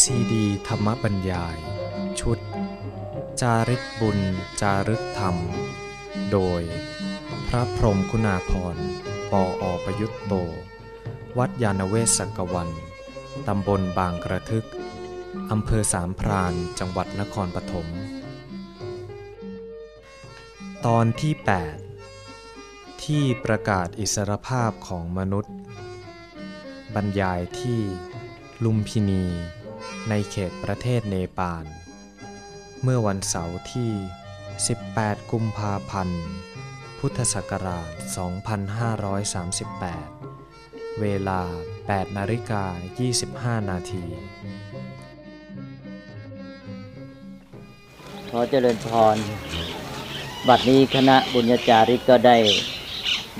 ซีดีธรรมบรรยาย ชุด จาริกบุญ จารึกธรรม โดย พระพรหมคุณาพรปออประยุตโต วัดยาณเวศกวัน ตำบลบางกระทึก อำเภอสามพรานจังหวัดนครปฐม ตอนที่ 8 ที่ประกาศอิสรภาพของมนุษย์ บรรยายที่ลุมพินี ในเขตประเทศเนปาล เมื่อวันเสาร์ที่ 18 กุมภาพันธ์ พุทธศักราช 2538 เวลา 8 นาฬิกา 25 นาที ขอเจริญพร บัดนี้คณะบุญญาจาริกก็ได้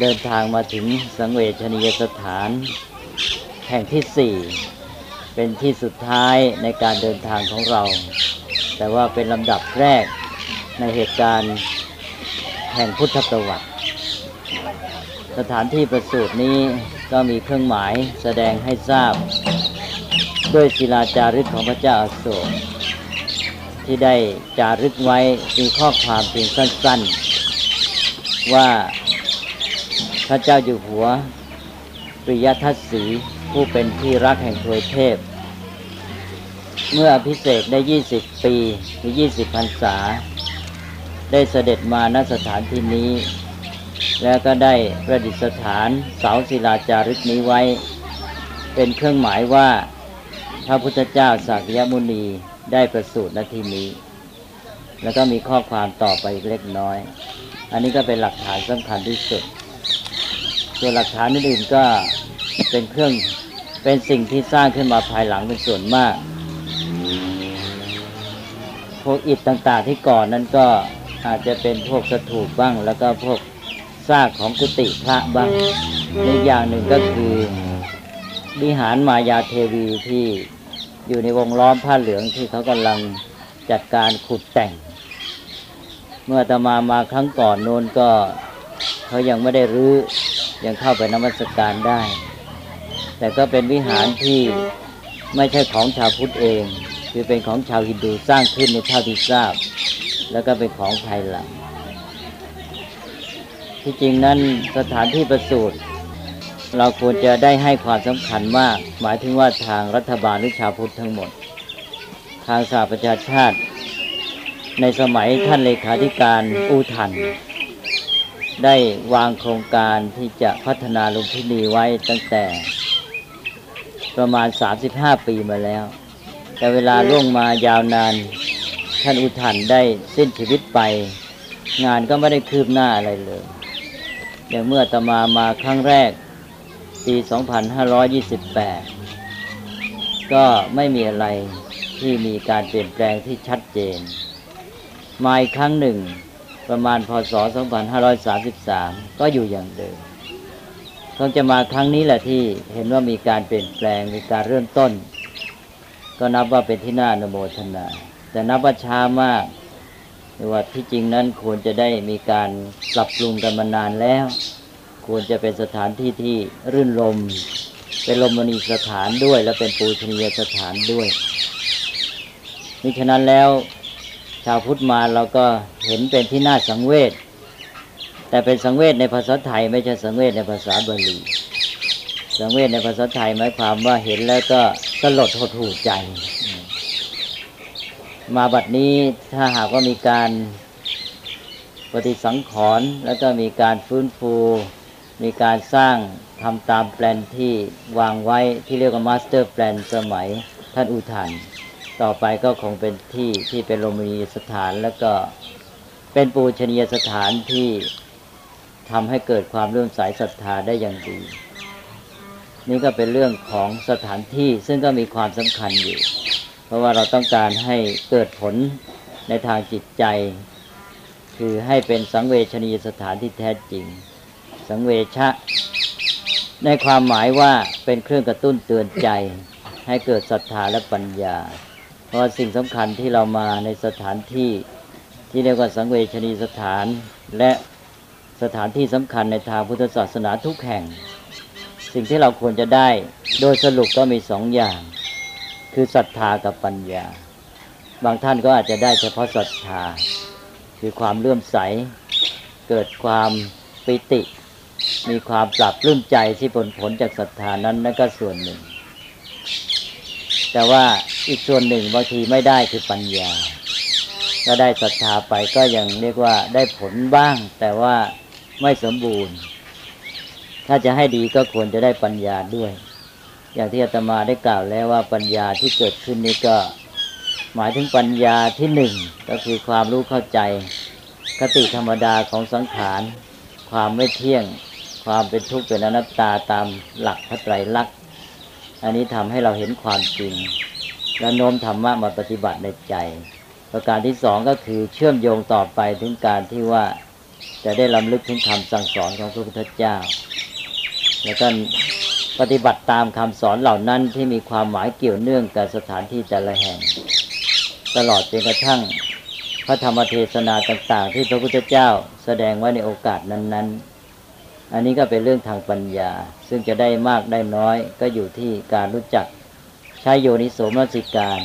เดินทางมาถึงสังเวชนียสถานแห่งที่สี่ เป็นที่สุดท้ายในการเดินทางของเรา แต่ว่าเป็นลำดับแรกในเหตุการณ์แห่งพุทธประวัติ สถานที่ประสูตินี้ก็มีเครื่องหมายแสดงให้ทราบ ด้วยศิลาจารึกของพระเจ้าอาโศกที่ได้จารึกไว้มีข้อความเพียงสั้น ๆ ว่าพระเจ้าอยู่หัวปริยทัศสี ผู้เป็นที่รักแห่งทวยเทพ เมื่ออภิเษกได้20ปีหรือ20พรรษา ได้เสด็จมาณสถานที่นี้ แล้วก็ได้ประดิษฐานเสาศิลาจารึกนี้ไว้ เป็นเครื่องหมายว่าพระพุทธเจ้าสากยมุนีได้ประสูตินาทีนี้ แล้วก็มีข้อความต่อไปเล็กน้อย อันนี้ก็เป็นหลักฐานสำคัญที่สุด ส่วนหลักฐานอื่นๆก็เป็นเครื่อง เป็นสิ่งที่สร้างขึ้นมาภายหลังเป็นส่วนมาก พวกอิฐต่างๆที่ก่อนนั้นก็อาจจะเป็นพวกสถูปบ้าง แล้วก็พวกซากของกุฏิพระบ้างอีกอย่างหนึ่งก็คือวิหารมายาเทวีที่อยู่ในวงล้อมผ้าเหลืองที่เขากำลังจัดการขุดแต่ง เมื่อตมามาครั้งก่อนโน้นก็เขายังไม่ได้รื้อยังเข้าไปนมัสการได้ แต่ก็เป็นวิหารที่ไม่ใช่ของชาวพุทธเอง คือเป็นของชาวฮินดูสร้างขึ้นในเท่าที่ทราบ แล้วก็เป็นของภายหลังที่จริงนั้นสถานที่ประสูติเราควรจะได้ให้ความสำคัญมาก หมายถึงว่าทางรัฐบาลหรือชาวพุทธทั้งหมด ทางสหประชาชาติ ในสมัยท่านเลขาธิการอูทัน ได้วางโครงการที่จะพัฒนาลุมพินีไว้ตั้งแต่ ประมาณ 35 ปีมาแล้ว แต่เวลาล่วงมายาวนาน ท่านอุทันได้สิ้นชีวิตไป งานก็ไม่ได้คืบหน้าอะไรเลยอย่างเมื่อตมามาครั้งแรกปี 2528 ก็ไม่มีอะไรที่มีการเปลี่ยนแปลงที่ชัดเจน มาอีกครั้งหนึ่งประมาณพศ 2533 ก็อยู่อย่างเดิม คงจะมาครั้งนี้แหละที่เห็นว่ามีการเปลี่ยนแปลงมีการเริ่มต้น ก็นับว่าเป็นที่น่าอนโมทนา แต่นับว่าช้ามากหรือว่าที่จริงนั้นควรจะได้มีการปรับปรุงกันมานานแล้ว ควรจะเป็นสถานที่ที่รื่นรมเป็นลมณีสถานด้วย และเป็นปูชนียสถานด้วยมิฉะนั้นแล้วชาวพุทธมาเราก็เห็นเป็นที่น่าสังเวช แต่เป็นสังเวชในภาษาไทย ไม่ใช่สังเวชในภาษาบาลี สังเวชในภาษาไทยหมายความว่าเห็นแล้วก็สลดหดหูใจ มาบัดนี้ถ้าหากว่ามีการปฏิสังขรณ์แล้วก็มีการฟื้นฟู มีการสร้างทำตามแปลนที่วางไว้ที่เรียกว่ามาสเตอร์แปลนสมัยท่านอุทันต่อไปก็คงเป็นที่ที่เป็นโรมณีสถานแล้วก็เป็นปูชนียสถานที่ ทำให้เกิดความเลื่อมใสศรัทธาได้อย่างดี นี่ก็เป็นเรื่องของสถานที่ซึ่งก็มีความสำคัญอยู่ เพราะว่าเราต้องการให้เกิดผลในทางจิตใจ คือให้เป็นสังเวชนียสถานที่แท้จริง สังเวชะ ในความหมายว่าเป็นเครื่องกระตุ้นเตือนใจ ให้เกิดศรัทธาและปัญญา เพราะสิ่งสำคัญที่เรามาในสถานที่ที่เรียกว่าสังเวชนีสถานและ สถานที่สำคัญในทางพุทธศาสนาทุกแห่ง สิ่งที่เราควรจะได้โดยสรุปก็มีสองอย่าง คือศรัทธากับปัญญา บางท่านก็อาจจะได้เฉพาะศรัทธา คือความเลื่อมใส เกิดความปิติ มีความปรับปลื้มใจที่ผลผลจากศรัทธานั้นนั่นก็ส่วนหนึ่ง แต่ว่าอีกส่วนหนึ่งบางทีไม่ได้คือปัญญาก็ได้ศรัทธาไปก็ยังเรียกว่าได้ผลบ้าง แต่ว่า ไม่สมบูรณ์ ถ้าจะให้ดีก็ควรจะได้ปัญญาด้วย อย่างที่อาตมาได้กล่าวแล้วว่าปัญญาที่เกิดขึ้นนี้ก็ หมายถึงปัญญาที่หนึ่งก็คือความรู้เข้าใจคติธรรมดาของสังขาร ความไม่เที่ยง ความเป็นทุกข์เป็นอนัตตาตามหลักพระไตรลักษณ์อันนี้ทำให้เราเห็นความจริง และโน้มธรรมะมาปฏิบัติในใจ ประการที่สองก็คือเชื่อมโยงต่อไปถึงการที่ว่า จะได้ลำลึกถึงคำสั่งสอนของพระพุทธเจ้า แล้วก็ปฏิบัติตามคำสอนเหล่านั้นที่มีความหมายเกี่ยวเนื่องกับสถานที่แต่ละแห่ง ตลอดจนกระทั่งพระธรรมเทศนาต่าง ๆ ที่พระพุทธเจ้าแสดงไว้ในโอกาสนั้น ๆ อันนี้ก็เป็นเรื่องทางปัญญา ซึ่งจะได้มากได้น้อยก็อยู่ที่การรู้จักใช้โยนิโสมนสิการ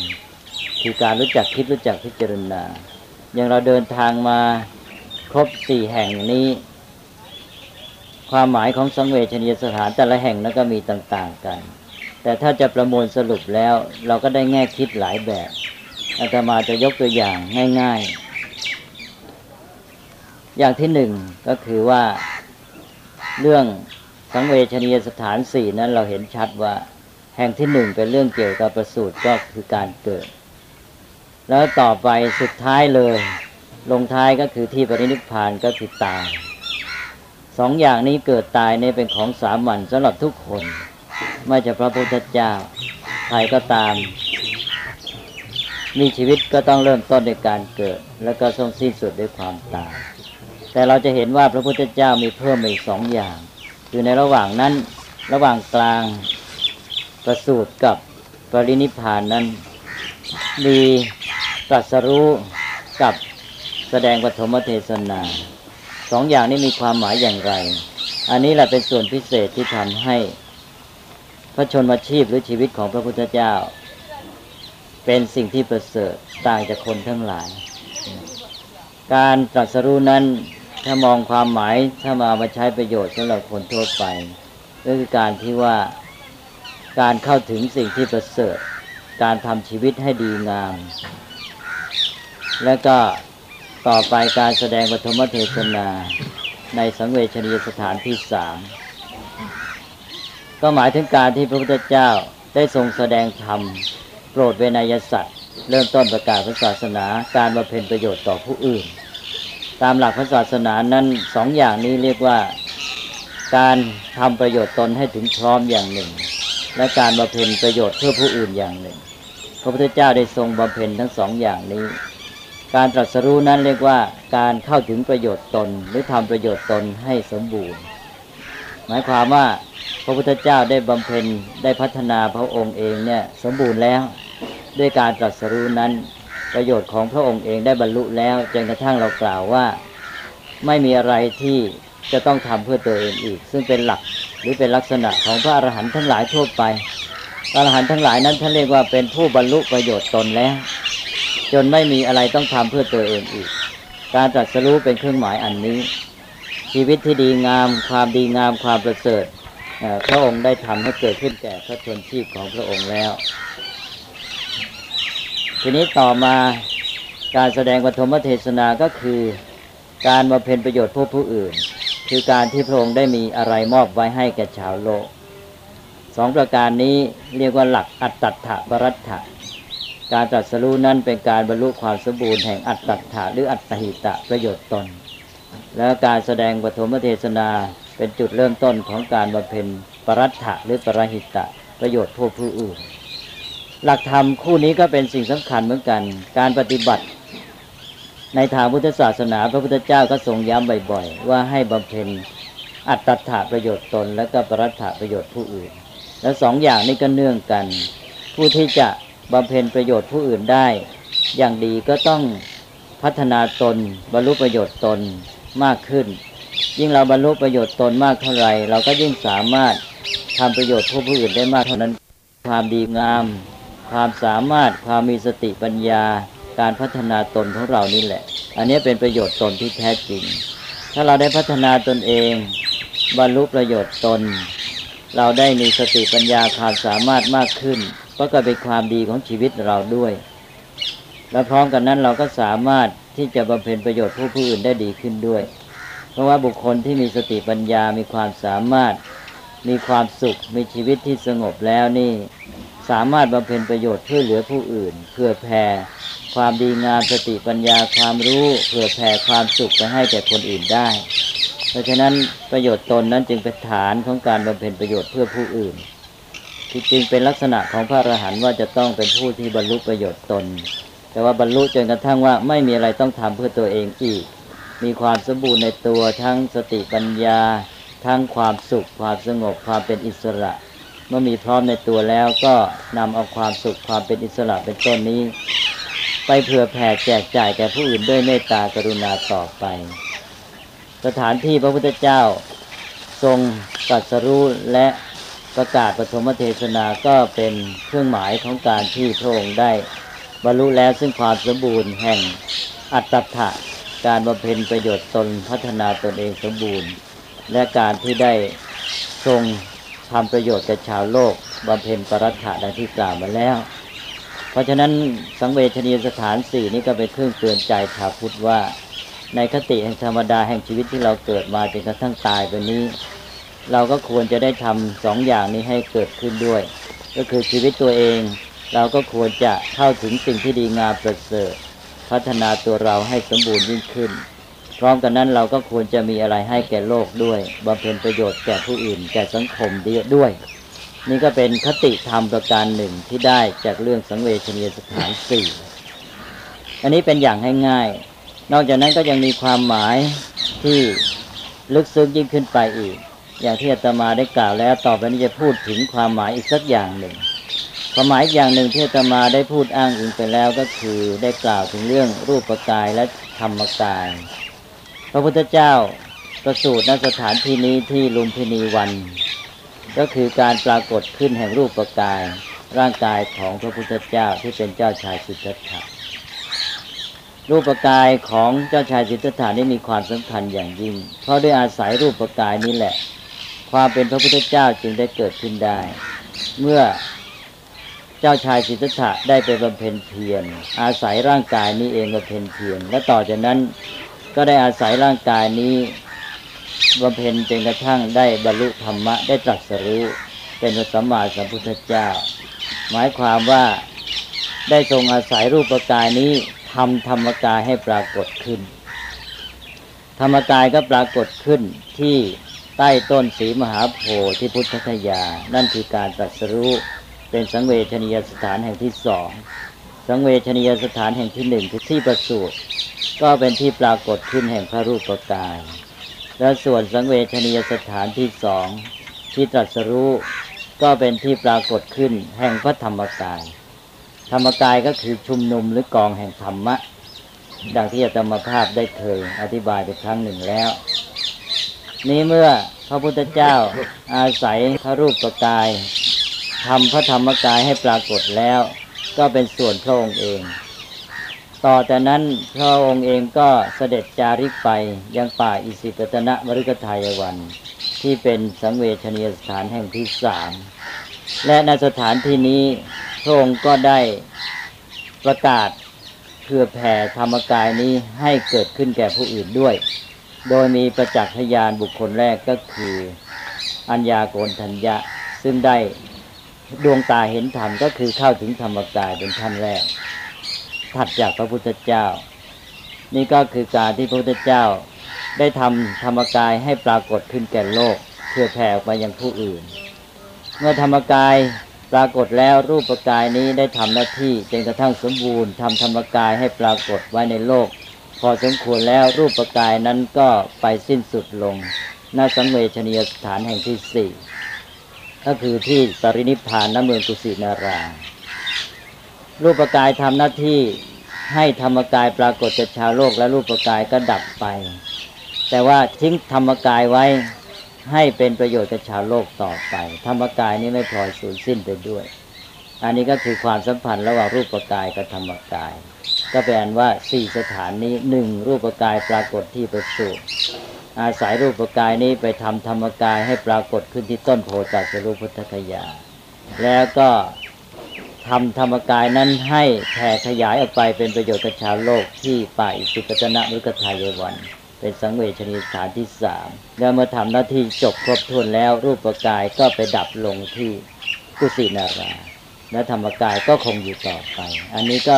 คือการรู้จักคิดรู้จักพิจารณา อย่างเราเดินทางมา ครบสี่แห่งนี้ ความหมายของสังเวชนียสถานแต่ละแห่งนั้นก็มีต่างๆกัน แต่ถ้าจะประมวลสรุปแล้ว เราก็ได้แง่คิดหลายแบบอาตมาจะยกตัวอย่างง่าย ๆ อย่างที่หนึ่งก็คือว่าเรื่องสังเวชนียสถานสี่นั้นเราเห็นชัดว่าแห่งที่หนึ่งเป็นเรื่องเกี่ยวกับประสูติก็คือการเกิด แล้วต่อไปสุดท้ายเลย ลงท้ายก็คือที่ปรินิพพานก็คือตายสองอย่างนี้เกิดตายนี่เป็นของสามัญสำหรับทุกคน ไม่เฉพาะพระพุทธเจ้าใครก็ตาม มีชีวิตก็ต้องเริ่มต้นด้วยการเกิด แล้วก็ทรงสิ้นสุดด้วยความตาย แต่เราจะเห็นว่าพระพุทธเจ้ามีเพิ่มอีกสองอย่าง คือในระหว่างนั้นระหว่างกลางประสูติกับปรินิพพานนั้น มีตรัสรู้กับ แสดงปฐมเทศนาสองอย่างนี้มีความหมายอย่างไร อันนี้แหละเป็นส่วนพิเศษที่ทำให้ พระชนมาชีพหรือชีวิตของพระพุทธเจ้า เป็นสิ่งที่ประเสริฐต่างจากคนทั้งหลาย การตรัสรู้นั้นถ้ามองความหมายถ้ามามาใช้ประโยชน์สำหรับคนทั่วไปก็คือการที่ว่าการเข้าถึงสิ่งที่ประเสริฐ การทำชีวิตให้ดีงาม และก็ ต่อไปการแสดงปฐมเทศนาในสังเวชนียสถานที่สามก็หมายถึงการที่พระพุทธเจ้าได้ทรงแสดงธรรมโปรดเวนยสัตว์ เริ่มต้นประกาศพระศาสนาการบำเพ็ญประโยชน์ต่อผู้อื่น ตามหลักพระศาสนานั้นสองอย่างนี้เรียกว่าการทำประโยชน์ตนให้ถึงพร้อมอย่างหนึ่ง และการบำเพ็ญประโยชน์เพื่อผู้อื่นอย่างหนึ่ง พระพุทธเจ้าได้ทรงบำเพ็ญทั้งสองอย่างนี้ การตรัสรู้นั้นเรียกว่าการเข้าถึงประโยชน์ตน หรือทำประโยชน์ตนให้สมบูรณ์ หมายความว่าพระพุทธเจ้าได้บำเพ็ญได้พัฒนาพระองค์เองเนี่ยสมบูรณ์แล้ว ด้วยการตรัสรู้นั้นประโยชน์ของพระองค์เองได้บรรลุแล้วจนกระทั่งเรากล่าวว่า ไม่มีอะไรที่จะต้องทำเพื่อตัวเองอีก ซึ่งเป็นหลักหรือเป็นลักษณะของพระอรหันต์ทั้งหลายทั่วไปพระอรหันต์ทั้งหลายนั้นท่านเรียกว่าเป็นผู้บรรลุประโยชน์ตนแล้ว จนไม่มีอะไรต้องทำเพื่อตัวเองอีก การตรัสรู้เป็นเครื่องหมายอันนี้ ชีวิตที่ดีงาม ความดีงามความประเสริฐพระองค์ได้ทำให้เกิดขึ้นแก่พระชนชีพของพระองค์แล้ว ทีนี้ต่อมาการแสดงปฐมเทศนาก็คือการมาเพ็ญประโยชน์ผู้ผู้อื่น คือการที่พระองค์ได้มีอะไรมอบไว้ให้แก่ชาวโลกสองประการนี้เรียกว่าหลักอัตตถะปรัตถะ การตรัสรู้นั้นเป็นการบรรลุความสมบูรณ์แห่งอัตตัถะหรืออัตตหิตะประโยชน์ตน และการแสดงปฐมเทศนาเป็นจุดเริ่มต้นของการบำเพ็ญปรัตถะหรือปรหิตะประโยชน์ผู้ผู้อื่น หลักธรรมคู่นี้ก็เป็นสิ่งสำคัญเหมือนกัน การปฏิบัติ ในทางพุทธศาสนาพระพุทธเจ้าก็ทรงย้ำบ่อยๆ ว่าให้บำเพ็ญอัตถะประโยชน์ตน และก็ปรัตถะประโยชน์ผู้อื่น และสองอย่างนี้ก็เนื่องกัน ผู้ที่จะ บำเพ็ญประโยชน์ผู้อื่นได้ อย่างดีก็ต้องพัฒนาตน บรรลุประโยชน์ตนมากขึ้น ยิ่งเราบรรลุประโยชน์ตนมากเท่าไหร่ เราก็ยิ่งสามารถทำประโยชน์ผู้ผู้อื่นได้มากเท่านั้น ความดีงาม ความสามารถความมีสติปัญญา การพัฒนาตนของเรานี่แหละ อันนี้เป็นประโยชน์ตนที่แท้จริง ถ้าเราได้พัฒนาตนเอง บรรลุประโยชน์ตน เราได้มีสติปัญญาความสามารถมากขึ้น ก็ก็เป็นความดีของชีวิตเราด้วย และพร้อมกันนั้นเราก็สามารถที่จะบำเพ็ญประโยชน์ผู้ผู้อื่นได้ดีขึ้นด้วย เพราะว่าบุคคลที่มีสติปัญญา มีความสามารถ มีความสุข มีชีวิตที่สงบแล้วนี่ สามารถบำเพ็ญประโยชน์ช่วยเหลือผู้อื่น เพื่อแผ่ความดีงามสติปัญญาความรู้เพื่อแผ่ความสุขไปให้แก่คนอื่นได้ เพราะฉะนั้นประโยชน์ตนนั้นจึงเป็นฐานของการบำเพ็ญประโยชน์เพื่อผู้อื่น ที่จริงเป็นลักษณะของพระอรหันต์ว่าจะต้องเป็นผู้ที่บรรลุประโยชน์ตน แต่ว่าบรรลุจนกระทั่งว่าไม่มีอะไรต้องทำเพื่อตัวเองอีก มีความสมบูรณ์ในตัวทั้งสติปัญญา ทั้งความสุข ความสงบความเป็นอิสระ เมื่อมีพร้อมในตัวแล้วก็นำเอาความสุขความเป็นอิสระเป็นต้นนี้ ไปเผื่อแผ่แจกจ่ายแก่ผู้อื่นด้วยเมตตากรุณาต่อไป สถานที่พระพุทธเจ้าทรงตรัสรู้และ ประกาศปฐมเทศนาก็เป็นเครื่องหมายของการที่พระองค์ได้ บรรลุแล้วซึ่งความสมบูรณ์แห่งอัตตถะการบำเพ็ญประโยชน์ตนพัฒนาตนเองสมบูรณ์ และการที่ได้ทรงทำประโยชน์แก่ชาวโลกบำเพ็ญปรัตถะดังที่กล่าวมาแล้ว เพราะฉะนั้นสังเวชนียสถานสี่นี้ก็เป็นเครื่องเตือนใจชาวพุทธว่า ในคติแห่งธรรมดาแห่งชีวิตที่เราเกิดมาจนกระทั่งตายไปนี้ เราก็ควรจะได้ทำสองอย่างนี้ให้เกิดขึ้นด้วย ก็คือชีวิตตัวเอง เราก็ควรจะเข้าถึงสิ่งที่ดีงามประเสริฐพัฒนาตัวเราให้สมบูรณ์ยิ่งขึ้น พร้อมกันนั้นเราก็ควรจะมีอะไรให้แก่โลกด้วยบำเพ็ญประโยชน์แก่ผู้อื่นแก่สังคมด้วย นี่ก็เป็นคติธรรมประการหนึ่งที่ได้จากเรื่องสังเวชนียสถานสี่อันนี้เป็นอย่างง่ายๆนอกจากนั้นก็ยังมีความหมายที่ลึกซึ้งยิ่งขึ้นไปอีก อย่างที่อาตมาได้กล่าวแล้วต่อไปนี้จะพูดถึงความหมายอีกสักอย่างหนึ่งความหมายอีกอย่างหนึ่งที่อาตมาได้พูดอ้างอิงไปแล้วก็คือได้กล่าวถึงเรื่องรูปกายและธรรมกาย พระพุทธเจ้าประสูติณสถานที่นี้ที่ลุมพินีวัน ก็คือการปรากฏขึ้นแห่งรูปกาย ร่างกายของพระพุทธเจ้าที่เป็นเจ้าชายสิทธัตถะรูปกายของเจ้าชายสิทธัตถะนี้มีความสำคัญอย่างยิ่ง เพราะด้วยอาศัยรูปกายนี้แหละ ความเป็นพระพุทธเจ้าจึงได้เกิดขึ้นได้ เมื่อเจ้าชายสิทธัตถะได้ไปบำเพ็ญเพียรอาศัยร่างกายนี้เองบำเพ็ญเพียรและต่อจากนั้นก็ได้อาศัยร่างกายนี้บำเพ็ญจนกระทั่งได้บรรลุธรรมะได้ตรัสรู้เป็นพระสัมมาสัมพุทธเจ้า หมายความว่าได้ทรงอาศัยรูปกายนี้ทำธรรมกายให้ปรากฏขึ้น ธรรมกายก็ปรากฏขึ้นที่ ใต้ต้นสีมหาโพธิพุทธคยา นั่นคือการตรัสรู้เป็นสังเวชนียสถานแห่งที่สองสังเวชนียสถานแห่งที่หนึ่งคือที่ประสูติก็เป็นที่ปรากฏขึ้นแห่งพระรูปกาย และส่วนสังเวชนียสถานที่สองที่ตรัสรู้ก็เป็นที่ปรากฏขึ้นแห่งพระธรรมกาย ธรรมกายก็คือชุมนุมหรือกองแห่งธรรมะ ดังที่อาตมาภาพได้เคยอธิบายไปครั้งหนึ่งแล้ว นี้เมื่อพระพุทธเจ้าอาศัยพระรูปกายทำพระธรรมกายให้ปรากฏแล้ว ก็เป็นส่วนพระองค์เอง ต่อแต่นั้นพระองค์เองก็เสด็จจาริกไปยังป่าอิสิปตนะมฤคทายวัน ที่เป็นสังเวชนียสถานแห่งที่สามและในสถานที่นี้พระองค์ก็ได้ประกาศเพื่อแผ่ธรรมกายนี้ให้เกิดขึ้นแก่ผู้อื่นด้วย โดยมีประจักษ์พยานบุคคลแรกก็คืออัญญาโกณทัญญะ ซึ่งได้ดวงตาเห็นธรรมก็คือเข้าถึงธรรมกายเป็นท่านแรก ถัดจากพระพุทธเจ้า นี่ก็คือการที่พระพุทธเจ้าได้ทำธรรมกายให้ปรากฏขึ้นแก่โลกเพื่อแผ่ออกไปยังผู้อื่น เมื่อธรรมกายปรากฏแล้วรูปกายนี้ได้ทำหน้าที่จนกระทั่งสมบูรณ์ทำธรรมกายให้ปรากฏไว้ในโลก พอสมควรแล้วรูปกายนั้นก็ไปสิ้นสุดลงณสังเวชนียสถานแห่งที่สี่ก็คือที่ปรินิพพานณเมืองกุสินารา รูปกายทำหน้าที่ให้ธรรมกายปรากฏแก่ชาวโลกและรูปกายก็ดับไป แต่ว่าทิ้งธรรมกายไว้ให้เป็นประโยชน์กับชาวโลกต่อไป ธรรมกายนี้ไม่พลอยสูญสิ้นไปด้วย อันนี้ก็คือความสัมพันธ์ระหว่างรูปกายกับธรรมกาย ก็แปลว่าสี่สถานนี้หนึ่งรูปกายปรากฏที่ประสูติอาศัยรูปกายนี้ไปทำธรรมกายให้ปรากฏขึ้นที่ต้นโพจัสรูพุทธคยา แล้วก็ทำธรรมกายนั้นให้แผ่ขยายออกไปเป็นประโยชน์กับชาวโลกที่ป่าอิสุกตนะมุกทายวัน เป็นสังเวชนีสถานที่สามแล้วเมื่อทำหน้าที่จบครบถ้วนแล้วรูปกายก็ไปดับลงที่กุสินารา และธรรมกายก็คงอยู่ต่อไป อันนี้ก็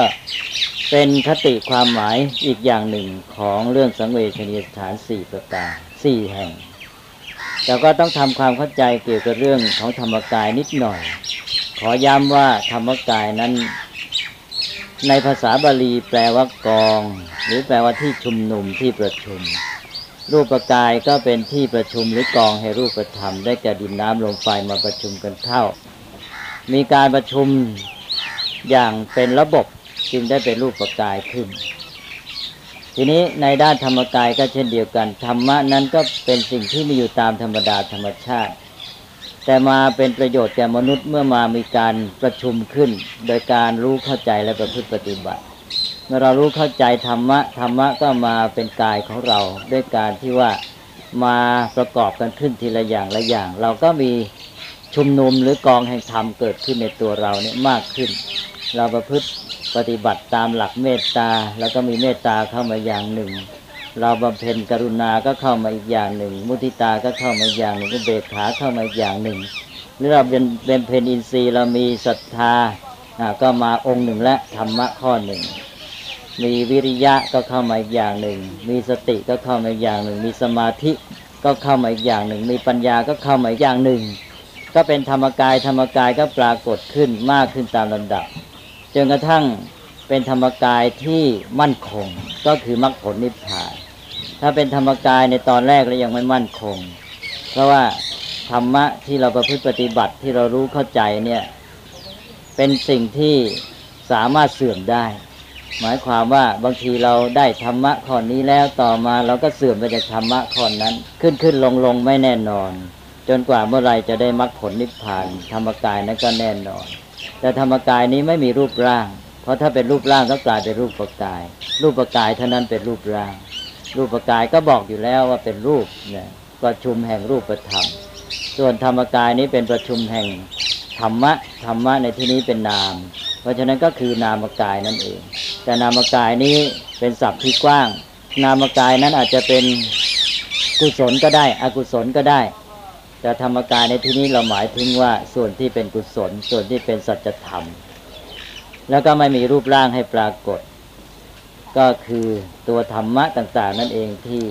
เป็นคติความหมายอีกอย่างหนึ่งของเรื่องสังเวชนียสถานสี่ประการสี่แห่ง แต่ก็ต้องทำความเข้าใจเกี่ยวกับเรื่องของธรรมกายนิดหน่อย ขอย้ำว่าธรรมกายนั้น ในภาษาบาลีแปลว่ากอง หรือแปลว่าที่ชุมนุมที่ประชุม รูปกายก็เป็นที่ประชุมหรือกองให้รูปธรรม ได้แก่ดินน้ำลมไฟมาประชุมกันเข้า มีการประชุมอย่างเป็นระบบ จึงได้เป็นรูปกายขึ้น ทีนี้ในด้านธรรมกายก็เช่นเดียวกัน ธรรมะนั้นก็เป็นสิ่งที่มีอยู่ตามธรรมดาธรรมชาติ แต่มาเป็นประโยชน์แก่มนุษย์เมื่อมามีการประชุมขึ้น โดยการรู้เข้าใจและประพฤติปฏิบัติเมื่อเรารู้เข้าใจธรรมะธรรมะก็มาเป็นกายของเรา ด้วยการที่ว่ามาประกอบกันขึ้นทีละอย่างละอย่าง เราก็มีชุมนุมหรือกองแห่งธรรมเกิดขึ้นในตัวเราเนี่ยมากขึ้น เราประพฤติปฏิบัติตามหลักเมตตา แล้วก็มีเมตตาเข้ามาอย่างหนึ่ง เราบำเพ็ญกรุณาก็เข้ามาอีกอย่างหนึ่ง มุทิตาก็เข้ามาอย่างหนึ่งอุเบกขาเข้ามาอีกอย่างหนึ่งหรือเราเป็นเป็นเพนอินทรีย์เรามีศรัทธาก็มาองค์หนึ่งและธรรมะข้อหนึ่ง มีวิริยะก็เข้ามาอีกอย่างหนึ่ง มีสติก็เข้ามาอีกอย่างหนึ่ง มีสมาธิก็เข้ามาอีกอย่างหนึ่ง มีปัญญาก็เข้ามาอีกอย่างหนึ่ง ก็เป็นธรรมกายธรรมกายก็ปรากฏขึ้นมากขึ้นตามลำดับ จนกระทั่งเป็นธรรมกายที่มั่นคง ก็คือมรรคผลนิพพาน ถ้าเป็นธรรมกายในตอนแรกแล้วยังไม่มั่นคง เพราะว่าธรรมะที่เราประพฤติปฏิบัติที่เรารู้เข้าใจเนี่ยเป็นสิ่งที่สามารถเสื่อมได้ หมายความว่าบางทีเราได้ธรรมะข้อนี้แล้วต่อมาเราก็เสื่อมไปจากธรรมะข้อนั้น ขึ้นขึ้นลงลงไม่แน่นอน จนกว่าเมื่อไรจะได้มรรคผลนิพพาน ธรรมกายนั้นก็แน่นอน แต่ธรรมกายนี้ไม่มีรูปร่าง เพราะถ้าเป็นรูปร่างก็กลายเป็นรูปประกาย รูปประกายเท่านั้นเป็นรูปร่าง รูปประกายก็บอกอยู่แล้วว่าเป็นรูปเนี่ยประชุมแห่งรูปธรรม ส่วนธรรมกายนี้เป็นประชุมแห่งธรรมะ ธรรมะในที่นี้เป็นนาม เพราะฉะนั้นก็คือนามกายนั่นเอง แต่นามกายนี้เป็นศัพท์ที่กว้าง นามกายนั้นอาจจะเป็นกุศลก็ได้ อกุศลก็ได้ แต่ธรรมกายในที่นี้เราหมายถึงว่าส่วนที่เป็นกุศล ส่วนที่เป็นสัจธรรม แล้วก็ไม่มีรูปร่างให้ปรากฏ ก็คือตัวธรรมะต่างๆ นั่นเองที่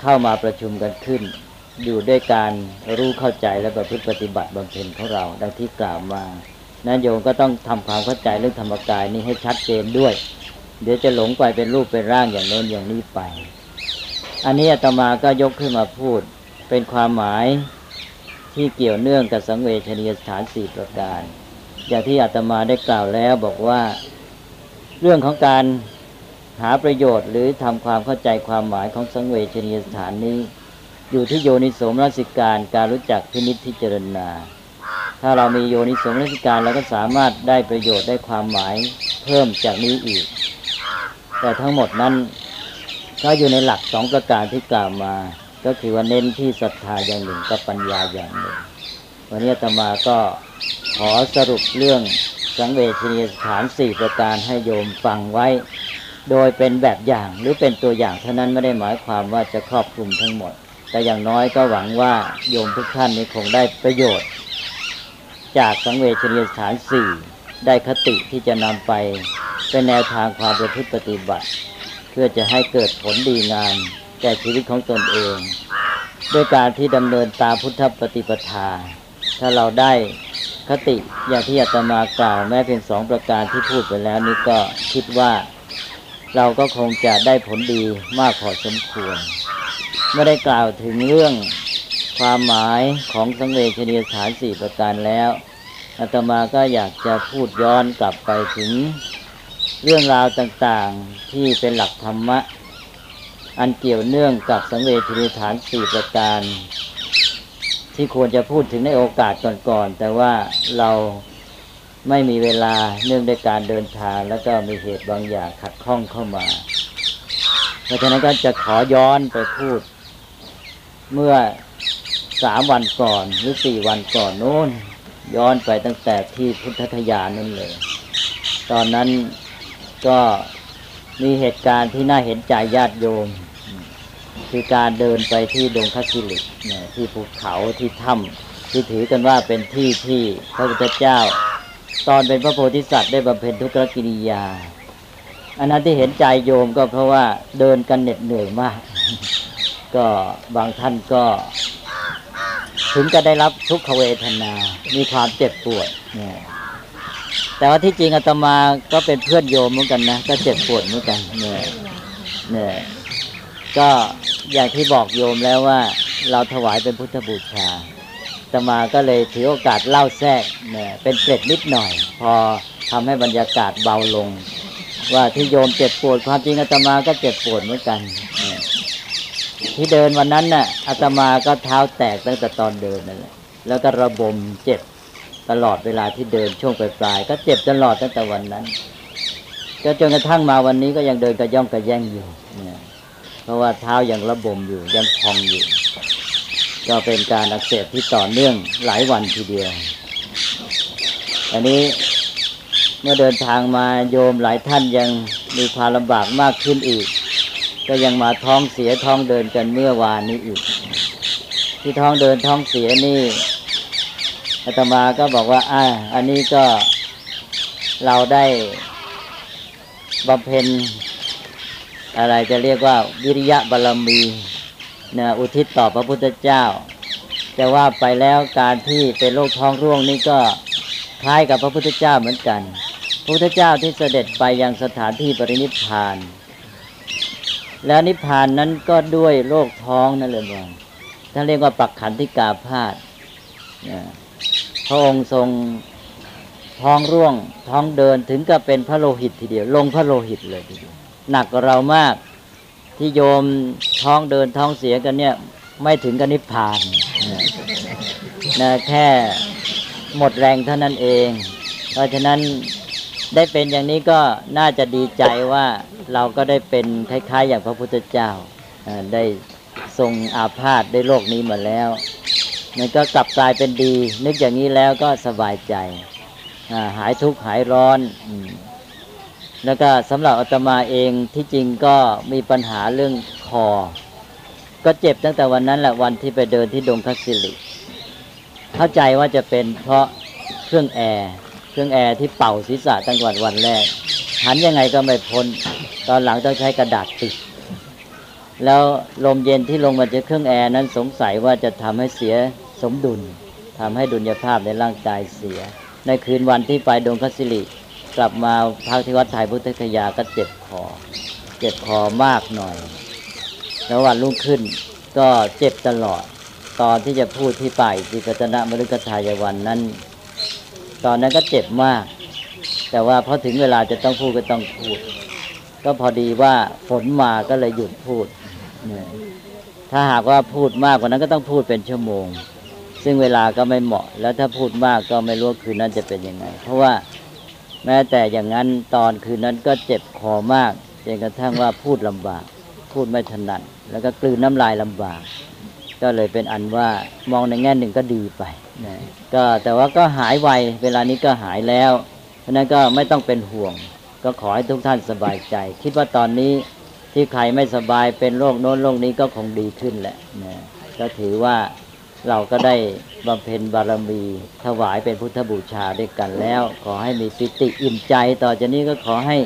เข้ามาประชุมกันขึ้น อยู่ด้วยการรู้เข้าใจและประพฤติปฏิบัติบำเพ็ญของเราดังที่กล่าวมานั้นโยมก็ต้องทำความเข้าใจเรื่องธรรมกายนี้ให้ชัดเจนด้วย เดี๋ยวจะหลงไปเป็นรูปเป็นร่างอย่างโน้นอย่างนี้ไป อันนี้อาตมาก็ยกขึ้นมาพูด เป็นความหมายที่เกี่ยวเนื่องกับสังเวชนียสถานสี่ประการ อย่างที่อาตมาได้กล่าวแล้วบอกว่าเรื่องของการหาประโยชน์หรือทำความเข้าใจความหมายของสังเวชนียสถานนี้ อยู่ที่โยนิสมนสิการการรู้จักพินิจพิจารณา ถ้าเรามีโยนิสมนสิการเราก็สามารถได้ประโยชน์ได้ความหมายเพิ่มจากนี้อีก แต่ทั้งหมดนั้นก็อยู่ในหลักสองประการที่กล่าวมา ก็คือว่าเน้นที่ศรัทธาอย่างหนึ่งกับปัญญาอย่างหนึ่ง วันนี้ตมาก็ขอสรุปเรื่องสังเวชนียสถานสี่ประการให้โยมฟังไว้ โดยเป็นแบบอย่างหรือเป็นตัวอย่างเท่านั้นไม่ได้หมายความว่าจะครอบคลุมทั้งหมด แต่อย่างน้อยก็หวังว่าโยมทุกท่านนี้คงได้ประโยชน์ จากสังเวชนียสถานสี่ได้คติที่จะนำไปเป็นแนวทางความประพฤติปฏิบัติ เพื่อจะให้เกิดผลดีงาม ก่ชีวิตของตนเอง ด้วยการที่ดำเนินตามพุทธปฏิปทา ถ้าเราได้คติอย่างที่อาตมากล่าวแม้เพียงสองประการที่พูดไปแล้วนี่ก็คิดว่าเราก็คงจะได้ผลดีมากพอสมควรไม่ได้กล่าวถึงเรื่องความหมายของสังเวชนียสถานสี่ประการแล้วอาตมาก็อยากจะพูดย้อนกลับไปถึงเรื่องราวต่างๆที่เป็นหลักธรรมะ อันเกี่ยวเนื่องกับสังเวชนียสานสี่ประการ ที่ควรจะพูดถึงในโอกาสก่อนๆ แต่ว่าเราไม่มีเวลาเนื่องด้วยการเดินทางแล้วก็มีเหตุบางอย่างขัดข้องเข้ามา เพราะฉะนั้นก็จะขอย้อนไปพูด เมื่อสามวันก่อนหรือสี่วันก่อนโน้น ย้อนไปตั้งแต่ที่พุทธทยานนั่นเลย ตอนนั้นก็มีเหตุการณ์ที่น่าเห็นใจญาติโยม คือการเดินไปที่ดงคัสิลิกเนี่ยที่ภูเขาที่ถ้ำที่ถือกันว่าเป็นที่ที่พระพุทธเจ้า ตอนเป็นพระโพธิสัตว์ได้บำเพ็ญทุกขกิริยา อันนั้นที่เห็นใจโยมก็เพราะว่าเดินกันเหน็ดเหนื่อยมาก ก็บางท่านก็ ถึงจะได้รับทุกขเวทนา มีความเจ็บปวดเนี่ยแต่ว่าที่จริงอาตมาก็เป็นเพื่อนโยมเหมือนกันนะ ก็เจ็บปวดเหมือนกันเนี่ยเนี่ย ก็อย่างที่บอกโยมแล้วว่าเราถวายเป็นพุทธบูชาอาตมาก็เลยถือโอกาสเล่าแทรกเนี่ยเป็นเกร็ดนิดหน่อย พอทำให้บรรยากาศเบาลง ว่าที่โยมเจ็บปวดความจริงอาตมาก็เจ็บปวดเหมือนกันที่เดินวันนั้นน่ะอาตมาก็เท้าแตกตั้งแต่ตอนเดินนั่นแหละแล้วก็ระบมเจ็บตลอดเวลาที่เดินช่วงปลายๆก็เจ็บตลอดตั้งแต่วันนั้นก็จนกระทั่งมาวันนี้ก็ยังเดินกระย่องกระแย่งอยู่เนี่ย เพราะว่าเท้ายังระบมอยู่ยังพองอยู่ ก็เป็นการอักเสบที่ต่อเนื่องหลายวันทีเดียว อันนี้เมื่อเดินทางมาโยมหลายท่านยังมีความลำบากมากขึ้นอีก ก็ยังมาท้องเสียท้องเดินกันเมื่อวานนี้อีก ที่ท้องเดินท้องเสียนี่อาตมาก็บอกว่าอ่าอันนี้ก็เราได้บำเพ็ญ อะไรจะเรียกว่าวิริยะบารมีนะอุทิศต่อพระพุทธเจ้า แต่ว่าไปแล้วการที่เป็นโรคท้องร่วงนี่ก็คล้ายกับพระพุทธเจ้าเหมือนกัน พระพุทธเจ้าที่เสด็จไปยังสถานที่ปรินิพาน แล้วนิพานนั้นก็ด้วยโรคท้องนั่นเลยว่าท่านเรียกว่าปักขันธิกาพาธพระองค์ทรงท้องร่วงท้องเดินถึงกับเป็นพระโลหิตทีเดียว ลงพระโลหิตเลยทีเดียว หนักกว่าเรามาก ที่โยมท้องเดินท้องเสียกันเนี่ย ไม่ถึงกับนิพพานนะแค่หมดแรงเท่านั้นเอง เพราะฉะนั้นได้เป็นอย่างนี้ก็น่าจะดีใจว่าเราก็ได้เป็นคล้ายๆ อย่างพระพุทธเจ้าได้ทรงอาพาธด้วยโรคนี้มาแล้วมันก็กลับกลายเป็นดี นึกอย่างนี้แล้วก็สบายใจหายทุกข์หายร้อนอ แล้วก็สำหรับอาตมาเองที่จริงก็มีปัญหาเรื่องคอ ก็เจ็บตั้งแต่วันนั้นแหละวันที่ไปเดินที่ดงคสิริ เข้าใจว่าจะเป็นเพราะเครื่องแอร์เครื่องแอร์ที่เป่าศีรษะตั้งแต่วันแรก หันยังไงก็ไม่พ้น ตอนหลังต้องใช้กระดาษติด แล้วลมเย็นที่ลงมาจากเครื่องแอร์นั้นสงสัยว่าจะทำให้เสียสมดุลทำให้ดุลยภาพในร่างกายเสีย ในคืนวันที่ไปดงคัสิลิ กลับมาพักที่วัดไทยพุทธคยาก็เจ็บคอ เจ็บคอมากหน่อย แล้ววันรุ่งขึ้นก็เจ็บตลอด ตอนที่จะพูดที่ป่ายจิกตนะมฤคทายวันนั้น ตอนนั้นก็เจ็บมาก แต่ว่าพอถึงเวลาจะต้องพูดก็ต้องพูด ก็พอดีว่าฝนมาก็เลยหยุดพูด ถ้าหากว่าพูดมากกว่านั้นก็ต้องพูดเป็นชั่วโมง ซึ่งเวลาก็ไม่เหมาะ แล้วถ้าพูดมากก็ไม่รู้คืนนั้นจะเป็นยังไง เพราะว่า แม้แต่อย่างนั้นตอนคืนนั้นก็เจ็บคอมากจนกระทั่งว่าพูดลำบาก พูดไม่ถนัดแล้วก็กลืนน้ำลายลำบาก ก็เลยเป็นอันว่ามองในแง่หนึ่งก็ดีไปนะก็แต่ว่าก็หายไวเวลานี้ก็หายแล้ว เพราะนั้นก็ไม่ต้องเป็นห่วง ก็ขอให้ทุกท่านสบายใจ คิดว่าตอนนี้ที่ใครไม่สบายเป็นโรคโน้นโรคนี้ก็คงดีขึ้นแหละนะก็ถือว่า เราก็ได้บำเพ็ญบารมีถวายเป็นพุทธบูชาด้วยกันแล้ว ขอให้มีปิติอิ่มใจ ต่อจากนี้ก็ขอให้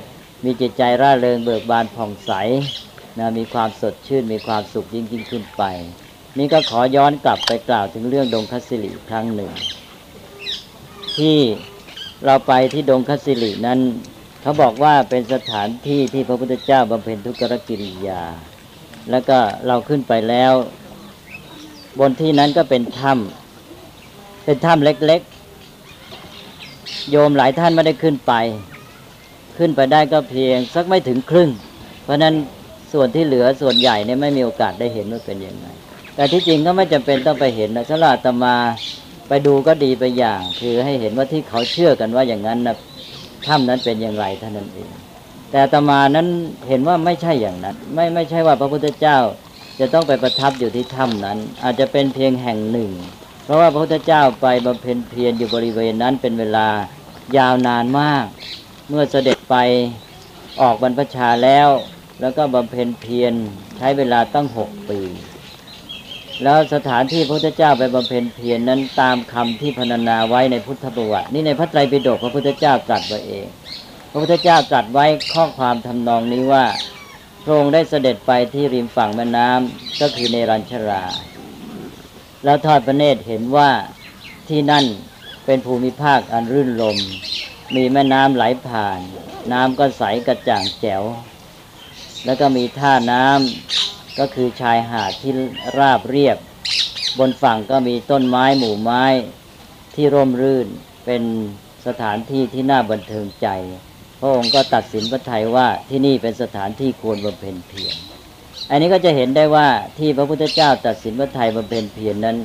มีจิตใจร่าเริงเบิกบานผ่องใสนะมีความสดชื่นมีความสุขยิ่งยิ่งขึ้นไป นี่ก็ขอย้อนกลับไปกล่าวถึงเรื่องดงคัสสิริครั้งหนึ่ง ที่เราไปที่ดงคัสสิรินั้น เขาบอกว่าเป็นสถานที่ที่พระพุทธเจ้าบำเพ็ญทุกขกิริยา แล้วก็เราขึ้นไปแล้ว บนที่นั้นก็เป็นถ้ำเป็นถ้ำเล็กๆ โยมหลายท่านไม่ได้ขึ้นไป ขึ้นไปได้ก็เพียงสักไม่ถึงครึ่ง เพราะนั้นส่วนที่เหลือส่วนใหญ่เนี่ยไม่มีโอกาสได้เห็นว่าเป็นยังไง แต่ที่จริงก็ไม่จำเป็นต้องไปเห็นนะสำหรับอาตมาไปดูก็ดีไปอย่าง คือให้เห็นว่าที่เขาเชื่อกันว่าอย่างนั้นนะถ้ำนั้นเป็นอย่างไรเท่านั้นเอง แต่ตมานั้นเห็นว่าไม่ใช่อย่างนั้น ไม่ไม่ใช่ว่าพระพุทธเจ้า จะต้องไปประทับอยู่ที่ถ้ำนั้น อาจจะเป็นเพียงแห่งหนึ่ง เพราะว่าพระพุทธเจ้าไปบำเพ็ญเพียรอยู่บริเวณนั้นเป็นเวลายาวนานมาก เมื่อเสด็จไปออกบรรพชาแล้ว แล้วก็บำเพ็ญเพียรใช้เวลาตั้งหกปี แล้วสถานที่พระพุทธเจ้าไปบำเพ็ญเพียรนนั้นตามคำที่พรรณนาไว้ในพุทธประวัติ นี่ในพระไตรปิฎกพระพุทธเจ้าตรัสไว้เอง พระพุทธเจ้าตรัสไว้ข้อความทำนองนี้ว่า พระองค์ได้เสด็จไปที่ริมฝั่งแม่น้ำก็คือในรัญชรา แล้วทอดพระเนตรเห็นว่าที่นั่นเป็นภูมิภาคอันรื่นรมมีแม่น้ำไหลผ่าน น้ำก็ใสกระจ่างแจ๋ว แล้วก็มีท่าน้ำก็คือชายหาดที่ราบเรียบ บนฝั่งก็มีต้นไม้หมู่ไม้ที่ร่มรื่นเป็นสถานที่ที่น่าบันเทิงใจ พระองค์ก็ตัดสินพระทัยว่าที่นี่เป็นสถานที่ควรบำเพ็ญเพียรอันนี้ก็จะเห็นได้ว่าที่พระพุทธเจ้าตัดสินพระทัยบำเพ็ญเพียรนนั้น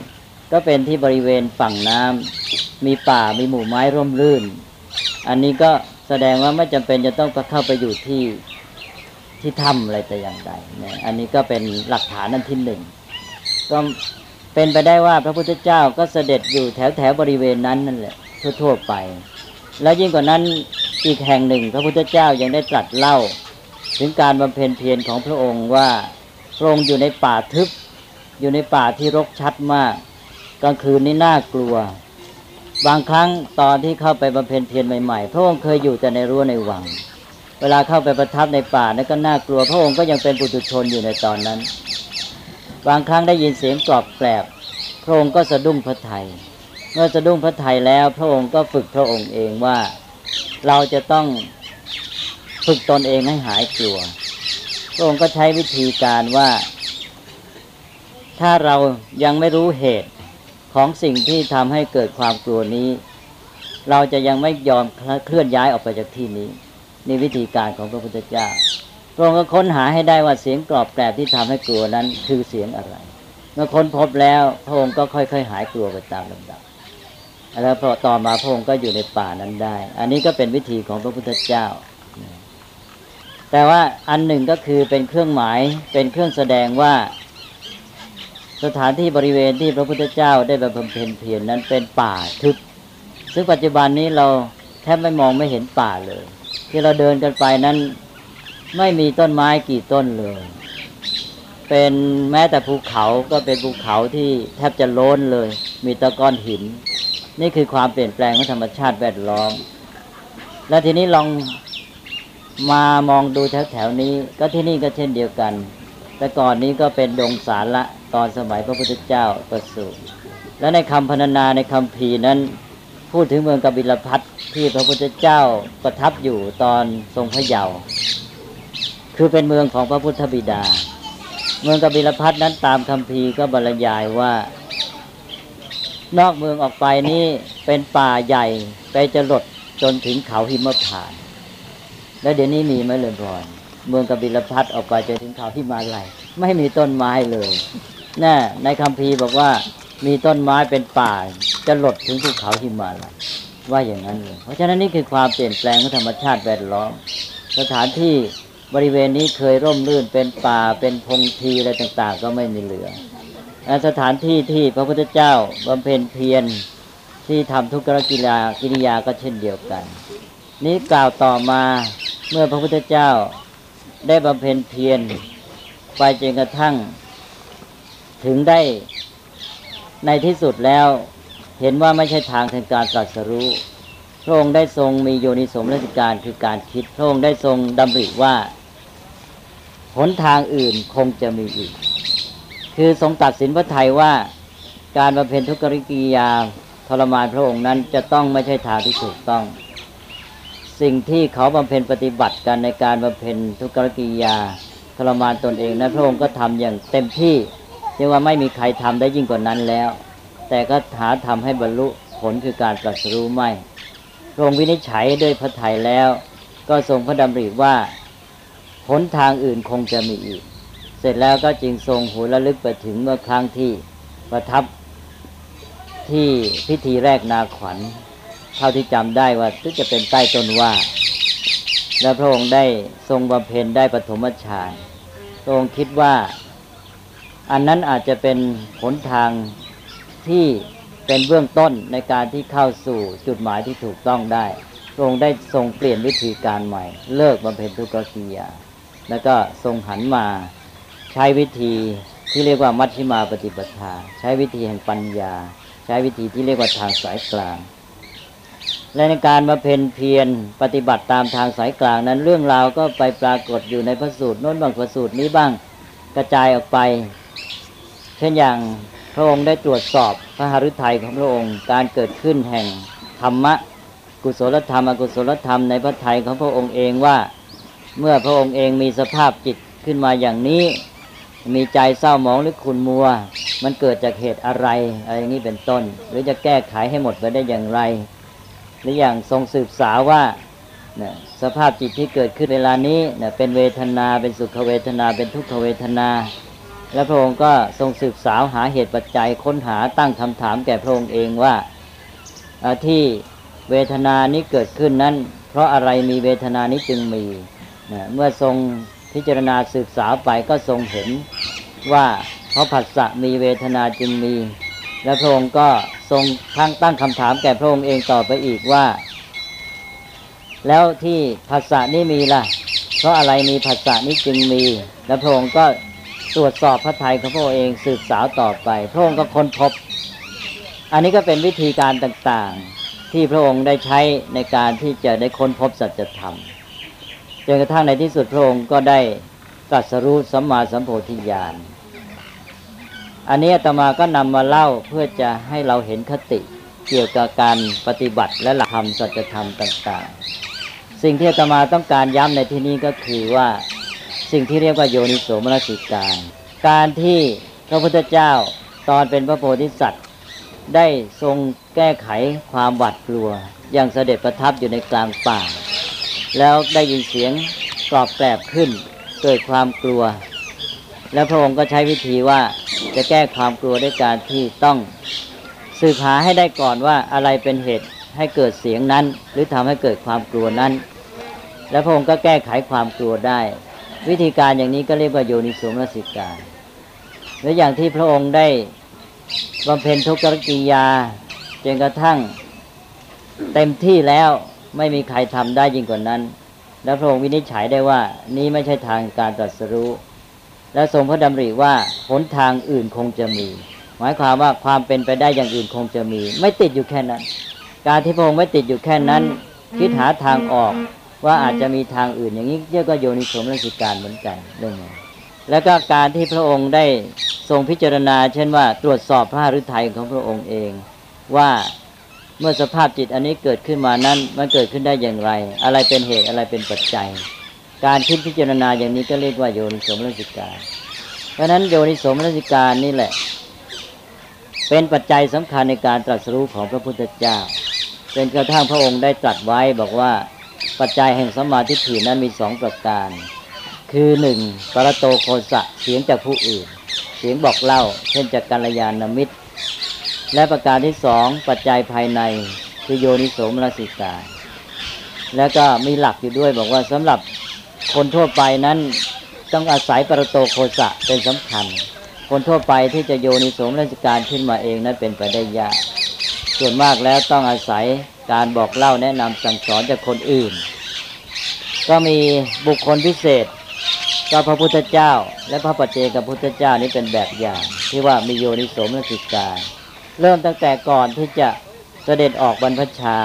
ก็เป็นที่บริเวณฝั่งน้ำมีป่ามีหมู่ไม้ร่มรื่น อันนี้ก็แสดงว่าไม่จำเป็นจะต้องเข้าไปอยู่ที่ที่ถ้ำอะไรแต่อย่างใดนะอันนี้ก็เป็นหลักฐานนั่นที่หนึ่งก็เป็นไปได้ว่าพระพุทธเจ้าก็เสด็จอยู่แถวแถวบริเวณนั้นนั่นแหละทั่วๆไป แล้วยิ่งกว่านั้นอีกแห่งหนึ่ง พระพุทธเจ้ายังได้ตรัสเล่า ถึงการบำเพ็ญเพียรของพระองค์ว่าพระองค์อยู่ในป่าทึบ อยู่ในป่าที่รกชัดมาก กลางคืนนี้น่ากลัว บางครั้งตอนที่เข้าไปบำเพ็ญเพียรใหม่ๆ พระองค์เคยอยู่แต่ในรั้วในวัง เวลาเข้าไปประทับในป่านั้นก็น่ากลัว พระองค์ก็ยังเป็นปุถุชนอยู่ในตอนนั้น บางครั้งได้ยินเสียงกรอบแกรบพระองค์ก็สะดุ้งพระไทย เมื่อสะดุ้งพระไทยแล้วพระองค์ก็ฝึกพระองค์เองว่าเราจะต้องฝึกตนเองให้หายกลัว พระองค์ก็ใช้วิธีการว่า ถ้าเรายังไม่รู้เหตุของสิ่งที่ทำให้เกิดความกลัวนี้ เราจะยังไม่ยอมเคลื่อนย้ายออกไปจากที่นี้นี่วิธีการของพระพุทธเจ้า พระองค์ก็ค้นหาให้ได้ว่าเสียงกรอบแกรบที่ทำให้กลัวนั้นคือเสียงอะไร เมื่อค้นพบแล้วพระองค์ก็ค่อยๆ หายกลัวไปตามลำดับ แล้วพอต่อมาพระองค์ก็อยู่ในป่านั้นได้ อันนี้ก็เป็นวิธีของพระพุทธเจ้า แต่ว่าอันหนึ่งก็คือเป็นเครื่องหมายเป็นเครื่องแสดงว่า สถานที่บริเวณที่พระพุทธเจ้าได้บำเพ็ญเพียรนนั้นเป็นป่าทึบ ซึ่งปัจจุบันนี้เราแทบไม่มองไม่เห็นป่าเลย ที่เราเดินกันไปนั้นไม่มีต้นไม้กี่ต้นเลย เป็นแม้แต่ภูเขาก็เป็นภูเขาที่แทบจะโล้นเลย มีตะกอนหิน นี่คือความเปลี่ยนแปลงของธรรมชาติแวดล้อม และทีนี้ลองมามองดูแถวๆนี้ ก็ที่นี่ก็เช่นเดียวกัน แต่ก่อนนี้ก็เป็นดงสารละตอนสมัยพระพุทธเจ้าประสูติและในคำพรรณนาในคำพีนั้น พูดถึงเมืองกบิลพัทที่พระพุทธเจ้าประทับอยู่ตอนทรงพระเยาว์คือเป็นเมืองของพระพุทธบิดา เมืองกบิลพัทนั้นตามคำพีก็บรรยายว่า นอกเมืองออกไปนี่เป็นป่าใหญ่ไปจะหลดจนถึงเขาหิมพานต์แล้วเดี๋ยวนี้มีไหมเลยพรเมืองกบิลพัทออกไปจนถึงเขาหิมาลัยไม่มีต้นไม้เลยน่ในคำพีบอกว่ามีต้นไม้เป็นป่า จะหลดถึงภูเขาหิมาลัยว่าอย่างนั้นเลยเพราะฉะนั้นนี่คือความเปลี่ยนแปลงของธรรมชาติแวดล้อม สถานที่บริเวณนี้เคยร่มรื่นเป็นป่าเป็นพงทีอะไรต่าง ๆ ก็ไม่มีเหลือ สถานที่ที่พระพุทธเจ้าบำเพ็ญเพียรที่ทำทุกขกิริยากิริยาก็เช่นเดียวกัน นี้กล่าวต่อมาเมื่อพระพุทธเจ้าได้บำเพ็ญเพียรไปจนกระทั่ง ถึงได้ในที่สุดแล้วเห็นว่าไม่ใช่ทางแห่งการตรัสรู้พระองค์ได้ทรงมีโยนิสมรสการคือการคิดพระองค์ได้ทรงดำริว่าหนทางอื่นคงจะมีอีก คือทรงตัดสินพระไทยว่าการบำเพ็ญทุกขกิริยาทรมานพระองค์นั้นจะต้องไม่ใช่ทางที่ถูกต้อง สิ่งที่เขาบำเพ็ญปฏิบัติกันในการบำเพ็ญทุกขกิริยาทรมานตนเองนั้นพระองค์ก็ทำอย่างเต็มที่เรียกว่าไม่มีใครทำได้ยิ่งกว่านั้นแล้ว แต่ก็หาทำให้บรรลุผลคือการตรัสรู้ไม่พระองค์วินิจฉัยด้วยพระทัยแล้ว ก็ทรงพระดำริว่าหนทางอื่นคงจะมีอีก ร็จแล้วก็จึงทรงหูระลึกไปถึงเมื่อครั้งที่ประทับที่พิธีแรกนาขวัญ เท่าที่จำได้ว่าจะเป็นใต้ต้นว่า และพระองค์ได้ทรงบำเพ็ญได้ปฐมฌานพระองค์คิดว่า อันนั้นอาจจะเป็นหนทางที่เป็นเบื้องต้นในการที่เข้าสู่จุดหมายที่ถูกต้องได้ พระองค์ได้ทรงเปลี่ยนวิธีการใหม่ เลิกบำเพ็ญทุกขกิริยาแล้วก็ทรงหันมา ใช้วิธีที่เรียกว่ามัชฌิมาปฏิปทา ใช้วิธีแห่งปัญญา ใช้วิธีที่เรียกว่าทางสายกลาง และในการมาเพนเพียรปฏิบัติตามทางสายกลางนั้นเรื่องราวก็ไปปรากฏอยู่ในพระสูตรโน้นบางพระสูตรนี้บ้างกระจายออกไป เช่นอย่างพระองค์ได้ตรวจสอบพระหฤทัยของพระองค์การเกิดขึ้นแห่งธรรมะกุศลธรรมอกุศลธรรมในพระทัยของพระองค์เองว่า เมื่อพระองค์เองมีสภาพจิตขึ้นมาอย่างนี้ มีใจเศร้าหมองหรือขุนมัว มันเกิดจากเหตุอะไรอะไรอย่างนี้เป็นต้น หรือจะแก้ไขให้หมดไปได้อย่างไร หรืออย่างทรงสืบสาวว่าสภาพจิตที่เกิดขึ้นเวลานี้เป็นเวทนาเป็นสุขเวทนา เป็นทุกขเวทนา และพระองค์ก็ทรงสืบสาวหาเหตุปัจจัยค้นหาตั้งคำถามแก่พระองค์เองว่าที่เวทนานี้เกิดขึ้นนั้น เพราะอะไรมีเวทนานี้จึงมีเมื่อทรง พิจารณาสืบสาวไปก็ทรงเห็นว่าเพราะผัสสะมีเวทนาจึงมี และพระองค์ก็ทรงทั้งตั้งคำถามแก่พระองค์เองต่อไปอีกว่า แล้วที่ผัสสะนี้มีล่ะ เพราะอะไรมีผัสสะนี้จึงมี และพระองค์ก็ตรวจสอบพระทัยของพระองค์เองสืบสาวต่อไป พระองค์ก็ค้นพบ อันนี้ก็เป็นวิธีการต่างๆ ที่พระองค์ได้ใช้ในการที่จะได้ค้นพบสัจธรรม จนกระทั่งในที่สุดพระองค์ก็ได้ตรัสรู้สัมมาสัมโพธิญาณ อันนี้ตมาก็นำมาเล่าเพื่อจะให้เราเห็นคติเกี่ยวกับการปฏิบัติและหลักธรรมสัจธรรมต่างๆ สิ่งที่อาตมาต้องการย้ำในที่นี้ก็คือว่าสิ่งที่เรียกว่าโยนิโสมนสิการ การที่พระพุทธเจ้าตอนเป็นพระโพธิสัตว์ ได้ทรงแก้ไขความหวาดกลัว อย่างเสด็จประทับอยู่ในกลางป่า แล้วได้ยินเสียงกรอบแกรบขึ้น เกิดความกลัว แล้วพระองค์ก็ใช้วิธีว่าจะแก้ความกลัวด้วยการที่ต้องสืบหาให้ได้ก่อนว่าอะไรเป็นเหตุให้เกิดเสียงนั้น หรือทำให้เกิดความกลัวนั้น แล้วพระองค์ก็แก้ไขความกลัวได้ วิธีการอย่างนี้ก็เรียกว่าโยนิสมนสิการและอย่างที่พระองค์ได้บำเพ็ญทุกขกิริยาจนกระทั่งเต็มที่แล้ว ไม่มีใครทำได้ยิ่งกว่านั้น แล้วพระองค์วินิจฉัยได้ว่านี้ไม่ใช่ทางการตรัสรู้ และทรงพระดำริว่าหนทางอื่นคงจะมี หมายความว่าความเป็นไปได้อย่างอื่นคงจะมี ไม่ติดอยู่แค่นั้น การที่พระองค์ไม่ติดอยู่แค่นั้น คิดหาทางออกว่าอาจจะมีทางอื่นอย่างนี้เรียกว่าโยนิโสมนสิการเหมือนกันเรื่องนี้แล้วก็การที่พระองค์ได้ทรงพิจารณา เช่นว่าตรวจสอบพระฤทัยของพระองค์เอง ว่า เมื่อสภาพจิตอันนี้เกิดขึ้นมานั้น มันเกิดขึ้นได้อย่างไร อะไรเป็นเหตุอะไรเป็นปัจจัย การคิดพิจารณาอย่างนี้ก็เรียกว่าโยนิสมนสิการเพราะนั้นโยนิสมนสิการนี่แหละ เป็นปัจจัยสำคัญในการตรัสรู้ของพระพุทธเจ้าเป็นกระทั่งพระองค์ได้ตรัสไว้บอกว่าปัจจัยแห่งสมาธิถินั้นมีสองประการ คือหนึ่งปรโตโคสะเสียงจากผู้อื่น เสียงบอกเล่า เช่นจากกัลยาณมิตร และประการที่สองปัจจัยภายในคือโยนิโสมนสิการแล้วก็มีหลักอยู่ด้วยบอกว่าสำหรับคนทั่วไปนั้นต้องอาศัยปรโตโคสะเป็นสำคัญ คนทั่วไปที่จะโยนิโสมนสิการขึ้นมาเองนั้นเป็นไปได้ยาก ส่วนมากแล้วต้องอาศัยการบอกเล่าแนะนำสั่งสอนจากคนอื่น ก็มีบุคคลพิเศษก็พระพุทธเจ้า และพระปัจเจกพุทธเจ้านี้เป็นแบบอย่าง ที่ว่ามีโยนิโสมนสิการ เริ่มตั้งแต่ก่อนที่จะเสด็จออกบรรพชา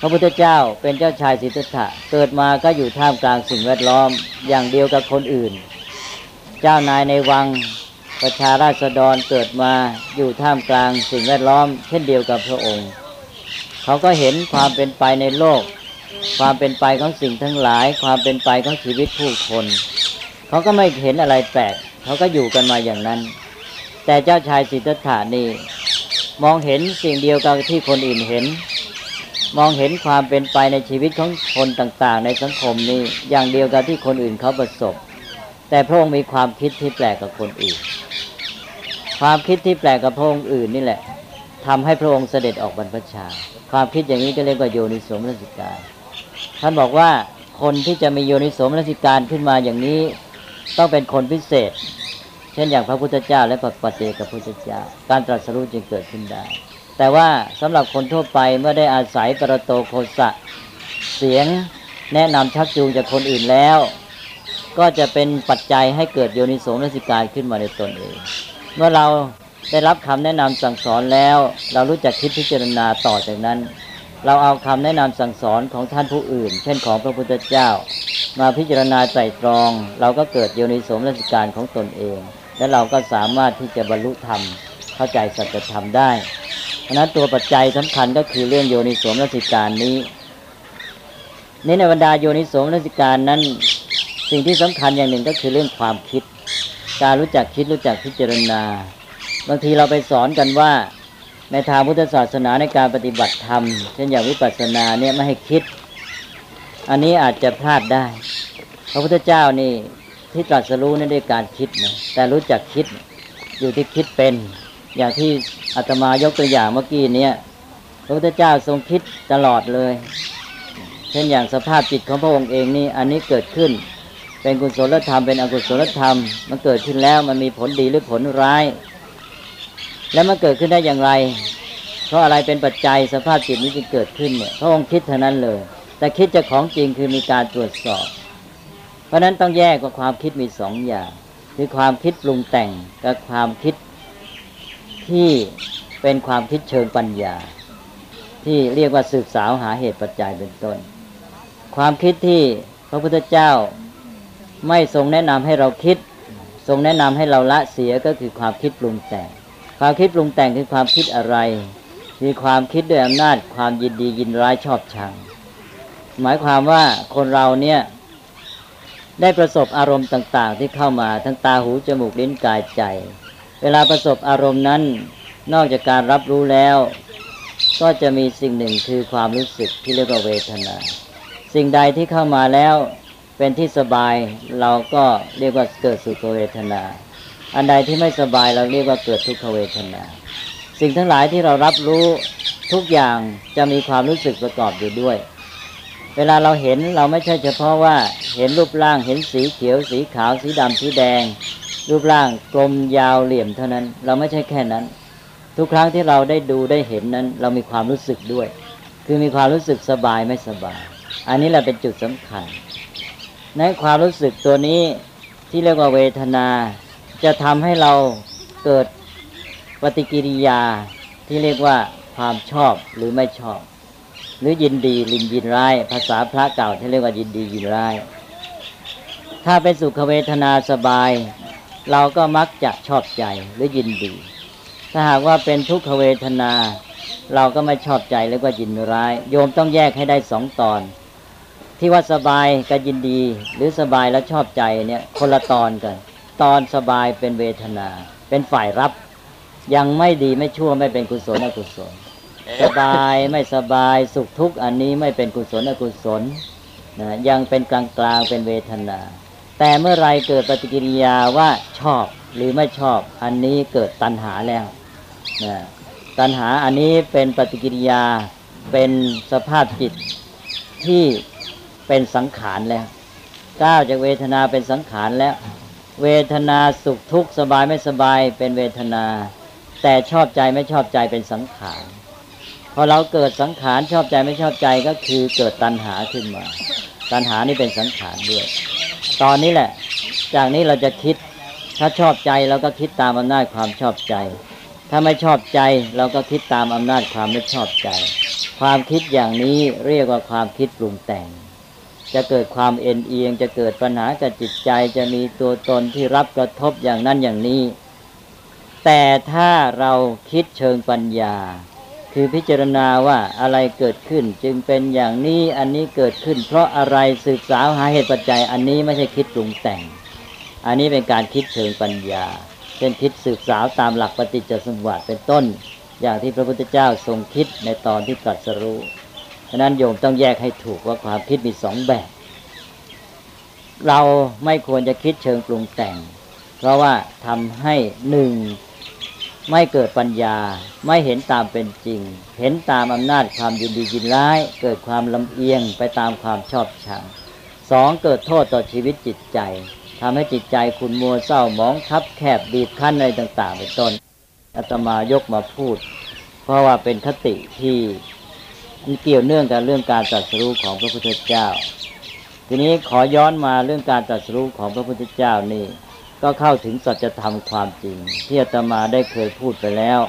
พระพุทธเจ้าเป็นเจ้าชายสิทธัตถะเกิดมาก็อยู่ท่ามกลางสิ่งแวดล้อมอย่างเดียวกับคนอื่น เจ้านายในวังประชาราษฎรเกิดมาอยู่ท่ามกลางสิ่งแวดล้อม เช่นเดียวกับพระองค์ เขาก็เห็นความเป็นไปในโลก ความเป็นไปของสิ่งทั้งหลาย ความเป็นไปของชีวิตผู้คน เขาก็ไม่เห็นอะไรแปลกเขาก็อยู่กันมาอย่างนั้น แต่เจ้าชายสิทธัตถานี่มองเห็นสิ่งเดียวกับที่คนอื่นเห็น มองเห็นความเป็นไปในชีวิตของคนต่างๆ ในสังคมนี้อย่างเดียวกับที่คนอื่นเขาประสบ แต่พระองค์มีความคิดที่แปลกกับคนอื่น ความคิดที่แปลกกับพระองค์อื่นนี่แหละททำให้พระองค์เสด็จออกบรรพชา ความคิดอย่างนี้ก็เรียกว่าโยนิสมนสิการท่านบอกว่าคนที่จะมีโยนิสมนสิการขึ้นมาอย่างนี้ ต้องเป็นคนพิเศษ ช่นอย่างพระพุทธเจ้า และปฏิเจกับพระพุทธเจ้า การตรัสรู้จึงเกิดขึ้นได้ แต่ว่าสำหรับคนทั่วไปเมื่อได้อาศัยปรโตโคสะเสียงแนะนำชักจูงจากคนอื่นแล้ว ก็จะเป็นปัจจัยให้เกิดโยนิโสมนสิการขึ้นมาในตนเอง เมื่อเราได้รับคำแนะนำสั่งสอนแล้ว เรารู้จักคิดพิจารณาต่อจากนั้น เราเอาคำแนะนำสั่งสอนของท่านผู้อื่น เช่นของพระพุทธเจ้า มาพิจารณาใส่ตรอง เราก็เกิดโยนิโสมนสิการของตนเอง และเราก็สามารถที่จะบรรลุธรรม เข้าใจสัจธรรมได้เพราะนั้นตัวปัจจัยสำคัญก็คือเรื่องโยนิสมนสิการนี้นี่ในบรรดาโยนิสมนสิการนั้น สิ่งที่สำคัญอย่างหนึ่งก็คือเรื่องความคิด การรู้จักคิดรู้จักพิจารณา บางทีเราไปสอนกันว่าในทางพุทธศาสนาในการปฏิบัติธรรม เช่นอย่างวิปัสสนาเนี่ยไม่ให้คิด อันนี้อาจจะพลาดได้ พระพุทธเจ้านี่ ที่ตรัสรู้นั่นด้วยการคิดนะแต่รู้จักคิดอยู่ที่คิดเป็น อย่างที่อาตมายกตัวอย่างเมื่อกี้เนี้ยพระพุทธเจ้าทรงคิดตลอดเลย เช่นอย่างสภาพจิตของพระองค์เองนี่อันนี้เกิดขึ้น เป็นกุศลธรรม เป็นอกุศลธรรม มันเกิดขึ้นแล้วมันมีผลดีหรือผลร้าย แล้วมันเกิดขึ้นได้อย่างไร เพราะอะไรเป็นปัจจัยสภาพจิตนี้จึงเกิดขึ้นเนี่ยพระองค์คิดเท่านั้นเลย แต่คิดจะของจริงคือมีการตรวจสอบ เพราะนั้นต้องแยกว่าความคิดมีสองอย่าง คือความคิดปรุงแต่งกับความคิดที่เป็นความคิดเชิงปัญญา ที่เรียกว่าสืบสาวหาเหตุปัจจัยเป็นต้น ความคิดที่พระพุทธเจ้าไม่ทรงแนะนำให้เราคิด ทรงแนะนำให้เราละเสียก็คือความคิดปรุงแต่ง ความคิดปรุงแต่งคือความคิดอะไร คือความคิดด้วยอำนาจความยินดียินร้ายชอบชัง หมายความว่าคนเราเนี่ย ได้ประสบอารมณ์ต่างๆ ที่เข้ามาทั้งตาหูจมูกลิ้นกายใจ เวลาประสบอารมณ์นั้น นอกจากการรับรู้แล้ว ก็จะมีสิ่งหนึ่งคือความรู้สึกที่เรียกว่าเวทนา สิ่งใดที่เข้ามาแล้วเป็นที่สบายเราก็เรียกว่าเกิดสุขเวทนา อันใดที่ไม่สบายเราเรียกว่าเกิดทุกขเวทนา สิ่งทั้งหลายที่เรารับรู้ทุกอย่างจะมีความรู้สึกประกอบอยู่ด้วย เวลาเราเห็นเราไม่ใช่เฉพาะว่าเห็นรูปร่างเห็นสีเขียว สีขาวสีดำสีแดง รูปร่างกลมยาวเหลี่ยมเท่านั้น เราไม่ใช่แค่นั้น ทุกครั้งที่เราได้ดูได้เห็นนั้น เรามีความรู้สึกด้วย คือมีความรู้สึกสบายไม่สบาย อันนี้แหละเป็นจุดสำคัญ ในความรู้สึกตัวนี้ที่เรียกว่าเวทนา จะทำให้เราเกิดปฏิกิริยาที่เรียกว่าความชอบหรือไม่ชอบ หรือยินดีลินยินร้าย ภาษาพระเก่าที่เรียกว่ายินดียินร้าย ถ้าเป็นสุขเวทนาสบาย เราก็มักจะชอบใจหรือยินดี ถ้าหากว่าเป็นทุกขเวทนา เราก็ไม่ชอบใจแล้วก็ยินร้าย โยมต้องแยกให้ได้สองตอน ที่ว่าสบายกับยินดี หรือสบายแล้วชอบใจเนี่ยคนละตอนกัน ตอนสบายเป็นเวทนา เป็นฝ่ายรับ ยังไม่ดีไม่ชั่วไม่เป็นกุศลอกุศล สบายไม่สบายสุขทุกข์อันนี้ไม่เป็นกุศลอกุศลนะยังเป็นกลางกลางเป็นเวทนา แต่เมื่อไรเกิดปฏิกิริยาว่าชอบหรือไม่ชอบ อันนี้เกิดตัณหาแล้วนะตัณหาอันนี้เป็นปฏิกิริยาเป็นสภาพจิตที่เป็นสังขารแล้วก้าวจากเวทนาเป็นสังขารแล้ว เวทนาสุขทุกข์สบายไม่สบายเป็นเวทนา แต่ชอบใจไม่ชอบใจเป็นสังขาร อเราเกิดสังขารชอบใจไม่ชอบใจก็คือเกิดตัณหาขึ้นมา ตัณหานี่เป็นสังขารด้วย ตอนนี้แหละ จากนี้เราจะคิด ถ้าชอบใจเราก็คิดตามอำนาจความชอบใจ ถ้าไม่ชอบใจเราก็คิดตามอำนาจความไม่ชอบใจ ความคิดอย่างนี้เรียกว่าความคิดปรุงแต่ง จะเกิดความเอ็นเอียง จะเกิดปัญหากับจิตใจ จะมีตัวตนที่รับกระทบอย่างนั้นอย่างนี้ แต่ถ้าเราคิดเชิงปัญญา คือพิจารณาว่าอะไรเกิดขึ้น จึงเป็นอย่างนี้อันนี้เกิดขึ้น เพราะอะไรสืบสาวหาเหตุปัจจัย อันนี้ไม่ใช่คิดปรุงแต่ง อันนี้เป็นการคิดเชิงปัญญาเป็นคิดสืบสาวตามหลักปฏิจจสมบัติเป็นต้น อย่างที่พระพุทธเจ้าทรงคิดในตอนที่ตรัสรู้ฉะนั้นโยมต้องแยกให้ถูกว่าความคิดมีสองแบบ เราไม่ควรจะคิดเชิงปรุงแต่ง เพราะว่าทำให้หนึ่ง ไม่เกิดปัญญา ไม่เห็นตามเป็นจริง เห็นตามอำนาจความยินดียินร้าย เกิดความลำเอียงไปตามความชอบชังสองเกิดโทษต่อชีวิตจิตใจทำให้จิตใจขุนมัวเศร้าหมองคับแคบบีบคั้นอะไรต่าง ๆ เป็นต้นอาตมายกมาพูด เพราะว่าเป็นคติที่เกี่ยวเนื่องกับเรื่องการตรัสรู้ของพระพุทธเจ้า ทีนี้ขอย้อนมาเรื่องการตรัสรู้ของพระพุทธเจ้านี่ ก็เข้าถึงสัจธรรมความจริง ที่อาตมาได้เคยพูดไปแล้ว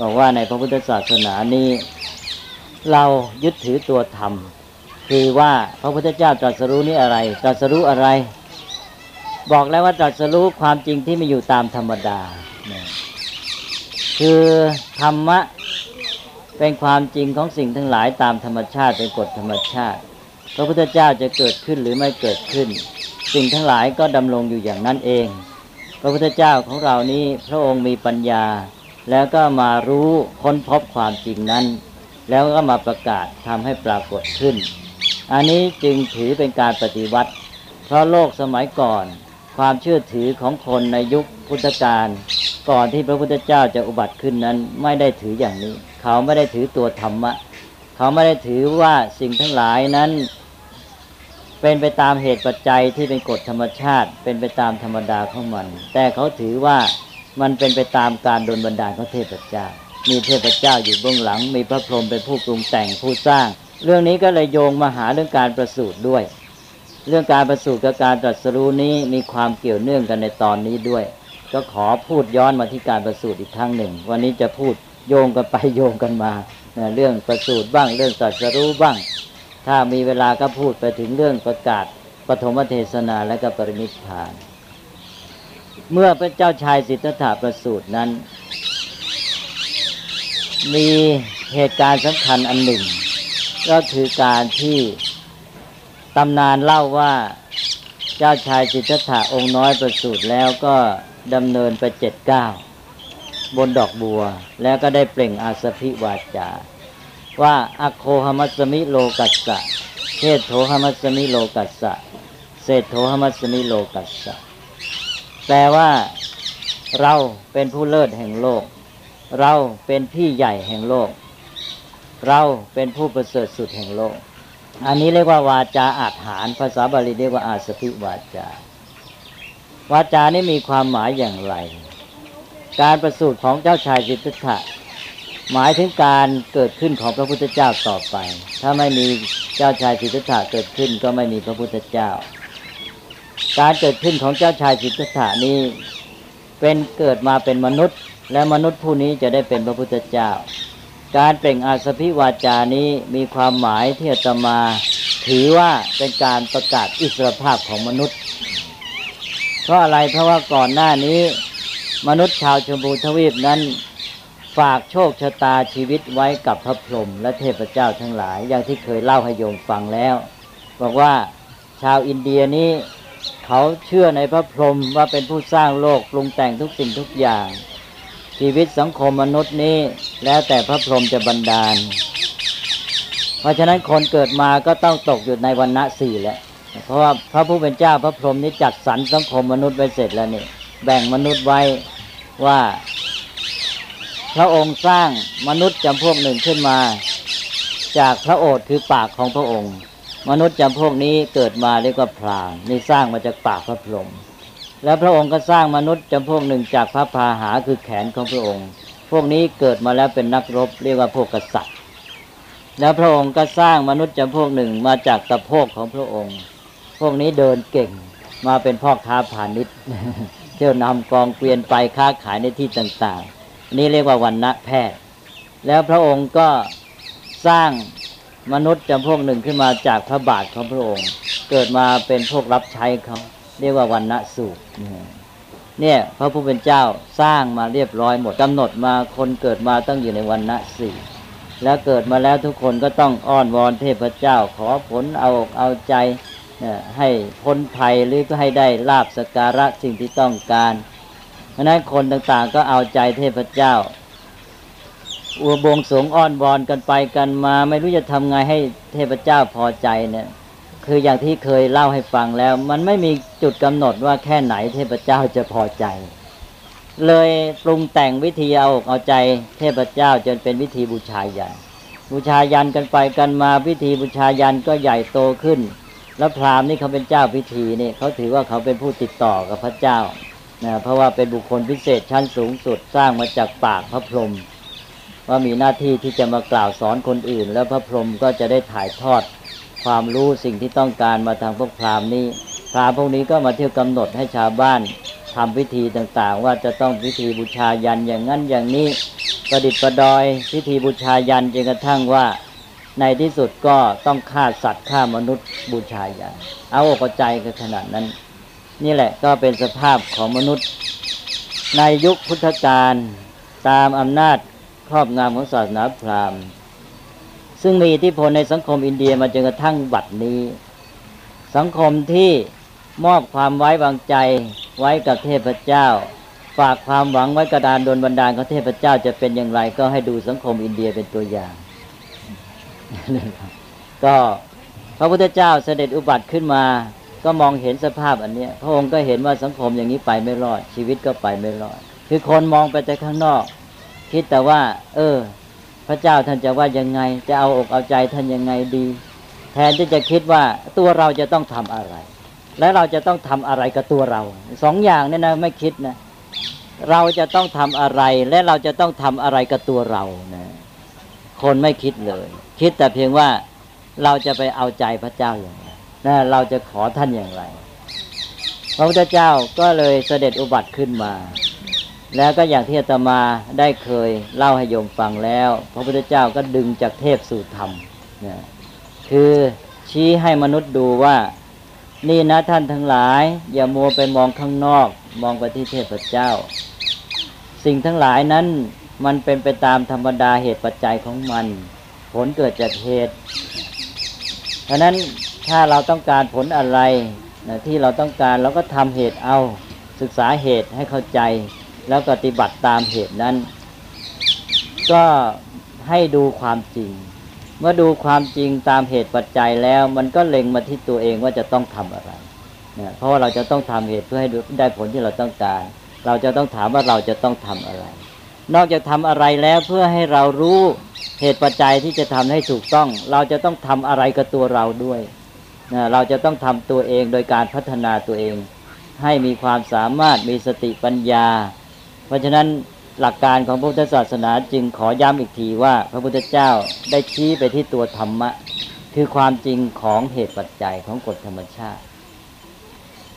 บอกว่าในพระพุทธศาสนานี้ เรายึดถือตัวธรรม คือว่าพระพุทธเจ้าตรัสรู้นี่อะไรตรัสรู้อะไร บอกแล้วว่าตรัสรู้ความจริงที่ไมีอยู่ตามธรรมดา คือธรรมะเป็นความจริงของสิ่งทั้งหลายตามธรรมชาติเป็นกฎธรรมชาติ พระพุทธเจ้าจะเกิดขึ้นหรือไม่เกิดขึ้น สิ่งทั้งหลายก็ดำรงอยู่อย่างนั้นเอง พระพุทธเจ้าของเรานี้พระองค์มีปัญญา แล้วก็มารู้ค้นพบความจริงนั้น แล้วก็มาประกาศทำให้ปรากฏขึ้น อันนี้จึงถือเป็นการปฏิวัติ เพราะโลกสมัยก่อน ความเชื่อถือของคนในยุคพุทธกาลก่อนที่พระพุทธเจ้าจะอุบัติขึ้นนั้นไม่ได้ถืออย่างนี้ เขาไม่ได้ถือตัวธรรมะ เขาไม่ได้ถือว่าสิ่งทั้งหลายนั้น เป็นไปตามเหตุปัจจัยที่เป็นกฎธรรมชาติ เป็นไปตามธรรมดาของมัน แต่เขาถือว่ามันเป็นไปตามการดลบันดาลของเทพเจ้า มีเทพเจ้าอยู่เบื้องหลัง มีพระพรหมเป็นผู้ปรุงแต่งผู้สร้าง เรื่องนี้ก็เลยโยงมาหาเรื่องการประสูติด้วย เรื่องการประสูติกับการตรัสรู้นี้มีความเกี่ยวเนื่องกันในตอนนี้ด้วย ก็ขอพูดย้อนมาที่การประสูติอีกครั้งหนึ่ง วันนี้จะพูดโยงกันไปโยงกันมา เรื่องประสูติบ้าง เรื่องตรัสรู้บ้าง ถ้ามีเวลาก็พูดไปถึงเรื่องประกาศปฐมเทศนาและก็ปรินิพพาน เมื่อพระเจ้าชายสิทธัตถะประสูตินั้น มีเหตุการณ์สำคัญอันหนึ่ง ก็คือการที่ตำนานเล่าว่าเจ้าชายสิทธัตถะองค์น้อยประสูติแล้วก็ดำเนินไปเจ็ดเก้าบนดอกบัว แล้วก็ได้เปล่งอาสพิวาจา ว่าอโคหมัสมิโลกัสสะเทโถหมัสมิโลกัสสะเศโถหมัสมิโลกัสสะแปลว่าเราเป็นผู้เลิศแห่งโลก เราเป็นพี่ใหญ่แห่งโลก เราเป็นผู้ประเสริฐสุดแห่งโลก อันนี้เรียกว่าวาจาอาถานภาษาบาลีเรียกว่าอาสพิวาจา วาจานี้มีความหมายอย่างไร การประสูติของเจ้าชายสิทธัตถะ หมายถึงการเกิดขึ้นของพระพุทธเจ้าต่อไป ถ้าไม่มีเจ้าชายสิทธัตถะเกิดขึ้นก็ไม่มีพระพุทธเจ้า การเกิดขึ้นของเจ้าชายสิทธัตถะนี้เป็นเกิดมาเป็นมนุษย์ และมนุษย์ผู้นี้จะได้เป็นพระพุทธเจ้า การเปล่งอาสพิวาจานี้มีความหมายที่อาตมา ถือว่าเป็นการประกาศอิสรภาพของมนุษย์ เพราะอะไรเพราะว่าก่อนหน้านี้ มนุษย์ชาวชมพูทวีปนั้น ฝากโชคชะตาชีวิตไว้กับพระพรหมและเทพเจ้าทั้งหลาย อย่างที่เคยเล่าให้โยมฟังแล้ว บอกว่าชาวอินเดียนี้เขาเชื่อในพระพรหมว่าเป็นผู้สร้างโลกปรุงแต่งทุกสิ่งทุกอย่าง ชีวิตสังคมมนุษย์นี้แล้วแต่พระพรหมจะบันดาล เพราะฉะนั้นคนเกิดมาก็ต้องตกอยู่ในวันณะสี่แหละเพราะว่าพระผู้เป็นเจ้าพระพรหมนี้จัดสรรสังคมมนุษย์ไว้เสร็จแล้วนี่แบ่งมนุษย์ไว้ว่า พระองค์สร้างมนุษย์จำพวกหนึ่งขึ้นมา จากพระโอษฐ์คือปากของพระองค์ มนุษย์จำพวกนี้เกิดมาเรียกว่าพรามนี่สร้างมาจากปากพระพรหมแล้วพระองค์ก็สร้างมนุษย์จำพวกหนึ่งจากพระพาหาคือแขนของพระองค์ พวกนี้เกิดมาแล้วเป็นนักรบ เรียกว่าพวกกษัตริย์ แล้วพระองค์ก็สร้างมนุษย์จำพวกหนึ่งมาจากตะโพกของพระองค์ พวกนี้เดินเก่งมาเป็นพ่อค้าพาณิชย์เที่ยวนำกองเกวียนไปค้าขายในที่ต่างๆ นี่เรียกว่าวันณะแพทย์ แล้วพระองค์ก็สร้างมนุษย์จำพวกหนึ่งขึ้นมาจากพระบาทของพระองค์ เกิดมาเป็นพวกรับใช้เขาเรียกว่าวันณะสูตรเนี่ยพระผู้เป็นเจ้าสร้างมาเรียบร้อยหมดกำหนดมาคนเกิดมาต้องอยู่ในวันณะสี่แล้วเกิดมาแล้วทุกคนก็ต้องอ้อนวอนเทพเจ้าขอผลเอาอกเอาใจให้พ้นภัยหรือก็ให้ได้ลาบสการะสิ่งที่ต้องการ เพราะนั้นคนต่างๆ ก็เอาใจเทพเจ้า อัวบวงสงอ้อนวอนกันไปกันมา ไม่รู้จะทำไงให้เทพเจ้าพอใจเนี่ยคืออย่างที่เคยเล่าให้ฟังแล้ว มันไม่มีจุดกำหนดว่าแค่ไหนเทพเจ้าจะพอใจ เลยปรุงแต่งวิธีเอาอกเอาใจเทพเจ้าจนเป็นวิธีบูชายัน บูชายันกันไปกันมาพิธีบูชายันก็ใหญ่โตขึ้น แล้วพราหมณ์นี่เขาเป็นเจ้าพิธีนี่เขาถือว่าเขาเป็นผู้ติดต่อกับพระเจ้า นะเพราะว่าเป็นบุคคลพิเศษชั้นสูงสุดสร้างมาจากปากพระพรหมว่ามีหน้าที่ที่จะมากล่าวสอนคนอื่น แล้วพระพรหมก็จะได้ถ่ายทอดความรู้สิ่งที่ต้องการมาทางพวกพราหมณ์นี้พราหมณ์พวกนี้ก็มาเที่ยวกำหนดให้ชาวบ้านทำพิธีต่างๆ ว่าจะต้องพิธีบูชายันอย่างนั้นอย่างนี้ประดิษฐ์ประดอยพิธีบูชายันจนกระทั่งว่าในที่สุดก็ต้องฆ่าสัตว์ฆ่ามนุษย์บูชายันเอาอกเอาใจกันขนาดนั้น นี่แหละก็เป็นสภาพของมนุษย์ ในยุคพุทธกาลตามอำนาจครอบงำของศาสนาพราหมณ์ ซึ่งมีอิทธิพลในสังคมอินเดียมาจนกระทั่งบัดนี้ สังคมที่มอบความไว้วางใจไว้กับเทพเจ้า ฝากความหวังไว้กระดานโดนบันดาลของเทพเจ้าจะเป็นอย่างไร ก็ให้ดูสังคมอินเดียเป็นตัวอย่าง ก็พระพุทธเจ้าเสด็จอุบัติขึ้นมา ก็มองเห็นสภาพอันเนี้ยพระองค์ก็เห็นว่าสังคมอย่างนี้ไปไม่รอด ชีวิตก็ไปไม่รอด คือคนมองไปแต่ข้างนอก คิดแต่ว่า เออ พระเจ้าท่านจะว่ายังไง จะเอาอกเอาใจท่านยังไงดี แทนที่จะคิดว่าตัวเราจะต้องทำอะไร และเราจะต้องทำอะไรกับตัวเราสองอย่างเนี่ยนะไม่คิดนะเราจะต้องทำอะไรและเราจะต้องทำอะไรกับตัวเรานะคนไม่คิดเลย คิดแต่เพียงว่าเราจะไปเอาใจพระเจ้าอย่าง นะเราจะขอท่านอย่างไร พระพุทธเจ้าก็เลยเสด็จอุบัติขึ้นมา แล้วก็อย่างที่อาตมาได้เคยเล่าให้โยมฟังแล้ว พระพุทธเจ้าก็ดึงจากเทพสู่ธรรมนะคือชี้ให้มนุษย์ดูว่านี่นะท่านทั้งหลาย อย่ามัวไปมองข้างนอก มองไปที่เทพเจ้า สิ่งทั้งหลายนั้นมันเป็นไปตามธรรมดาเหตุปัจจัยของมัน ผลเกิดจากเหตุเพราะนั้น ถ้าเราต้องการผลอะไรนะที่เราต้องการเราก็ทำเหตุเอาศึกษาเหตุให้เข้าใจ แล้วปฏิบัติตามเหตุนั้น ก็ให้ดูความจริง เมื่อดูความจริงตามเหตุปัจจัยแล้ว มันก็เล็งมาที่ตัวเองว่าจะต้องทำอะไรนะเพราะว่าเราจะต้องทำเหตุเพื่อให้ได้ผลที่เราต้องการ เราจะต้องถามว่าเราจะต้องทำอะไร นอกจากทำอะไรแล้วเพื่อให้เรารู้เหตุปัจจัยที่จะทำให้ถูกต้อง เราจะต้องทำอะไรกับตัวเราด้วย เราจะต้องทำตัวเองโดยการพัฒนาตัวเอง ให้มีความสามารถมีสติปัญญา เพราะฉะนั้นหลักการของพระพุทธศาสนาจึงขอย้ำอีกทีว่า พระพุทธเจ้าได้ชี้ไปที่ตัวธรรมะ คือความจริงของเหตุปัจจัยของกฎธรรมชาติ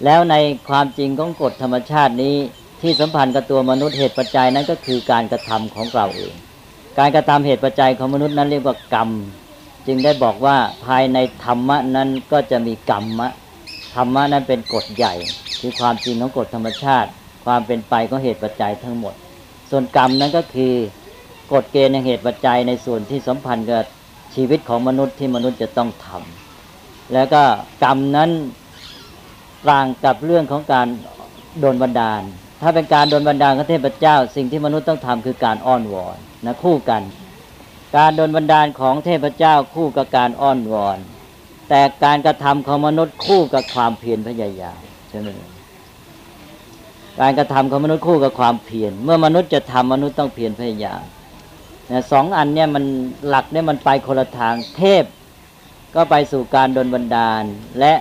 แล้วในความจริงของกฎธรรมชาตินี้ที่สัมพันธ์กับตัวมนุษย์เหตุปัจจัยนั้นก็คือการกระทำของเราเอง การกระทำเหตุปัจจัยของมนุษย์นั้นเรียกว่ากรรม จึงได้บอกว่าภายในธรรมะนั้นก็จะมีกรรมะธรรมะนั้นเป็นกฎใหญ่ คือความจริงของกฎธรรมชาติ ความเป็นไปของเหตุปัจจัยทั้งหมด ส่วนกรรมนั้นก็คือกฎเกณฑ์ในเหตุปัจจัยในส่วนที่สัมพันธ์กับชีวิตของมนุษย์ที่มนุษย์จะต้องทำแล้วก็กรรมนั้นต่างกับเรื่องของการโดนบันดาล ถ้าเป็นการโดนบันดาลของเทพเจ้า สิ่งที่มนุษย์ต้องทำคือการอ้อนวอนนะคู่กัน การโดนบันดาลของเทพเจ้าคู่กับการอ้อนวอน แต่การกระทำของมนุษย์คู่กับความเพียรพยายามใช่ไหมการกระทำของมนุษย์คู่กับความเพียรเมื่อมนุษย์จะทำมนุษย์ต้องเพียรพยายามนะสองอันเนี่ยมันหลักเนี่ยมันไปคนละทางเทพก็ไปสู่การโดนบันดาล และ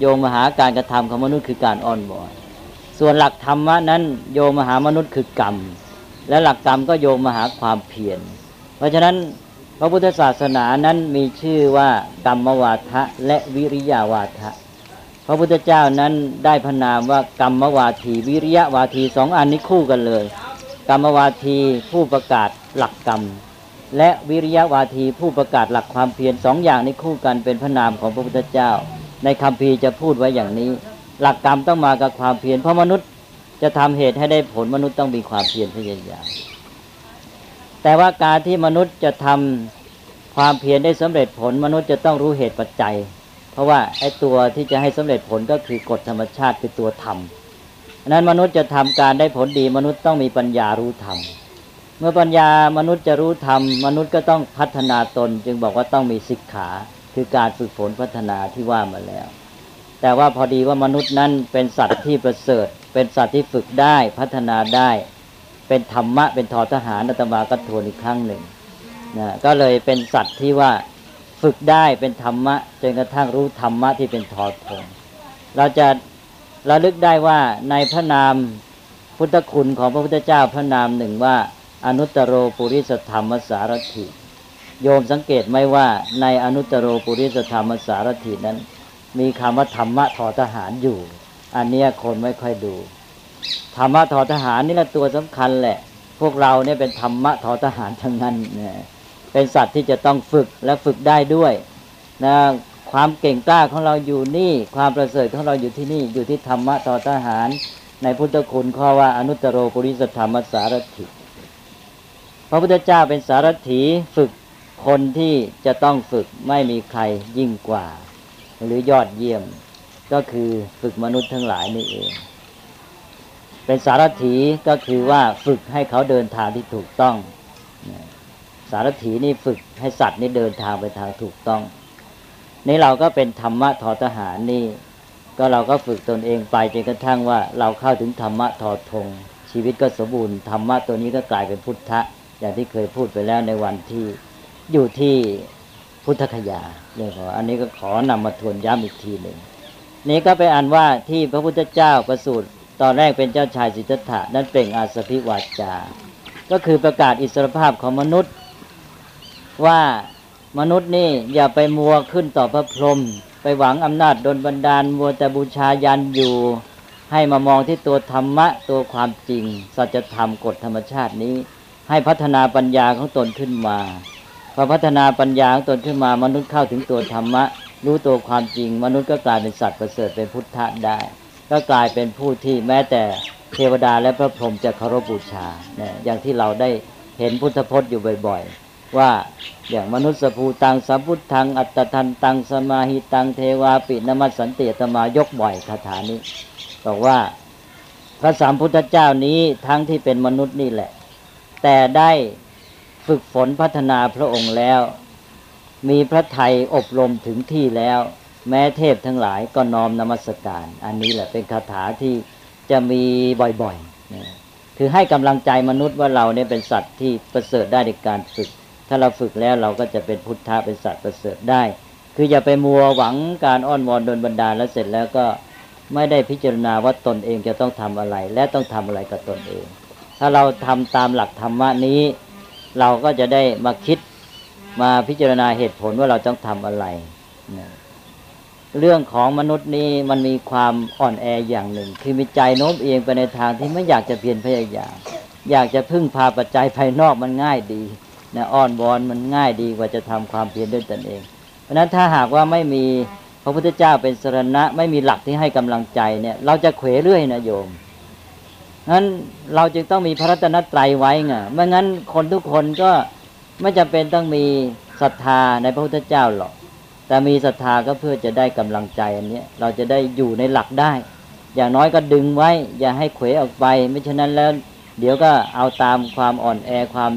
โยมมหาการกระทำของมนุษย์คือการอ้อนวอนส่วนหลักธรรมะนั้นโยมมหามนุษย์คือกรรม และหลักกรรมก็โยมมหาความเพียร ราะฉะนั้นพระพุทธศาสนานั้นมีชื่อว่ากรรมวาทะและวิริยาวาทะ พระพุทธเจ้านั้นได้พนามว่ากรรมวาทีวิริยะวาทีสองอันนี้คู่กันเลย กรรมวาทีผู้ประกาศหลักกรรม และวิริยะวาทีผู้ประกาศหลักความเพียรสองอย่างนี้คู่กันเป็นพระนามของพระพุทธเจ้า ในคำพีจะพูดไว้อย่างนี้ หลักกรรมต้องมากับความเพียรเพราะมนุษย์จะทำเหตุให้ได้ผลมนุษย์ต้องมีความเพียรพยายาม แต่ว่าการที่มนุษย์จะทำความเพียรได้สำเร็จผล มนุษย์จะต้องรู้เหตุปัจจัย เพราะว่าไอ้ตัวที่จะให้สำเร็จผลก็คือกฎธรรมชาติคือตัวธรรมนั้นมนุษย์จะทำการได้ผลดีมนุษย์ต้องมีปัญญารู้ธรรมเมื่อปัญญามนุษย์จะรู้ธรรมมนุษย์ก็ต้องพัฒนาตน จึงบอกว่าต้องมีศิกขาคือการฝึกฝนพัฒนาที่ว่ามาแล้ว แต่ว่าพอดีว่ามนุษย์นั้นเป็นสัตว์ที่ประเสริฐ เป็นสัตว์ที่ฝึกได้พัฒนาได้ เป็นธรรมะเป็นทอทหารอาตมาก็ทวนอีกครั้งหนึ่งนะก็เลยเป็นสัตว์ที่ว่าฝึกได้เป็นธรรมะจนกระทั่งรู้ธรรมะที่เป็นทอทงเราจะระลึกได้ว่าในพระนามพุทธคุณของพระพุทธเจ้าพระนามหนึ่งว่า อนุตตรโรปุริสธรรมสารถิโยมสังเกตไหมว่าในอนุตตรโรปุริสธรรมสารถินั้น มีคำว่าธรรมะทอทหารอยู่ อันเนี้ยคนไม่ค่อยดู ธรรมะทอทหารนี่แหละตัวสำคัญแหละ พวกเราเนี่ยเป็นธรรมะทอทหารทั้งนั้นนะเป็นสัตว์ที่จะต้องฝึกและฝึกได้ด้วยนะความเก่งกล้าของเราอยู่นี่ ความประเสริฐของเราอยู่ที่นี่ อยู่ที่ธรรมะทอทหาร ในพุทธคุณข้อว่าอนุตตรโรปุริสธรรมสารถิพระพุทธเจ้าเป็นสารถีฝึกคนที่จะต้องฝึกไม่มีใครยิ่งกว่า หรือยอดเยี่ยม ก็คือฝึกมนุษย์ทั้งหลายนี่เอง เป็นสารถีก็คือว่าฝึกให้เขาเดินทางที่ถูกต้อง สารถีนี่ฝึกให้สัตว์นี่เดินทางไปทางถูกต้อง นี่เราก็เป็นธรรมะทอทหารนี่ ก็เราก็ฝึกตนเองไปจนกระทั่งว่าเราเข้าถึงธรรมะทอทง ชีวิตก็สมบูรณ์ธรรมะตัวนี้ก็กลายเป็นพุทธะ อย่างที่เคยพูดไปแล้วในวันที่อยู่ที่พุทธคยาเรื่องของอันนี้ก็ขอนำมาทวนย้ำอีกทีหนึ่งนี้ก็ไปอ่านว่าที่พระพุทธเจ้าประสูติ ตอนแรกเป็นเจ้าชายสิทธัตถะนั้นเปล่งอาสพิวาจา ก็คือประกาศอิสรภาพของมนุษย์ ว่ามนุษย์นี่อย่าไปมัวขึ้นต่อพระพรหมไปหวังอำนาจดลบันดาลมัวแต่บูชายันอยู่ ให้มามองที่ตัวธรรมะตัวความจริงสัจธรรมกฎธรรมชาตินี้ ให้พัฒนาปัญญาของตนขึ้นมาพอพัฒนาปัญญาของตนขึ้นมามนุษย์เข้าถึงตัวธรรมะ รู้ตัวความจริง มนุษย์ก็กลายเป็นสัตว์ประเสริฐเป็นพุทธะได้ ก็กลายเป็นผู้ที่แม้แต่เทวดาและพระพรหมจะเคารพบูชาเนี่ยอย่างที่เราได้เห็นพุทธพจน์อยู่บ่อยๆ ว่าอย่างมนุษย์สภูตังสัมพุทธัง อัตตันตังสมาหิตังเทวาปินมัสสันติตมายกบ่อยคาถานี้บอกว่าพระสามพุทธเจ้านี้ทั้งที่เป็นมนุษย์นี่แหละ แต่ได้ฝึกฝนพัฒนาพระองค์แล้ว มีพระไทยอบรมถึงที่แล้ว แม้เทพทั้งหลายก็น้อมนมัสการ อันนี้แหละเป็นคาถาที่จะมีบ่อยๆคือให้กำลังใจมนุษย์ว่าเราเนี่ยเป็นสัตว์ที่ประเสริฐได้ในการฝึก ถ้าเราฝึกแล้วเราก็จะเป็นพุทธะเป็นสัตว์ประเสริฐได้ คืออย่าไปมัวหวังการอ้อนวอนโดนบันดาลแล้วเสร็จแล้วก็ไม่ได้พิจารณาว่าตนเองจะต้องทำอะไร และต้องทำอะไรกับตนเอง ถ้าเราทำตามหลักธรรมะนี้ เราก็จะได้มาคิดมาพิจารณาเหตุผลว่าเราต้องทำอะไรนะ เรื่องของมนุษย์นี้มันมีความอ่อนแออย่างหนึ่ง คือมีใจโน้มเอียงไปในทางที่ไม่อยากจะเพียรพยายามอยากจะพึ่งพาปัจจัยภายนอกมันง่ายดีนะอ้อนวอนมันง่ายดีกว่าจะทำความเพียรด้วยตนเอง เพราะนั้นถ้าหากว่าไม่มีพระพุทธเจ้าเป็นสรณะ ไม่มีหลักที่ให้กำลังใจเนี่ย เราจะเขวเรื่อยนะโยมงั้นเราจึงต้องมีพระรัตนตรัยไว้ไงไม่งั้นคนทุกคนก็ไม่จำเป็นต้องมีศรัทธาในพระพุทธเจ้าหรอก แต่มีศรัทธาก็เพื่อจะได้กำลังใจอันนี้เราจะได้อยู่ในหลักได้ อย่างน้อยก็ดึงไว้ อย่าให้เขวออกไป ไม่ฉะนั้นแล้ว เดี๋ยวก็เอาตามความอ่อนแอความ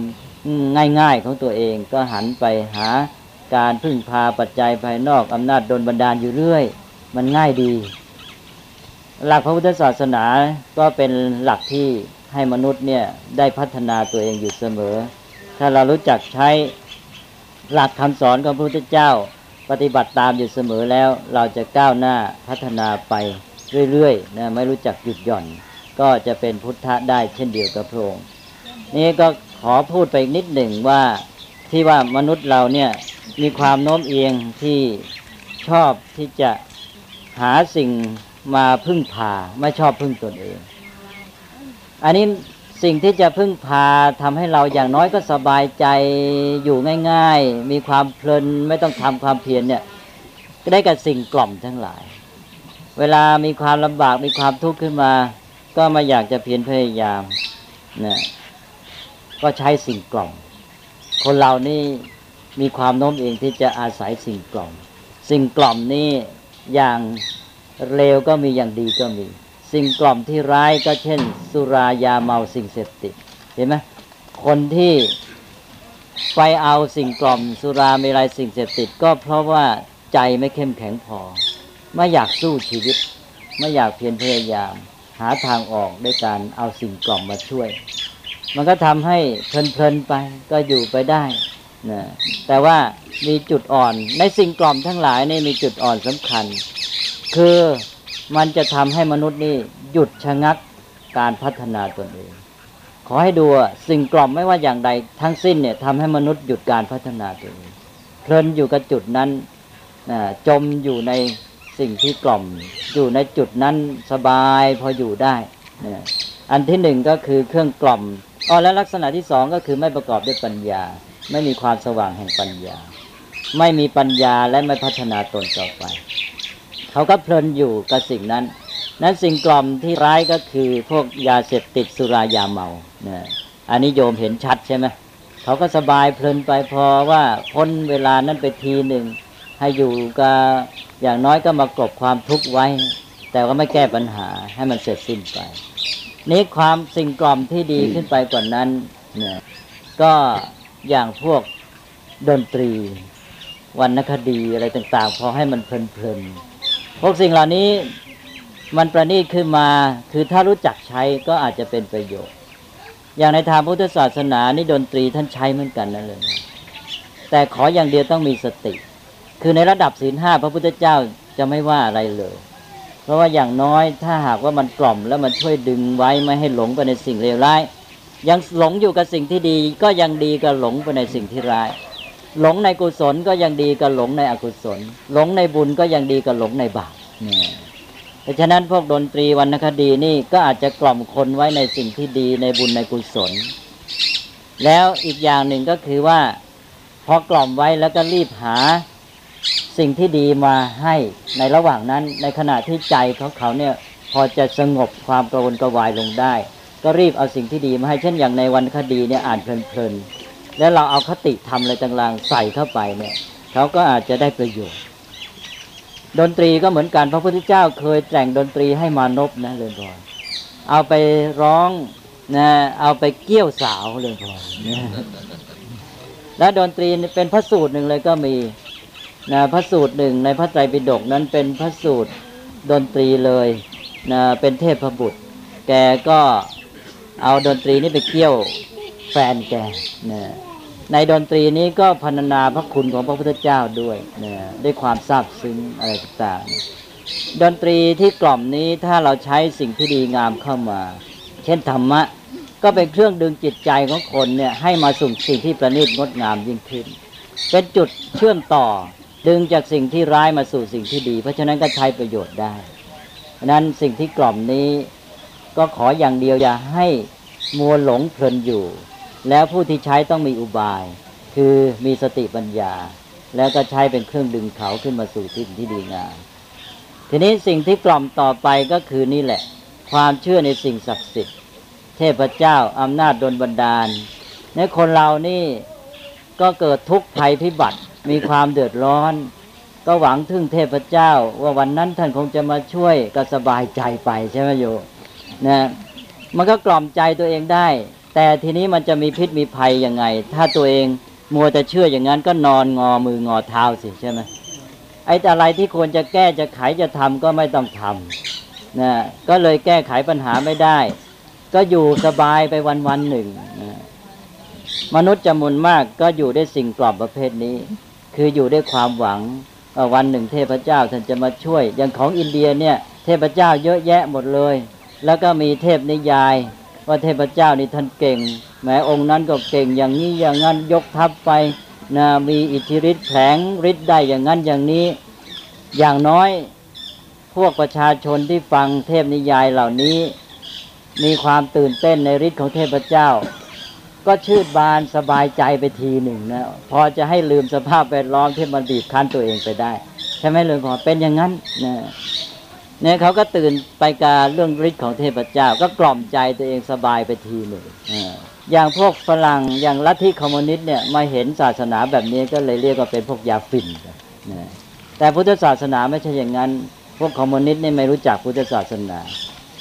ง่ายๆของตัวเองก็หันไปหาการพึ่งพาปัจจัยภายนอกอำนาจดลบันดาลอยู่เรื่อย มันง่ายดี หลักพระพุทธศาสนาก็เป็นหลักที่ให้มนุษย์เนี่ยได้พัฒนาตัวเองอยู่เสมอ ถ้าเรารู้จักใช้หลักคำสอนของพระพุทธเจ้า ปฏิบัติตามอยู่เสมอแล้ว เราจะก้าวหน้าพัฒนาไปเรื่อยๆนะไม่รู้จักหยุดหย่อน ก็จะเป็นพุทธะได้เช่นเดียวกับพระองค์นี่ก็ขอพูดไปนิดหนึ่งว่าที่ว่ามนุษย์เราเนี่ยมีความโน้มเอียงที่ชอบที่จะหาสิ่งมาพึ่งพาไม่ชอบพึ่งตนเอง อันนี้ สิ่งที่จะพึ่งพาทำให้เราอย่างน้อยก็สบายใจอยู่ง่าย ๆ มีความเพลินไม่ต้องทำความเพียรเนี่ยได้กับสิ่งกล่อมทั้งหลาย เวลามีความลำบากมีความทุกข์ขึ้นมา ก็มาอยากจะเพียรพยายามนะก็ใช้สิ่งกล่อมคนเรานี่มีความโน้มเองที่จะอาศัยสิ่งกล่อมสิ่งกล่อมนี่อย่างเลวก็มีอย่างดีก็มี สิ่งกล่อมที่ร้ายก็เช่น สุรายาเมาสิ่งเสพติดเห็นไหมคนที่ไปเอาสิ่งกล่อม สุราเมลัยสิ่งเสพติด ก็เพราะว่าใจไม่เข้มแข็งพอ ไม่อยากสู้ชีวิต ไม่อยากเพียรพยายาม หาทางออกด้วยการเอาสิ่งกล่อมมาช่วย มันก็ทำให้เพลินๆไปก็อยู่ไปได้นะแต่ว่ามีจุดอ่อนในสิ่งกล่อมทั้งหลายนี่มีจุดอ่อนสำคัญ คือ มันจะทำให้มนุษย์นี่หยุดชะงักการพัฒนาตนเอง ขอให้ดูสิ่งกล่อมไม่ว่าอย่างใดทั้งสิ้นเนี่ยทำให้มนุษย์หยุดการพัฒนาตัวเองเพลินอยู่กับจุดนั้นจมอยู่ในสิ่งที่กล่อม อยู่ในจุดนั้นสบายพออยู่ได้ อันที่หนึ่งก็คือเครื่องกล่อมอ๋อและลักษณะที่สองก็คือไม่ประกอบด้วยปัญญา ไม่มีความสว่างแห่งปัญญา ไม่มีปัญญาและไม่พัฒนาตนต่อไป เขาก็เพลินอยู่กับสิ่งนั้น นั้นสิ่งกล่อมที่ร้ายก็คือพวกยาเสพติดสุรายาเมานะอันนี้โยมเห็นชัดใช่ไหมเขาก็สบายเพลินไปพอว่าพ้นเวลานั้นไปทีหนึ่งให้อยู่กับอย่างน้อยก็มากลบความทุกข์ไว้ แต่ก็ไม่แก้ปัญหาให้มันเสร็จสิ้นไปนี้ความสิ่งกล่อมที่ดีขึ้นไปกว่านั้นเนี่ยก็อย่างพวกดนตรีวรรณคดีอะไรต่างๆ พอให้มันเพลินๆ พวกสิ่งเหล่านี้มันประณีตขึ้นมา คือถ้ารู้จักใช้ก็อาจจะเป็นประโยชน์ อย่างในทางพุทธศาสนานี่ดนตรีท่านใช้เหมือนกันนั่นเลยแต่ขออย่างเดียวต้องมีสติ คือในระดับศีลห้าพระพุทธเจ้าจะไม่ว่าอะไรเลย เพราะว่าอย่างน้อยถ้าหากว่ามันกล่อมแล้วมันช่วยดึงไว้ไม่ให้หลงไปในสิ่งเลวร้าย ยังหลงอยู่กับสิ่งที่ดีก็ยังดีกับหลงไปในสิ่งที่ร้าย หลงในกุศลก็ยังดีกับหลงในอกุศล หลงในบุญก็ยังดีกับหลงในบาปเนี่ยเพราะฉะนั้นพวกดนตรีวรรณคดีนี่ก็อาจจะกล่อมคนไว้ในสิ่งที่ดีในบุญในกุศล แล้วอีกอย่างหนึ่งก็คือว่า พอกล่อมไว้แล้วก็รีบหาสิ่งที่ดีมาให้ในระหว่างนั้น ในขณะที่ใจของเขาเนี่ยพอจะสงบความกระวนกระวายลงได้ ก็รีบเอาสิ่งที่ดีมาให้เช่นอย่างในวรรณคดีเนี่ยอ่านเพลินๆ แล้วเราเอาคติธรรมอะไรต่างๆใส่เข้าไปเนี่ยเขาก็อาจจะได้ประโยชน์ ดนตรีก็เหมือนกันพระพุทธเจ้าเคยแต่งดนตรีให้มานพนะเลยพอเอาไปร้องนะเอาไปเกี่ยวสาวเลยพอนะและดนตรีเป็นพระสูตรหนึ่งเลยก็มีนะพระสูตรหนึ่งในพระไตรปิฎกนั้นเป็นพระสูตรดนตรีเลยนะเป็นเทพบุตร แกก็เอาดนตรีนี้ไปเกี่ยวแฟนแกนะ ในดนตรีนี้ก็พรรณนาพระคุณของพระพุทธเจ้าด้วยนะด้วยความซาบซึ้งอะไรต่างๆดนตรีที่กล่อมนี้ถ้าเราใช้สิ่งที่ดีงามเข้ามา เช่นธรรมะ ก็เป็นเครื่องดึงจิตใจของคนเนี่ยให้มาสู่สิ่งที่ประณีตงดงามยิ่งขึ้น เป็นจุดเชื่อมต่อดึงจากสิ่งที่ร้ายมาสู่สิ่งที่ดี เพราะฉะนั้นก็ใช้ประโยชน์ได้นั้นสิ่งที่กล่อมนี้ก็ขออย่างเดียวอย่าให้มัวหลงเพลินอยู่ แล้วผู้ที่ใช้ต้องมีอุบาย คือมีสติปัญญา แล้วก็ใช้เป็นเครื่องดึงเขาขึ้นมาสู่สิ่งที่ดีงามทีนี้สิ่งที่กล่อมต่อไปก็คือนี่แหละ ความเชื่อในสิ่งศักดิ์สิทธิ์เทพเจ้าอำนาจดลบันดาลในคนเรานี่ก็เกิดทุกข์ภัยพิบัติ มีความเดือดร้อน ก็หวังถึงเทพเจ้า ว่าวันนั้นท่านคงจะมาช่วยก็สบายใจไปใช่ไหมโยนะมันก็กล่อมใจตัวเองได้ แต่ทีนี้มันจะมีพิษมีภัยยังไง ถ้าตัวเองมัวจะเชื่ออย่างนั้นก็นอนงอมืองอเท้าสิใช่ไหมไอ้อะไรที่ควรจะแก้จะไขจะทำก็ไม่ต้องทำนะก็เลยแก้ไขปัญหาไม่ได้ ก็อยู่สบายไปวันวันหนึ่งนะมนุษย์จำนวนมากก็อยู่ได้สิ่งกล่อมประเภทนี้ คืออยู่ได้ความหวังว่าวันหนึ่งเทพเจ้าท่านจะมาช่วย อย่างของอินเดียเนี่ย เทพเจ้าเยอะแยะหมดเลย แล้วก็มีเทพนิยาย ว่าเทพเจ้านี่ท่านเก่ง แม้องค์นั้นก็เก่งอย่างนี้อย่างนั้นยกทัพไปนะมีอิทธิฤทธิ์แผลงฤทธิ์ได้อย่างนั้นอย่างนี้ อย่างน้อยพวกประชาชนที่ฟังเทพนิยายเหล่านี้ มีความตื่นเต้นในฤทธิ์ของเทพเจ้า ก็ชื่นบานสบายใจไปทีหนึ่งนะพอจะให้ลืมสภาพแวดล้อมที่มันบีบคั้นตัวเองไปได้ ใช่ไหมเลยพอเป็นอย่างนั้นนะ เนี่ยเขาก็ตื่นไปการเรื่องฤทธิ์ของเทพเจ้า ก็กล่อมใจตัวเองสบายไปทีหนึ่งอย่างพวกฝรั่งอย่างลัทธิคอมมิวนิสต์เนี่ยมาเห็นศาสนาแบบนี้ก็เลยเรียกว่าเป็นพวกยาฝิ่นนะแต่พุทธศาสนาไม่ใช่อย่างนั้น พวกคอมมิวนิสต์นี่ไม่รู้จักพุทธศาสนา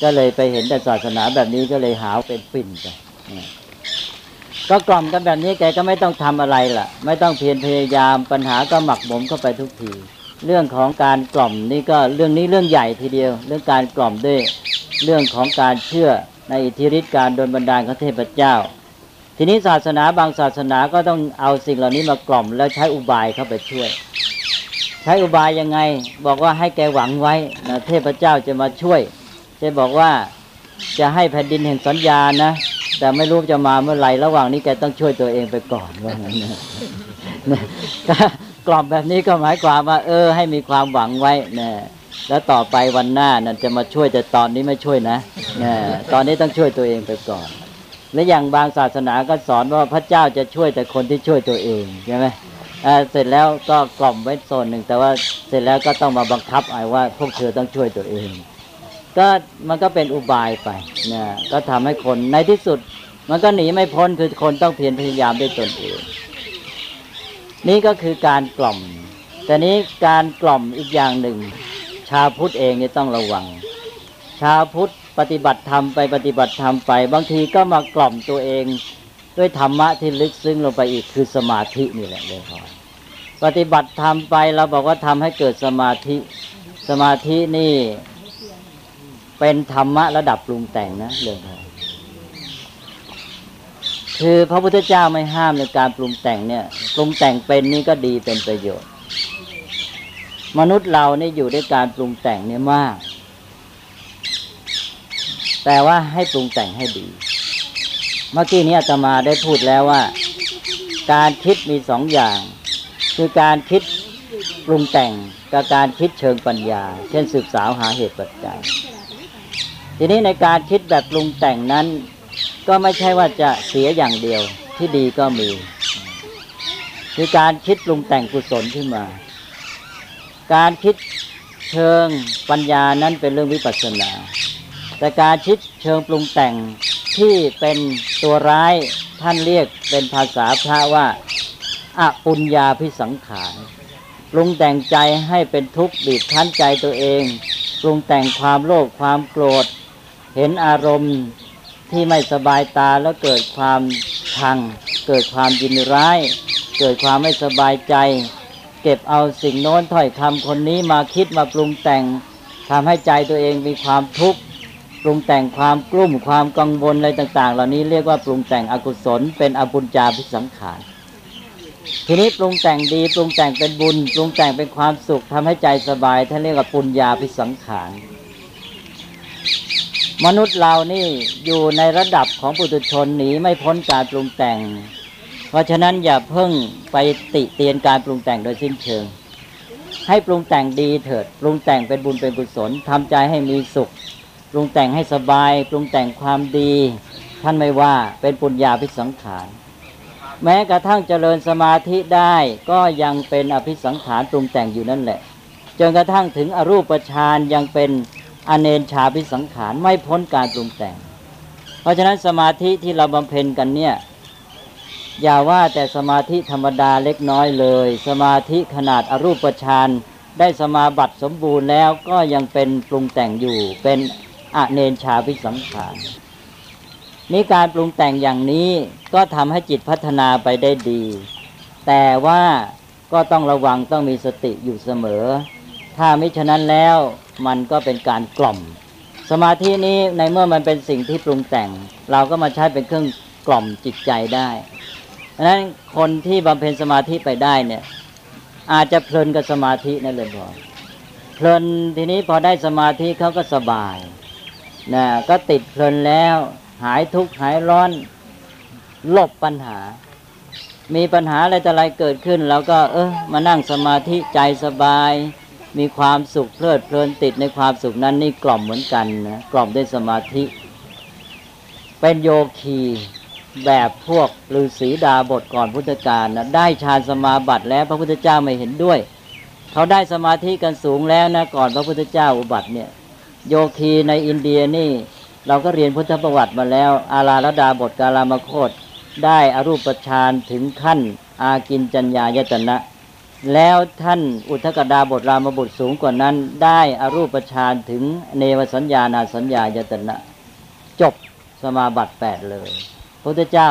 ก็เลยไปเห็นแต่ศาสนาแบบนี้ก็เลยหาวเป็นฝิ่นไปก็กล่อมกันแบบนี้แกก็ไม่ต้องทำอะไรล่ะ ไม่ต้องเพียรพยายามปัญหาก็หมักหมมเข้าไปทุกที เรื่องของการกล่อมนี่ก็เรื่องนี้เรื่องใหญ่ทีเดียว เรื่องการกล่อมด้วยเรื่องของการเชื่อในอิทธิฤทธิการโดนบันดาลของเทพเจ้า ทีนี้ศาสนาบางศาสนาก็ต้องเอาสิ่งเหล่านี้มากล่อมแล้วใช้อุบายเข้าไปช่วย ใช้อุบายยังไง บอกว่าให้แกหวังไว้นะเทพเจ้าจะมาช่วยจะบอกว่าจะให้แผ่นดินแห่งสัญญานะแต่ไม่รู้จะมาเมื่อไหร่ระหว่างนี้แกต้องช่วยตัวเองไปก่อนว่างั้นนะ กล่อมแบบนี้ก็หมายความว่า เออ ให้มีความหวังไว้นะแล้วต่อไปวันหน้านั่นจะมาช่วยแต่ตอนนี้ไม่ช่วยนะนะตอนนี้ต้องช่วยตัวเองไปก่อน และอย่างบางศาสนาก็สอนว่าพระเจ้าจะช่วยแต่คนที่ช่วยตัวเองใช่ไหมอ่เสร็จแล้วก็กล่อมไว้โซนหนึ่งแต่ว่าเสร็จแล้วก็ต้องมาบังคับไอ้ว่า พวกเธอต้องช่วยตัวเอง ก็มันก็เป็นอุบายไปนะก็ทำให้คนในที่สุด มันก็หนีไม่พ้นคือคนต้องเพียรพยายามด้วยตนเอง นี่ก็คือการกล่อม แต่นี้การกล่อมอีกอย่างหนึ่ง ชาวพุทธเองเนี่ยต้องระวัง ชาวพุทธปฏิบัติธรรมไปปฏิบัติธรรมไป บางทีก็มากล่อมตัวเอง ด้วยธรรมะที่ลึกซึ้งลงไปอีกคือสมาธินี่แหละเลยพอปฏิบัติธรรมไปเราบอกว่าทำให้เกิดสมาธิสมาธินี่ เป็นธรรมะระดับปรุงแต่งนะเรื่องพอ คือพระพุทธเจ้าไม่ห้ามในการปรุงแต่งเนี่ยปรุงแต่งเป็นนี่ก็ดีเป็นประโยชน์ มนุษย์เรานี่อยู่ด้วยการปรุงแต่งเนี่ยมาก แต่ว่าให้ปรุงแต่งให้ดี เมื่อกี้นี้อาตมาได้พูดแล้วว่า การคิดมีสองอย่าง คือการคิดปรุงแต่งกับการคิดเชิงปัญญา เช่นสืบสาวหาเหตุปัจจัยทีนี้ในการคิดแบบปรุงแต่งนั้น ก็ไม่ใช่ว่าจะเสียอย่างเดียวที่ดีก็มี คือการคิดปรุงแต่งกุศลขึ้นมา การคิดเชิงปัญญานั้นเป็นเรื่องวิปัสสนา แต่การคิดเชิงปรุงแต่งที่เป็นตัวร้ายท่านเรียกเป็นภาษาพระว่าอาปุญญาพิสังขารปรุงแต่งใจให้เป็นทุกข์บีบคั้นใจตัวเองปรุงแต่งความโลภความโกรธ เห็นอารมณ์ ที่ไม่สบายตาแล้วเกิดความทัง เกิดความยินร้าย เกิดความไม่สบายใจ เก็บเอาสิ่งโน้นถ้อยคำคนนี้มาคิดมาปรุงแต่งทำให้ใจตัวเองมีความทุกข์ปรุงแต่งความกลุ้มความกังวลอะไรต่าง ๆ เหล่านี้เรียกว่าปรุงแต่งอกุศล เป็นอบุญจาพิสังขารทีนี้ปรุงแต่งดีปรุงแต่งเป็นบุญปรุงแต่งเป็นความสุขทำให้ใจสบายท่านเรียกว่าปุญญาพิสังขาร มนุษย์เรานี่อยู่ในระดับของปุถุชนหนีไม่พ้นการปรุงแต่ง เพราะฉะนั้นอย่าเพิ่งไปติเตียนการปรุงแต่งโดยสิ้นเชิง ให้ปรุงแต่งดีเถิด ปรุงแต่งเป็นบุญเป็นกุศลทำใจให้มีสุข ปรุงแต่งให้สบาย ปรุงแต่งความดี ท่านไม่ว่าเป็นปุญญาพิสังขารแม้กระทั่งเจริญสมาธิได้ก็ยังเป็นอภิสังขารปรุงแต่งอยู่นั่นแหละจนกระทั่งถึงอรูปฌานยังเป็น อเนนชาพิสังขารไม่พ้นการปรุงแต่ง เพราะฉะนั้นสมาธิที่เราบำเพ็ญกันเนี่ยอย่าว่าแต่สมาธิธรรมดาเล็กน้อยเลย สมาธิขนาดอรูปฌานได้สมาบัติสมบูรณ์แล้วก็ยังเป็นปรุงแต่งอยู่เป็นอเนนชาพิสังขารนี่การปรุงแต่งอย่างนี้ก็ทำให้จิตพัฒนาไปได้ดี แต่ว่าก็ต้องระวังต้องมีสติอยู่เสมอ ถ้ามิฉะนั้นแล้ว มันก็เป็นการกล่อม สมาธินี้ในเมื่อมันเป็นสิ่งที่ปรุงแต่ง เราก็มาใช้เป็นเครื่องกล่อมจิตใจได้ดังนั้นคนที่บำเพ็ญสมาธิไปได้เนี่ย อาจจะเพลินกับสมาธินั่นเลยพอเพลินทีนี้พอได้สมาธิเขาก็สบายนะก็ติดเพลินแล้ว หายทุกข์หายร้อนหลบปัญหา มีปัญหาอะไรแต่อะไรเกิดขึ้นเราก็ เออมานั่งสมาธิใจสบาย มีความสุขเพลิดเพลินติดในความสุขนั้นนี่กล่อมเหมือนกันนะกล่อมด้วยสมาธิ เป็นโยคีแบบพวกฤาษีดาบทก่อนพุทธกาลนะได้ฌานสมาบัติแล้วพระพุทธเจ้าไม่เห็นด้วย เขาได้สมาธิกันสูงแล้วนะก่อนพระพุทธเจ้าอุบัติเนี่ยโยคีในอินเดียนี่ เราก็เรียนพุทธประวัติมาแล้ว อาราลดาบทกาลามโคตได้อรูปฌานถึงขั้น อากินจัญญายตนะ แล้วท่านอุทกดาบทรามบุตรสูงกว่านั้น ได้อรูปฌานถึงเนวสัญญานาสัญญายตนะ จบสมาบัติแปดเลยพระพุทธเจ้า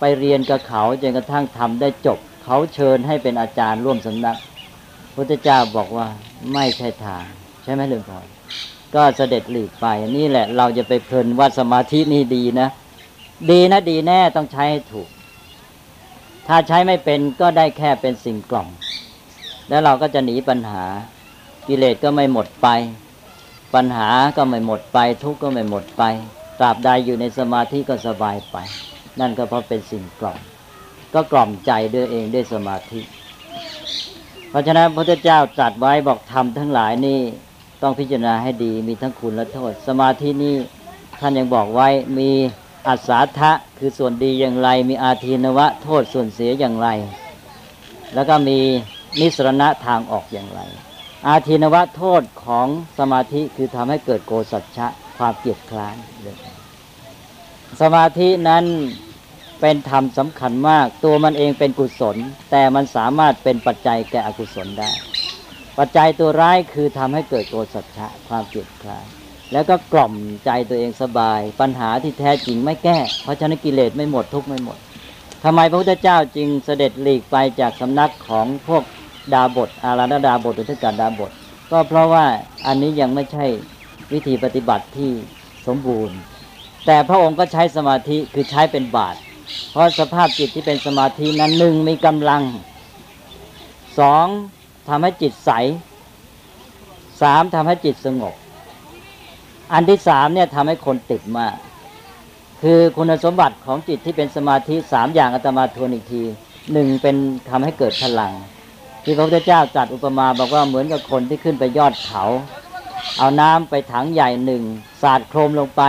ไปเรียนกับเขาจนกระทั่งทำได้จบ เขาเชิญให้เป็นอาจารย์ร่วมสำนักพุทธเจ้าบอกว่าไม่ใช่ทาง ใช่ไหมหลวงพ่อก็เสด็จหลีกไปนี่แหละ เราจะไปเพลินว่าสมาธินี่ดีนะ ดีนะดีแน่ต้องใช้ให้ถูก ถ้าใช้ไม่เป็นก็ได้แค่เป็นสิ่งกล่อมแล้วเราก็จะหนีปัญหา กิเลสก็ไม่หมดไป ปัญหาก็ไม่หมดไป ทุกข์ก็ไม่หมดไป ตราบใดอยู่ในสมาธิก็สบายไป นั่นก็เพราะเป็นสิ่งกล่อมก็กล่อมใจด้วยเองด้วยสมาธิ เพราะฉะนั้นพระพุทธเจ้าตรัสไว้บอกทำทั้งหลายนี่ต้องพิจารณาให้ดีมีทั้งคุณและโทษ สมาธินี่ท่านยังบอกไว้มี อัศาทะคือส่วนดีอย่างไร มีอาทีนวะ โทษส่วนเสียอย่างไร แล้วก็มีนิสรณะทางออกอย่างไร อาทีนวะโทษของสมาธิคือทำให้เกิดโกสัจฉะความเกียดคร้านสมาธินั้นเป็นธรรมสำคัญมาก ตัวมันเองเป็นกุศล แต่มันสามารถเป็นปัจจัยแก่อกุศลได้ ปัจจัยตัวร้ายคือทำให้เกิดโกสัจฉะความเกลียดคร้าน แล้วก็กล่อมใจตัวเองสบาย ปัญหาที่แท้จริงไม่แก้ เพราะฉะนั้นกิเลสไม่หมดทุกไม่หมดทำไมพระพุทธเจ้าจึงเสด็จหลีกไปจากสำนักของพวกดาบทอาราณดาบทหรือทการดาบท ก็เพราะว่าอันนี้ยังไม่ใช่วิธีปฏิบัติที่สมบูรณ์ แต่พระองค์ก็ใช้สมาธิคือใช้เป็นบาตรเพราะสภาพจิตที่เป็นสมาธินั้นหนึ่งมีกำลังสองทำให้จิตใสสามทำให้จิตสงบ อันที่สามเนี่ยทำให้คนติดมาก คือคุณสมบัติของจิตที่เป็นสมาธิสามอย่างอาตมาทวนอีกทีหนึ่งเป็นทำให้เกิดพลัง ที่พระพุทธเจ้าจัดอุปมาบอกว่าเหมือนกับคนที่ขึ้นไปยอดเขา เอาน้ำไปถังใหญ่หนึ่งสาดโครมลงไป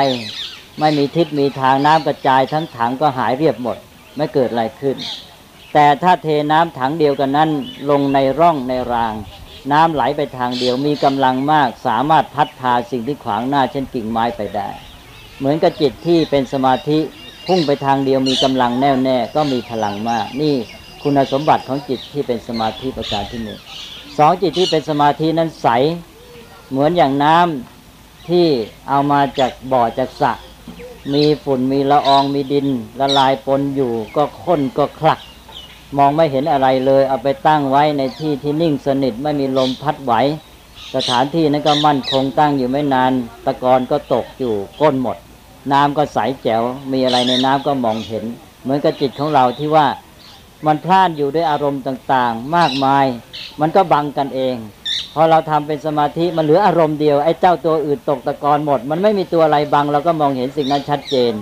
ไม่มีทิศมีทางน้ำกระจายทั้งถังก็หายเรียบหมด ไม่เกิดอะไรขึ้น แต่ถ้าเทน้ำถังเดียวกันนั้นลงในร่องในราง น้ำไหลไปทางเดียวมีกำลังมากสามารถพัดพาสิ่งที่ขวางหน้าเช่นกิ่งไม้ไปได้ เหมือนกับจิตที่เป็นสมาธิพุ่งไปทางเดียวมีกำลังแน่วแน่ก็มีพลังมาก นี่คุณสมบัติของจิตที่เป็นสมาธิประการที่หนึ่งสองจิตที่เป็นสมาธินั้นใส เหมือนอย่างน้ำที่เอามาจากบ่อจากสระมีฝุ่นมีละอองมีดินละลายปนอยู่ก็ข้นก็คลัก มองไม่เห็นอะไรเลย เอาไปตั้งไว้ในที่ที่นิ่งสนิทไม่มีลมพัดไหว สถานที่นั้นก็มั่นคงตั้งอยู่ไม่นาน ตะกอนก็ตกอยู่ก้นหมด น้ำก็ใสแจ๋ว มีอะไรในน้ำก็มองเห็น เหมือนกับจิตของเราที่ว่ามันพลานอยู่ด้วยอารมณ์ต่างๆ มากมาย มันก็บังกันเอง พอเราทำเป็นสมาธิมันเหลืออารมณ์เดียวไอ้เจ้าตัวอื่นตกตะกอนหมด มันไม่มีตัวอะไรบังเราก็มองเห็นสิ่งนั้นชัดเจน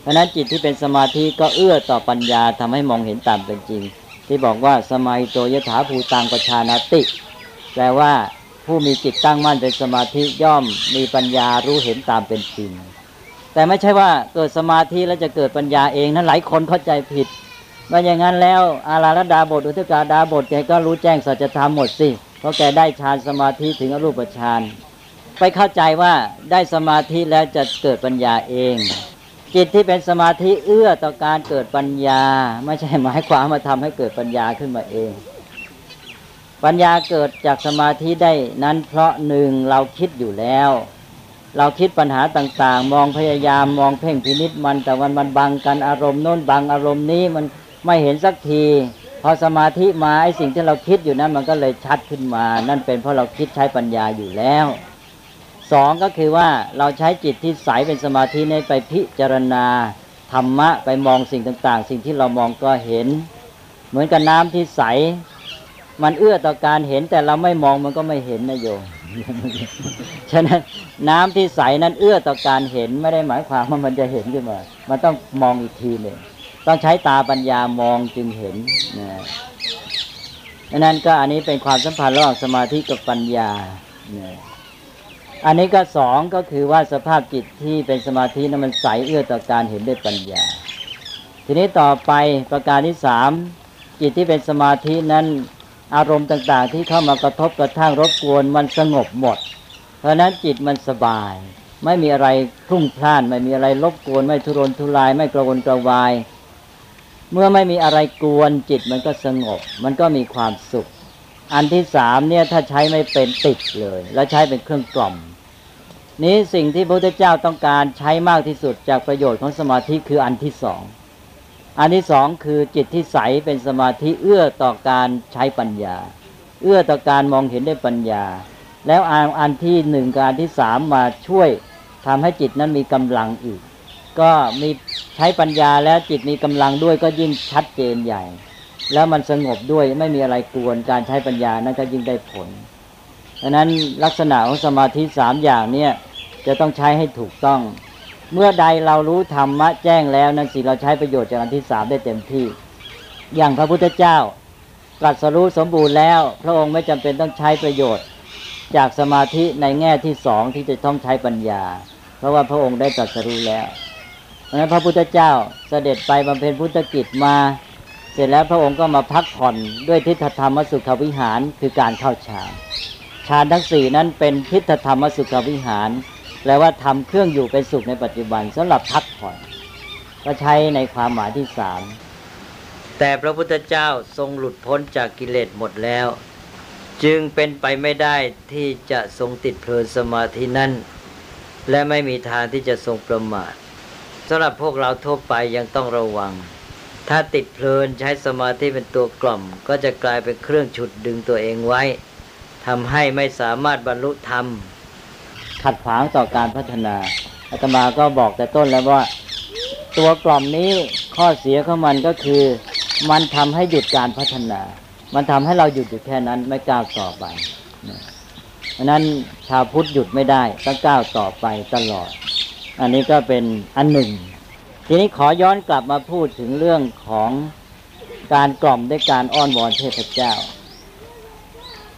เพราะนั้นจิตที่เป็นสมาธิก็เอื้อต่อปัญญาทำให้มองเห็นตามเป็นจริง ที่บอกว่าสมัยโตยถาภูตังประชานาติ แปลว่าผู้มีจิตตั้งมั่นเป็นสมาธิย่อมมีปัญญารู้เห็นตามเป็นจริง แต่ไม่ใช่ว่าเกิดสมาธิแล้วจะเกิดปัญญาเองนั้นหลายคนเข้าใจผิดว่าอย่างนั้นแล้วอาราลดาบทอุทกาดาบทแกก็รู้แจ้งสัจธรรมหมดสิเพราะแกได้ฌานสมาธิถึงอรูปฌานไปเข้าใจว่าได้สมาธิแล้วจะเกิดปัญญาเอง จิตที่เป็นสมาธิเอื้อต่อการเกิดปัญญา ไม่ใช่หมายความมาทำให้เกิดปัญญาขึ้นมาเอง ปัญญาเกิดจากสมาธิได้นั้นเพราะหนึ่งเราคิดอยู่แล้ว เราคิดปัญหาต่าง ๆ มองพยายามมองเพ่งพินิษมันแต่วันมันบังกันอารมณ์โน้นบังอารมณ์นี้มันไม่เห็นสักทีพอสมาธิมาไอ้สิ่งที่เราคิดอยู่นั้นมันก็เลยชัดขึ้นมา นั่นเป็นเพราะเราคิดใช้ปัญญาอยู่แล้ว สองก็คือว่าเราใช้จิตที่ใสเป็นสมาธิในไปพิจารณาธรรมะไปมองสิ่งต่างๆ สิ่งที่เรามองก็เห็น เหมือนกับน้ำที่ใส มันเอื้อต่อการเห็นแต่เราไม่มองมันก็ไม่เห็นนะโยมฉะนั้นน้ำที่ใสนั้นเอื้อต่อการเห็นไม่ได้หมายความว่ามันจะเห็นขึ้นมา มันต้องมองอีกทีหนึ่งต้องใช้ตาปัญญามองจึงเห็นนะนั้นก็อันนี้เป็นความสัมพันธ์ระหว่างสมาธิกับปัญญานะ อันนี้ก็สองก็คือว่าสภาพจิตที่เป็นสมาธินั้นมันใสเอื้อต่อการเห็นด้วยปัญญา ทีนี้ต่อไปประการที่สามจิตที่เป็นสมาธินั้นอารมณ์ต่าง ๆ ที่เข้ามากระทบกระทั่งรบกวนมันสงบหมด เพราะนั้นจิตมันสบาย ไม่มีอะไรพลุ่งพล่าน ไม่มีอะไรรบกวน ไม่ทุรนทุราย ไม่กระวนกระวาย เมื่อไม่มีอะไรกวนจิตมันก็สงบ มันก็มีความสุข อันที่สามเนี่ยถ้าใช้ไม่เป็นติดเลย แล้วใช้เป็นเครื่องกล่อม นี้สิ่งที่พระพุทธเจ้าต้องการใช้มากที่สุดจากประโยชน์ของสมาธิคืออันที่สอง อันที่สองคือจิตที่ใสเป็นสมาธิเอื้อต่อการใช้ปัญญา เอื้อต่อการมองเห็นได้ปัญญา แล้วอันอันที่หนึ่งกับอันที่สามมาช่วยทำให้จิตนั้นมีกำลังอีก ก็มีใช้ปัญญาแล้วจิตมีกำลังด้วยก็ยิ่งชัดเจนใหญ่ แล้วมันสงบด้วยไม่มีอะไรกวนการใช้ปัญญานั้นก็ยิ่งได้ผลดังนั้นลักษณะของสมาธิสามอย่างเนี่ย จะต้องใช้ให้ถูกต้อง เมื่อใดเรารู้ธรรมะแจ้งแล้วนั้นสิเราใช้ประโยชน์จากอันที่สามได้เต็มที่ อย่างพระพุทธเจ้าตรัสรู้สมบูรณ์แล้ว พระองค์ไม่จำเป็นต้องใช้ประโยชน์ จากสมาธิในแง่ที่สองที่จะต้องใช้ปัญญา เพราะว่าพระองค์ได้ตรัสรู้แล้วเพราะฉะนั้นพระพุทธเจ้าเสด็จไปบำเพ็ญพุทธกิจมา เสร็จแล้วพระองค์ก็มาพักผ่อนด้วยทิฏฐธรรมสุขวิหารคือการเข้าฌานฌานทั้งสี่นั้นเป็นทิฏฐธรรมสุขวิหาร แปลว่าทำเครื่องอยู่เป็นสุขในปัจจุบันสำหรับพักผ่อน ก็ใช้ในความหมายที่สามแต่พระพุทธเจ้าทรงหลุดพ้นจากกิเลสหมดแล้ว จึงเป็นไปไม่ได้ที่จะทรงติดเพลินสมาธินั้นและไม่มีทางที่จะทรงประมาทสำหรับพวกเราทั่วไปยังต้องระวัง ถ้าติดเพลินใช้สมาธิเป็นตัวกล่อม ก็จะกลายเป็นเครื่องฉุดดึงตัวเองไว้ทำให้ไม่สามารถบรรลุธรรม ขัดขวางต่อการพัฒนาอาตมาก็บอกแต่ต้นแล้วว่า ตัวกล่อมนี้ข้อเสียของมันก็คือ มันทำให้หยุดการพัฒนา มันทำให้เราหยุดอยู่แค่นั้นไม่ก้าวต่อไปนะเพราะนั้นชาวพุทธหยุดไม่ได้ต้องก้าวต่อไปตลอด อันนี้ก็เป็นอันหนึ่ง ทีนี้ขอย้อนกลับมาพูดถึงเรื่องของการกล่อมด้วยการอ้อนวอนเทพเจ้า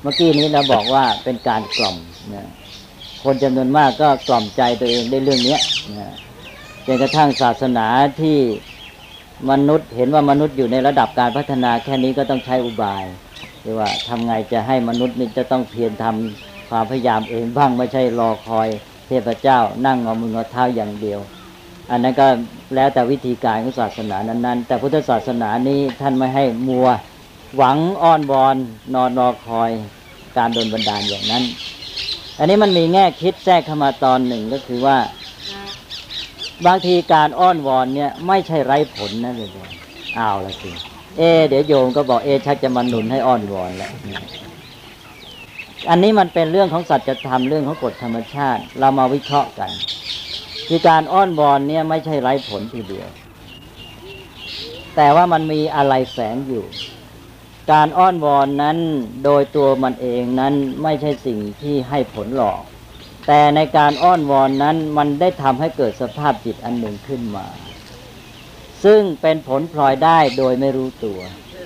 เมื่อกี้นี้เราบอกว่าเป็นการกล่อมนะ คนจำนวนมากก็กล่อมใจตัวเองได้เรื่องนี้นะจนกระทั่งศาสนาที่มนุษย์เห็นว่ามนุษย์อยู่ในระดับการพัฒนาแค่นี้ก็ต้องใช้อุบายเรียกว่าทำไงจะให้มนุษย์นี่จะต้องเพียรทำความพยายามเองบ้างไม่ใช่รอคอยเทพเจ้านั่งเอมือเอเท้าอย่างเดียว อันนั้นก็แล้วแต่วิธีการของศาสนานั้น ๆ แต่พุทธศาสนานี้ท่านไม่ให้มัวหวังอ้อนวอนนอนรอคอยการโดนบันดาลอย่างนั้น อันนี้มันมีแง่คิดแทรกเข้ามาตอนหนึ่งก็คือว่า บางทีการอ้อนวอนเนี่ย ไม่ใช่ไร้ผลนะเลยเอาละสิเอ เดี๋ยวโยมก็บอกเอชักจะมาหนุนให้อ้อนวอนแล้วอันนี้มันเป็นเรื่องของสัจธรรมเรื่องของกฎธรรมชาติ เรามาวิเคราะห์กัน คือการอ้อนวอนเนี่ยไม่ใช่ไร้ผลทีเดียว แต่ว่ามันมีอะไรแฝงอยู่ การอ้อนวอนนั้นโดยตัวมันเองนั้นไม่ใช่สิ่งที่ให้ผลหรอก แต่ในการอ้อนวอนนั้นมันได้ทำให้เกิดสภาพจิตอันหนึ่งขึ้นมา ซึ่งเป็นผลพลอยได้โดยไม่รู้ตัว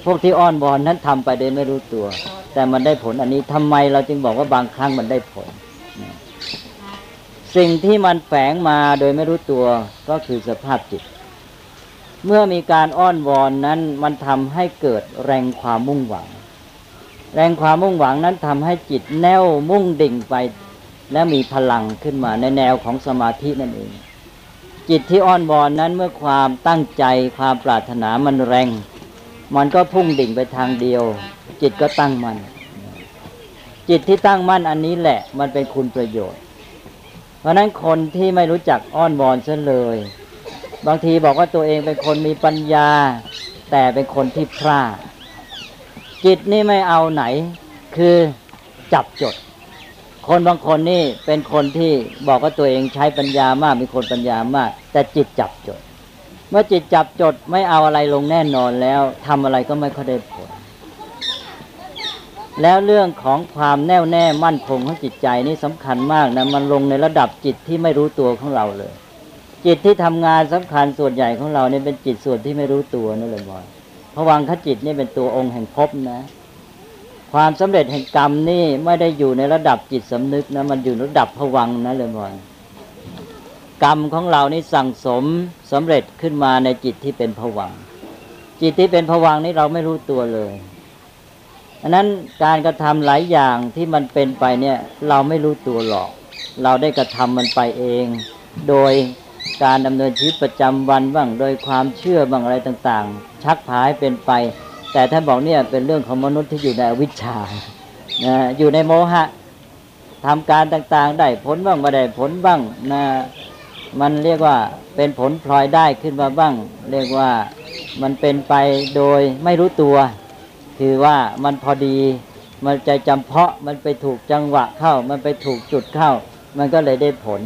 พวกที่อ้อนวอนนั้นทำไปโดยไม่รู้ตัว แต่มันได้ผลอันนี้ทำไมเราจึงบอกว่าบางครั้งมันได้ผล สิ่งที่มันแฝงมาโดยไม่รู้ตัวก็คือสภาพจิต เมื่อมีการอ้อนวอนนั้นมันทำให้เกิดแรงความมุ่งหวัง แรงความมุ่งหวังนั้นทำให้จิตแน่วมุ่งดิ่งไป และมีพลังขึ้นมาในแนวของสมาธินั่นเอง จิตที่อ้อนวอนนั้นเมื่อความตั้งใจความปรารถนามันแรง มันก็พุ่งดิ่งไปทางเดียว จิตก็ตั้งมัน่นจิตที่ตั้งมั่นอันนี้แหละมันเป็นคุณประโยชน์ เพราะนั้นคนที่ไม่รู้จักอ้อนวอนซะเลย บางทีบอกว่าตัวเองเป็นคนมีปัญญา แต่เป็นคนที่พลาดจิตนี่ไม่เอาไหน คือจับจด คนบางคนนี่เป็นคนที่บอกว่าตัวเองใช้ปัญญามากมีคนปัญญามาก แต่จิตจับจด เมื่อจิตจับจดไม่เอาอะไรลงแน่นอนแล้วทำอะไรก็ไม่ค่อยได้ผลแล้วเรื่องของความแน่วแน่มั่นคงของจิตใจนี่สำคัญมากนะมันลงในระดับจิตที่ไม่รู้ตัวของเราเลย จิตที่ทำงานสำคัญส่วนใหญ่ของเราเนี่ยเป็นจิตส่วนที่ไม่รู้ตัวนั่นเลยบอยพวังคจิตนี่เป็นตัวองค์แห่งภพนะ ความสำเร็จแห่งกรรมนี่ไม่ได้อยู่ในระดับจิตสำนึกนะมันอยู่ระดับผวังนะเลยบอยกรรมของเรานี่สั่งสมสำเร็จขึ้นมาในจิตที่เป็นผวัง จิตที่เป็นผวังนี่เราไม่รู้ตัวเลยอันนั้นการกระทำหลายอย่างที่มันเป็นไปเนี่ยเราไม่รู้ตัวหรอก เราได้กระทำมันไปเอง โดย การดำเนินชีวิตประจำวันบ้างโดยความเชื่อบ้างอะไรต่างๆ ชักพายเป็นไป แต่ท่านบอกเนี่ยเป็นเรื่องของมนุษย์ที่อยู่ในอวิชชานะอยู่ในโมหะทำการต่างๆ ได้ผลบ้างไม่ได้ผลบ้างนะมันเรียกว่าเป็นผลพลอยได้ขึ้นมาบ้าง เรียกว่ามันเป็นไปโดยไม่รู้ตัว คือว่ามันพอดีมันใจจำเพาะมันไปถูกจังหวะเข้า มันไปถูกจุดเข้า มันก็เลยได้ผล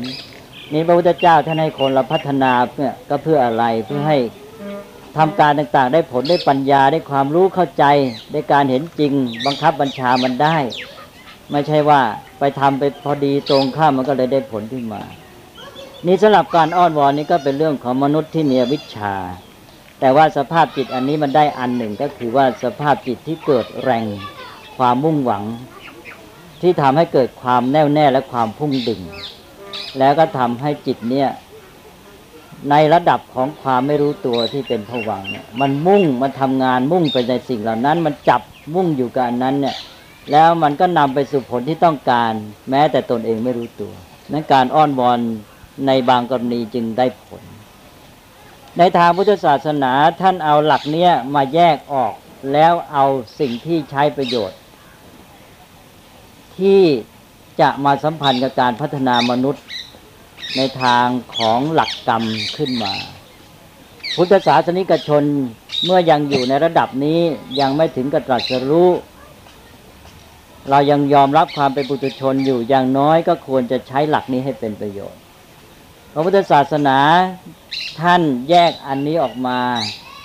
นี่พระพุทธเจ้าท่านให้คนเราพัฒนาเนี่ยก็เพื่ออะไรเพื่อให้ทำการต่างๆ ได้ผลได้ปัญญาได้ความรู้เข้าใจได้การเห็นจริง บังคับบัญชามันได้ ไม่ใช่ว่าไปทำไปพอดีตรงข้ามมันก็เลยได้ผลขึ้นมา นี่สำหรับการอ้อนวอนนี่ก็เป็นเรื่องของมนุษย์ที่มีวิชา แต่ว่าสภาพจิตอันนี้มันได้อันหนึ่งก็คือว่าสภาพจิตที่เกิดแรงความมุ่งหวัง ที่ทำให้เกิดความแน่วแน่และความพุ่งดึง แล้วก็ทำให้จิตเนี่ย ในระดับของความไม่รู้ตัวที่เป็นผวังเนี่ย มันมุ่งมันทำงานมุ่งไปในสิ่งเหล่านั้น มันจับมุ่งอยู่กับนนั้นเนี่ย แล้วมันก็นำไปสู่ผลที่ต้องการ แม้แต่ตนเองไม่รู้ตัวนั้นการอ้อนวอนในบางกรณีจึงได้ผล ในทางพุทธศาสนาท่านเอาหลักเนี้ยมาแยกออกแล้วเอาสิ่งที่ใช้ประโยชน์ ที่ จะมาสัมพันธ์กับการพัฒนามนุษย์ในทางของหลักกรรมขึ้นมา พุทธศาสนิกชนเมื่อยังอยู่ในระดับนี้ยังไม่ถึงกับตรัสรู้ เรายังยอมรับความเป็นปุถุชนอยู่อย่างน้อยก็ควรจะใช้หลักนี้ให้เป็นประโยชน์ พระพุทธศาสนาท่านแยกอันนี้ออกมา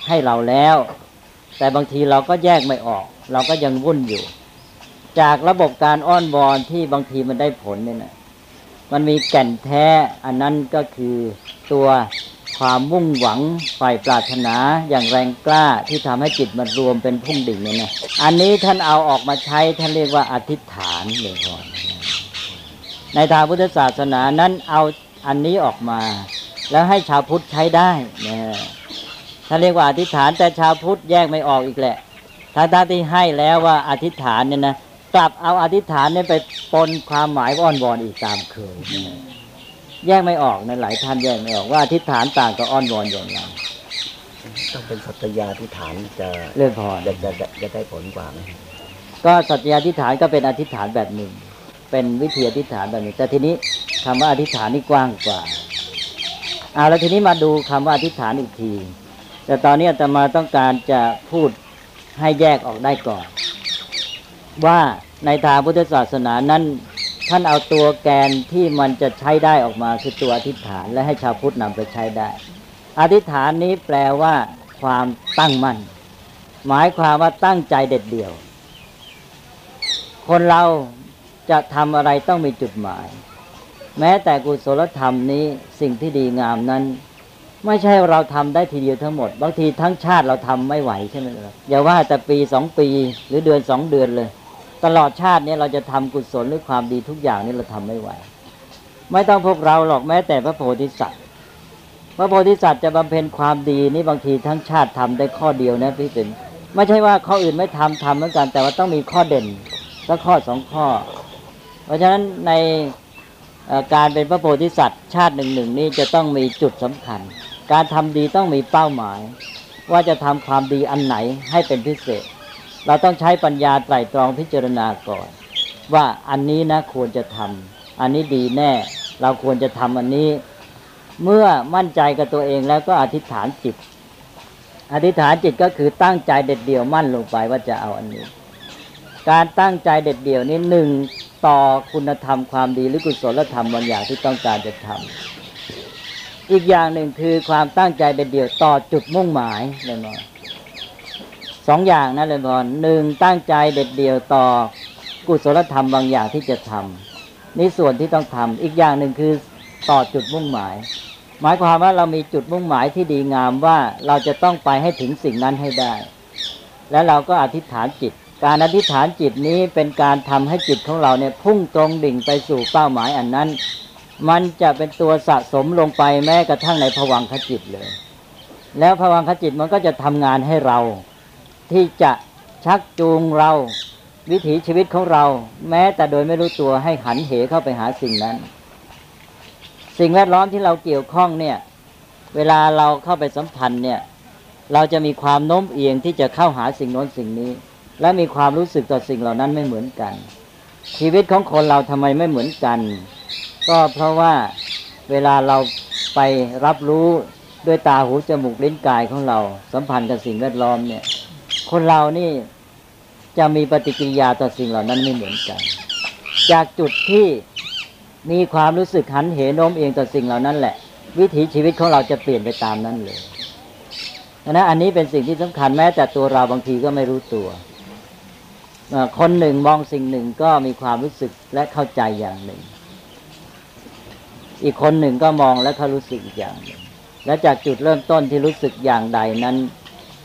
ให้เราแล้ว แต่บางทีเราก็แยกไม่ออก เราก็ยังวุ่นอยู่ จากระบบการอ้อนวอนที่บางทีมันได้ผลเนี่ยนะมันมีแก่นแท้ อันนั้นก็คือตัวความมุ่งหวังฝ่ายปรารถนาอย่างแรงกล้าที่ทำให้จิตมันรวมเป็นพุ่งดิ่งเนี่ยนะอันนี้ท่านเอาออกมาใช้ท่านเรียกว่าอธิษฐานเลยก่อนในทางพุทธศาสนานั้นเอาอันนี้ออกมา แล้วให้ชาวพุทธใช้ได้นะท่านเรียกว่าอธิษฐานแต่ชาวพุทธแยกไม่ออกอีกแหละถ้าท่านที่ให้แล้วว่าอธิษฐานเนี่ยนะ กลับเอาอธิษฐานเนี่ยไปปนความหมายอ้อนวอนอีกตามเคยนะแยกไม่ออกนะหลายท่านแยกไม่ออกว่าอธิษฐานต่างกับอ้อนวอนอย่างไรต้องเป็นสัตยาธิษฐานจะเรื่องพรจะจะจะจะได้ผลกว่าไหมก็สัตยาธิษฐานก็เป็นอธิษฐานแบบหนึ่ง เป็นวิธีอธิษฐานแบบหนึ่งแต่ทีนี้คำว่าอธิษฐานนี่กว้างกว่าเอาแล้วทีนี้มาดูคำว่าอธิษฐานอีกที แต่ตอนนี้อาตมาต้องการจะพูดให้แยกออกได้ก่อน ว่าในทางพุทธศาสนานั้น ท่านเอาตัวแกนที่มันจะใช้ได้ออกมาคือตัวอธิษฐานและให้ชาวพุทธนำไปใช้ได้ อธิษฐานนี้แปลว่า ความตั้งมั่น หมายความว่าตั้งใจเด็ดเดี่ยว คนเราจะทำอะไรต้องมีจุดหมาย แม้แต่กุศลธรรมนี้สิ่งที่ดีงามนั้น ไม่ใช่เราทำได้ทีเดียวทั้งหมด บางทีทั้งชาติเราทำไม่ไหวใช่ไหมล่ะอย่าว่าแต่ปีสองปีหรือเดือนสองเดือนเลย ตลอดชาติเนี้เราจะทำกุศลหรือความดีทุกอย่างนี้เราทำไม่ไหว ไม่ต้องพวกเราหรอกแม้แต่พระโพธิสัตว์ พระโพธิสัตว์จะบำเพ็ญความดีนี่บางทีทั้งชาติทำได้ข้อเดียวนะพี่เป็นไม่ใช่ว่าข้ออื่นไม่ทำทำเหมือนกัน แต่ว่าต้องมีข้อเด่นสักข้อสองข้อ เพราะฉะนั้นในการเป็นพระโพธิสัตว์ ชาติหนึ่งหนึ่งนี่จะต้องมีจุดสำคัญ การทำดีต้องมีเป้าหมาย ว่าจะทำความดีอันไหนให้เป็นพิเศษ เราต้องใช้ปัญญาไตร่ตรองพิจารณาก่อน ว่าอันนี้นะควรจะทำอันนี้ดีแน่ เราควรจะทำอันนี้ เมื่อมั่นใจกับตัวเองแล้วก็อธิษฐานจิต อธิษฐานจิตก็คือตั้งใจเด็ดเดี่ยวมั่นลงไปว่าจะเอาอันนี้ การตั้งใจเด็ดเดี่ยวนี้หนึ่งต่อคุณธรรมความดีหรือกุศลธรรมบางอย่างที่ต้องการจะทำอีกอย่างหนึ่งคือความตั้งใจเด็ดเดี่ยวต่อจุดมุ่งหมายเลยมอน สองอย่างนะเลยมอนหนึ่งตั้งใจเด็ดเดี่ยวต่อกุศลธรรมบางอย่างที่จะทำนี่ส่วนที่ต้องทำอีกอย่างหนึ่งคือต่อจุดมุ่งหมาย หมายความว่าเรามีจุดมุ่งหมายที่ดีงามว่าเราจะต้องไปให้ถึงสิ่งนั้นให้ได้ แล้วเราก็อธิษฐานจิต การอธิษฐานจิตนี้เป็นการทำให้จิตของเราเนี่ยพุ่งตรงดิ่งไปสู่เป้าหมายอันนั้น มันจะเป็นตัวสะสมลงไปแม้กระทั่งในภวังคจิตเลย แล้วภวังคจิตมันก็จะทำงานให้เรา ที่จะชักจูงเรา วิถีชีวิตของเรา แม้แต่โดยไม่รู้ตัวให้หันเหเข้าไปหาสิ่งนั้น สิ่งแวดล้อมที่เราเกี่ยวข้องเนี่ย เวลาเราเข้าไปสัมพันธ์เนี่ย เราจะมีความโน้มเอียงที่จะเข้าหาสิ่งโน้นสิ่งนี้ และมีความรู้สึกต่อสิ่งเหล่านั้นไม่เหมือนกัน ชีวิตของคนเราทำไมไม่เหมือนกัน ก็เพราะว่าเวลาเราไปรับรู้ด้วยตาหูจมูกลิ้นกายของเรา สัมพันธ์กับสิ่งแวดล้อมเนี่ย คนเรานี่จะมีปฏิกิริยาต่อสิ่งเหล่านั้นไม่เหมือนกัน จากจุดที่มีความรู้สึกหันเหโน้มเองต่อสิ่งเหล่านั้นแหละ วิถีชีวิตของเราจะเปลี่ยนไปตามนั้นเลยนั้นอันนี้เป็นสิ่งที่สำคัญแม้แต่ตัวเราบางทีก็ไม่รู้ตัว คนหนึ่งมองสิ่งหนึ่งก็มีความรู้สึกและเข้าใจอย่างหนึ่ง อีกคนหนึ่งก็มองและเขารู้สึกอีกอย่างหนึ่งและจากจุดเริ่มต้นที่รู้สึกอย่างใดนั้น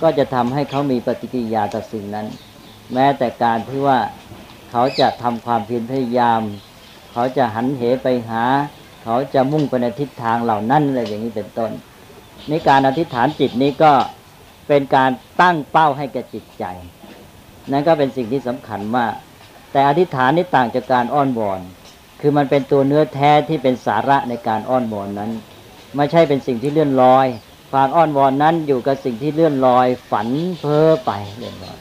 ก็จะทำให้เขามีปฏิกิริยาต่อสิ่งนั้น แม้แต่การที่ว่าเขาจะทำความเพียรพยายาม เขาจะหันเหไปหา เขาจะมุ่งไปในทิศทางเหล่านั้นอะไรอย่างนี้เป็นต้นนี่การอธิษฐานจิตนี้ก็เป็นการตั้งเป้าให้แก่จิตใจ นั่นก็เป็นสิ่งที่สำคัญมาก แต่อธิษฐานนี่ต่างจากการอ้อนวอน คือมันเป็นตัวเนื้อแท้ที่เป็นสาระในการอ้อนวอนนั้น ไม่ใช่เป็นสิ่งที่เลื่อนลอย ความอ้อนวอนนั้นอยู่กับสิ่งที่เลื่อนลอยฝันเพ้อไปเลื่อนลอย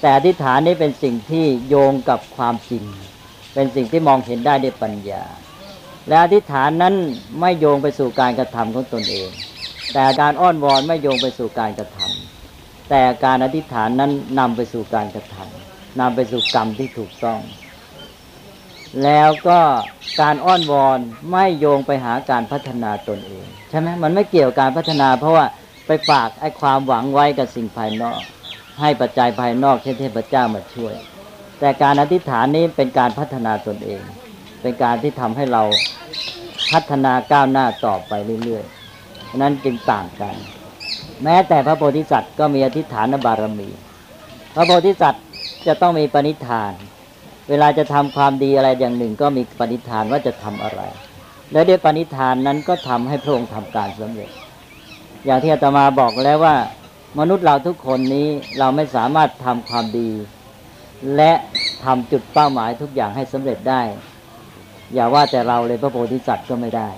แต่อธิษฐานนี่เป็นสิ่งที่โยงกับความจริง เป็นสิ่งที่มองเห็นได้ด้วยปัญญา และอธิษฐานนั้นไม่โยงไปสู่การกระทำของตนเอง แต่การอ้อนวอนไม่โยงไปสู่การกระทำแต่การอธิษฐานนั้นนำไปสู่การกระทำนำไปสู่กรรมที่ถูกต้อง แล้วก็การอ้อนวอนไม่โยงไปหาการพัฒนาตนเอง ใช่ไหมมันไม่เกี่ยวกับการพัฒนา เพราะว่าไปฝากไอ้ความหวังไว้กับสิ่งภายนอก ให้ปัจจัยภายนอกเช่นเทพเจ้ามาช่วย แต่การอธิษฐานนี้เป็นการพัฒนาตนเอง เป็นการที่ทำให้เราพัฒนาก้าวหน้าต่อไปเรื่อยๆนั้นจึงต่างกัน แม้แต่พระโพธิสัตว์ก็มีอธิษฐานบารมี พระโพธิสัตว์จะต้องมีปณิธาน เวลาจะทำความดีอะไรอย่างหนึ่ง ก็มีปณิธานว่าจะทำอะไร และด้วยปณิธานนั้นก็ทำให้พระองค์ทำการสำเร็จ อย่างที่อาตมาบอกแล้วว่า มนุษย์เราทุกคนนี้เราไม่สามารถทำความดี และทำจุดเป้าหมายทุกอย่างให้สำเร็จได้ อย่าว่าแต่เราเลยพระโพธิสัตว์ก็ไม่ได้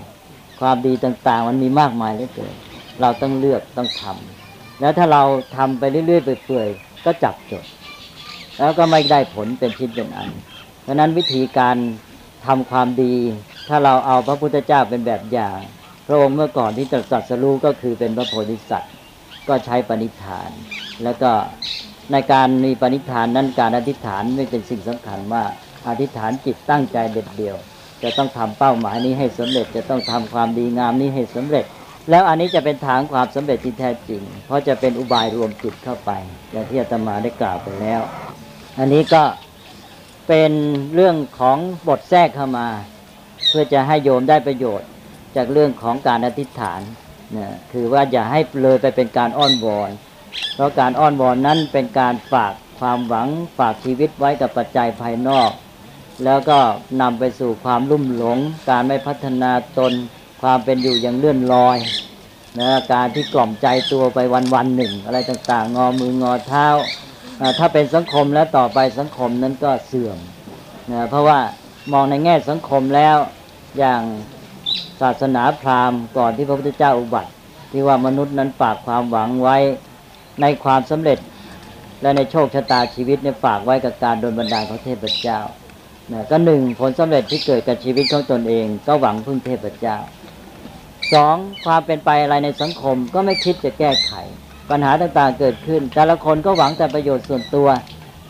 ความดีต่างๆ มันมีมากมายเหลือเกินเราต้องเลือกต้องทำแล้วถ้าเราทำไปเรื่อยๆเปื่อยๆก็จับจด แล้วก็ไม่ได้ผลเป็นชิ้นเป็นอันเพราะนั้นวิธีการทำความดี ถ้าเราเอาพระพุทธเจ้าเป็นแบบอย่าง พระองค์เมื่อก่อนที่จะตรัสรู้ก็คือเป็นพระโพธิสัตว์ ก็ใช้ปณิธาน แล้วก็ในการมีปณิธานนั้นการอธิษฐานไม่เป็นสิ่งสำคัญว่าอธิษฐานจิตตั้งใจเด็ดเดียว จะต้องทำเป้าหมายนี้ให้สำเร็จจะต้องทำความดีงามนี้ให้สำเร็จ แล้วอันนี้จะเป็นทางความสำเร็จที่แท้จริง เพราะจะเป็นอุบายรวมจิตเข้าไป อย่างที่อาตมาได้กล่าวไปแล้ว อันนี้ก็เป็นเรื่องของบทแทรกเข้ามา เพื่อจะให้โยมได้ประโยชน์จากเรื่องของการอธิษฐานนะคือว่าอย่าให้เลยไปเป็นการอ้อนวอน เพราะการอ้อนวอนนั้นเป็นการฝากความหวังฝากชีวิตไว้กับปัจจัยภายนอก แล้วก็นำไปสู่ความลุ่มหลง การไม่พัฒนาตน ความเป็นอยู่อย่างเลื่อนลอยนะการที่กล่อมใจตัวไปวันวันหนึ่ง อะไรต่างๆ งอมืองอเท้าอ่าถ้าเป็นสังคมแล้วต่อไปสังคมนั้นก็เสื่อมนะเพราะว่า มองในแง่สังคมแล้วอย่างศาสนาพราหมณ์ก่อนที่พระพุทธเจ้าอุบัติ ที่ว่ามนุษย์นั้นฝากความหวังไว้ในความสำเร็จ และในโชคชะตาชีวิตเนี่ยฝากไว้กับการโดนบันดาลของเทพเจ้านะก็หนึ่งผลสำเร็จที่เกิดกับชีวิตของตนเองก็หวังพึ่งเทพเจ้าสองความเป็นไปอะไรในสังคมก็ไม่คิดจะแก้ไข ปัญหาต่างๆเกิดขึ้น แต่ละคนก็หวังแต่ประโยชน์ส่วนตัว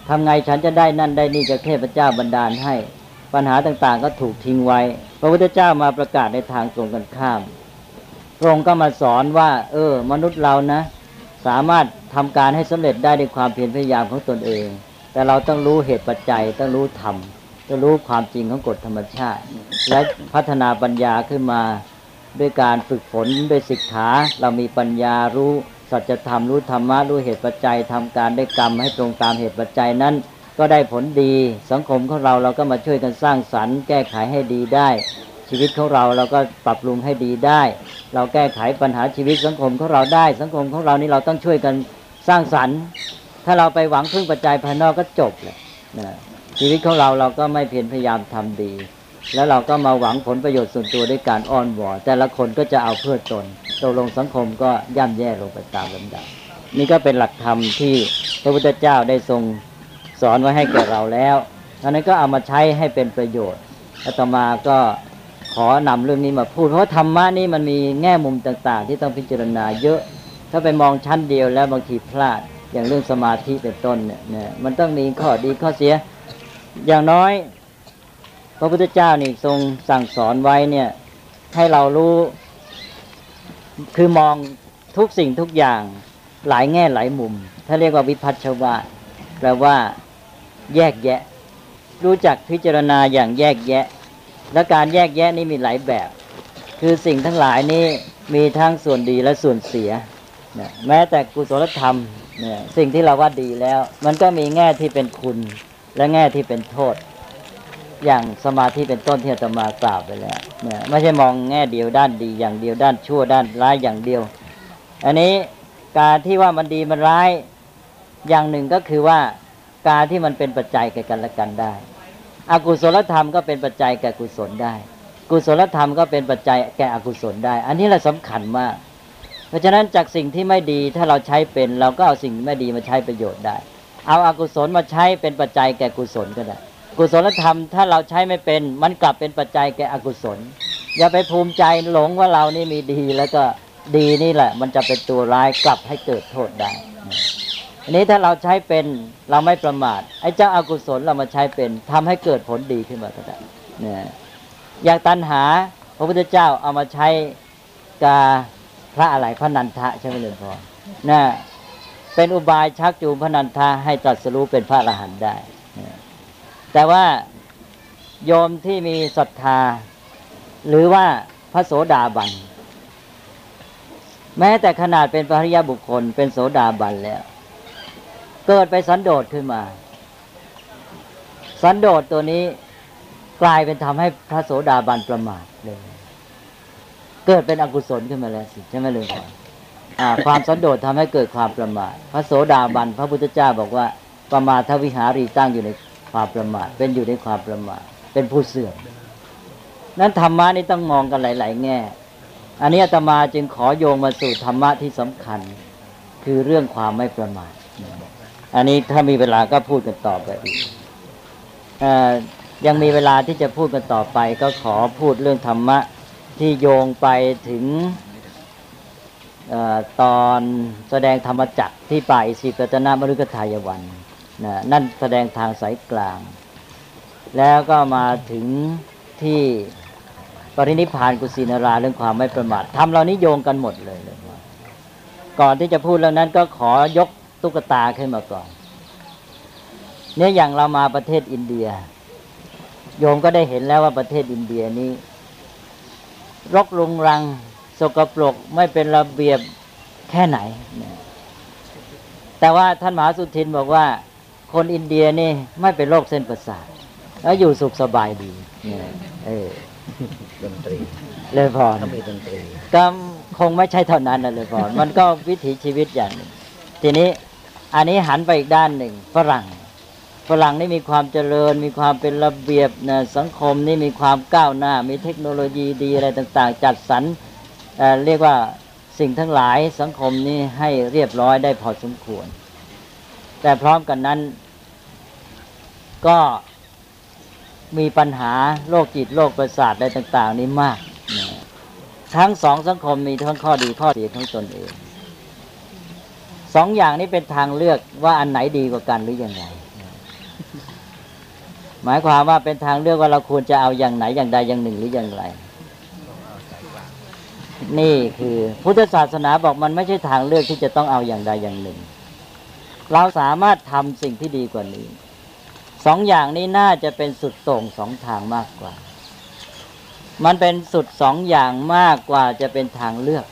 ทำไงฉันจะได้นั่นได้นี่จากเทพเจ้าบันดาลให้ ปัญหาต่างๆ ก็ถูกทิ้งไว้ พระพุทธเจ้ามาประกาศในทางตรงกันข้ามพระองค์ก็มาสอนว่า เออ มนุษย์เรานะ สามารถทำการให้สำเร็จได้ด้วยความเพียรพยายามของตนเอง แต่เราต้องรู้เหตุปัจจัย ต้องรู้ธรรมต้องรู้ความจริงของกฎธรรมชาติ และพัฒนาปัญญาขึ้นมาด้วยการฝึกฝนด้วยศิกขาเรามีปัญญารู้สัจธรรมรู้ธรรมะรู้เหตุปัจจัยทำการได้กรรมให้ตรงตามเหตุปัจจัยนั้น ก็ได้ผลดี สังคมของเราเราก็มาช่วยกันสร้างสรรค์แก้ไขให้ดีได้ ชีวิตของเราเราก็ปรับปรุงให้ดีได้ เราแก้ไขปัญหาชีวิตสังคมของเราได้ สังคมของเรานี่เราต้องช่วยกันสร้างสรรค์ ถ้าเราไปหวังพึ่งปัจจัยภายนอกก็จบเลยนะชีวิตของเราเราก็ไม่เพียรพยายามทำดี แล้วเราก็มาหวังผลประโยชน์ส่วนตัวด้วยการอ้อนวอนแต่ละคนก็จะเอาเพื่อตนตกลงสังคมก็ย่ำแย่ลงไปตามลำดับนี่ก็เป็นหลักธรรมที่พระพุทธเจ้าได้ทรง สอนไว้ให้แก่เราแล้วอันนั้นก็เอามาใช้ให้เป็นประโยชน์อาตมาก็ขอนำเรื่องนี้มาพูด เพราะธรรมะนี่มันมีแง่มุมต่าง ๆ ที่ต้องพิจารณาเยอะ ถ้าไปมองชั้นเดียวแล้วบางทีพลาดอย่างเรื่องสมาธิเป็นต้นเนี่ยนะมันต้องมีข้อดีข้อเสีย อย่างน้อย พระพุทธเจ้านี่ทรงสั่งสอนไว้เนี่ยให้เรารู้ คือมองทุกสิ่งทุกอย่างหลายแง่หลายมุม ถ้าเรียกว่าวิพัฒชวาแปลว่า แยกแยะ รู้จักพิจารณาอย่างแยกแยะ และการแยกแยะนี่มีหลายแบบ คือสิ่งทั้งหลายนี่มีทั้งส่วนดีและส่วนเสียนะแม้แต่กุศลธรรมเนี่ยสิ่งที่เราว่าดีแล้ว มันก็มีแง่ที่เป็นคุณและแง่ที่เป็นโทษ อย่างสมาธิเป็นต้นที่อาตมากล่าวไปแล้วเนี่ยไม่ใช่มองแง่เดียวด้านดีอย่างเดียวด้านชั่วด้านร้ายอย่างเดียว อันนี้การที่ว่ามันดีมันร้ายอย่างหนึ่งก็คือว่า การที่มันเป็นปัจจัยแก่กันและกันได้ อกุศลธรรมก็เป็นปัจจัยแก่กุศลได้ กุศลธรรมก็เป็นปัจจัยแก่อกุศลได้ อันนี้แหละสำคัญมาก เพราะฉะนั้นจากสิ่งที่ไม่ดีถ้าเราใช้เป็น เราก็เอาสิ่งไม่ดีมาใช้ประโยชน์ได้ เอาอากุศลมาใช้เป็นปัจจัยแก่กุศลก็ได้ กุศลธรรมถ้าเราใช้ไม่เป็น มันกลับเป็นปัจจัยแก่อกุศล อย่าไปภูมิใจหลงว่าเรานี่มีดีแล้วก็ดีนี่แหละ มันจะเป็นตัวร้ายกลับให้เกิดโทษได้ อันนี้ถ้าเราใช้เป็นเราไม่ประมาทไอ้เจ้าอากุศลเรามาใช้เป็นทำให้เกิดผลดีขึ้นมาก็ได้เนี่ยอย่างตัณหาพระพุทธเจ้าเอามาใช้กาพระอะไรพระนันทะใช่ไหมเลยพอนะเป็นอุบายชักจูงพระนันทะให้ตรัสรู้เป็นพระอรหันต์ได้ แต่ว่าโยมที่มีศรัทธา หรือว่าพระโสดาบัน แม้แต่ขนาดเป็นปริยบุคคล เป็นโสดาบันแล้ว เกิดไปสันโดษขึ้นมา สันโดษตัวนี้กลายเป็นทำให้พระโสดาบันประมาทเลย เกิดเป็นอกุศลขึ้นมาแล้วสิใช่ไหมเลยครับความสันโดษทำให้เกิดความประมาท พระโสดาบัน พระพุทธเจ้าบอกว่าประมาทวิหารีตั้งอยู่ในความประมาท เป็นอยู่ในความประมาท เป็นผู้เสื่อม นั้นธรรมะนี่ต้องมองกันหลาย ๆ แง่ อันนี้อาตมาจึงขอโยงมาสู่ธรรมะที่สำคัญ คือเรื่องความไม่ประมาท อันนี้ถ้ามีเวลาก็พูดกันต่อไปอีกยังมีเวลาที่จะพูดกันต่อไป ก็ขอพูดเรื่องธรรมะที่โยงไปถึงออตอนแสดงธรรมจักรที่ป่าอิสิปตนามฤคทายวันนะนั่นแสดงทางสายกลาง แล้วก็มาถึงที่ปรินิพานกุสินาราเรื่องความไม่ประมาททำเรานี้โยงกันหมดเลยเลยก่อนที่จะพูดเรื่องนั้นก็ขอยก ตุ๊กตาขึ้นมาก่อน เนี่ยอย่างเรามาประเทศอินเดีย โยมก็ได้เห็นแล้วว่าประเทศอินเดียนี้ รกรุงรัง สกปรกไม่เป็นระเบียบแค่ไหนเนี่ยแต่ว่าท่านมหาสุทินบอกว่า คนอินเดียนี่ไม่เป็นโรคเส้นประสาทแล้วอยู่สุขสบายดีเนี่ยเออดนตรีเลยพรเขามีดนตรีก็คงไม่ใช่เท่านั้นนะเลยพรมันก็วิถีชีวิตอย่างหนึ่งทีนี้ อันนี้หันไปอีกด้านหนึ่งฝรั่งฝรั่งนี่มีความเจริญ มีความเป็นระเบียบนะสังคมนี่มีความก้าวหน้า มีเทคโนโลยีดีอะไรต่าง ๆ จัดสรรเเรียกว่าสิ่งทั้งหลายสังคมนี้ให้เรียบร้อยได้พอสมควร แต่พร้อมกันนั้น ก็มีปัญหาโรคจิตโรคประสาทอะไรต่าง ๆ นี่มาก ทั้งสองสังคมมีทั้งข้อดีข้อเสียของตนเอง สองอย่างนี้เป็นทางเลือกว่าอันไหนดีกว่ากันหรืออย่างไรหมายความว่าเป็นทางเลือกว่าเราควรจะเอาอย่างไหนอย่างใดอย่างหนึ่งหรืออย่างไร นี่คือพุทธศาสนาบอกมันไม่ใช่ทางเลือกที่จะต้องเอาอย่างใดอย่างหนึ่ง เราสามารถทำสิ่งที่ดีกว่านี้สองอย่างนี้น่าจะเป็นสุดโต่งสองทางมากกว่า มันเป็นสุดสองอย่างมากกว่าจะเป็นทางเลือก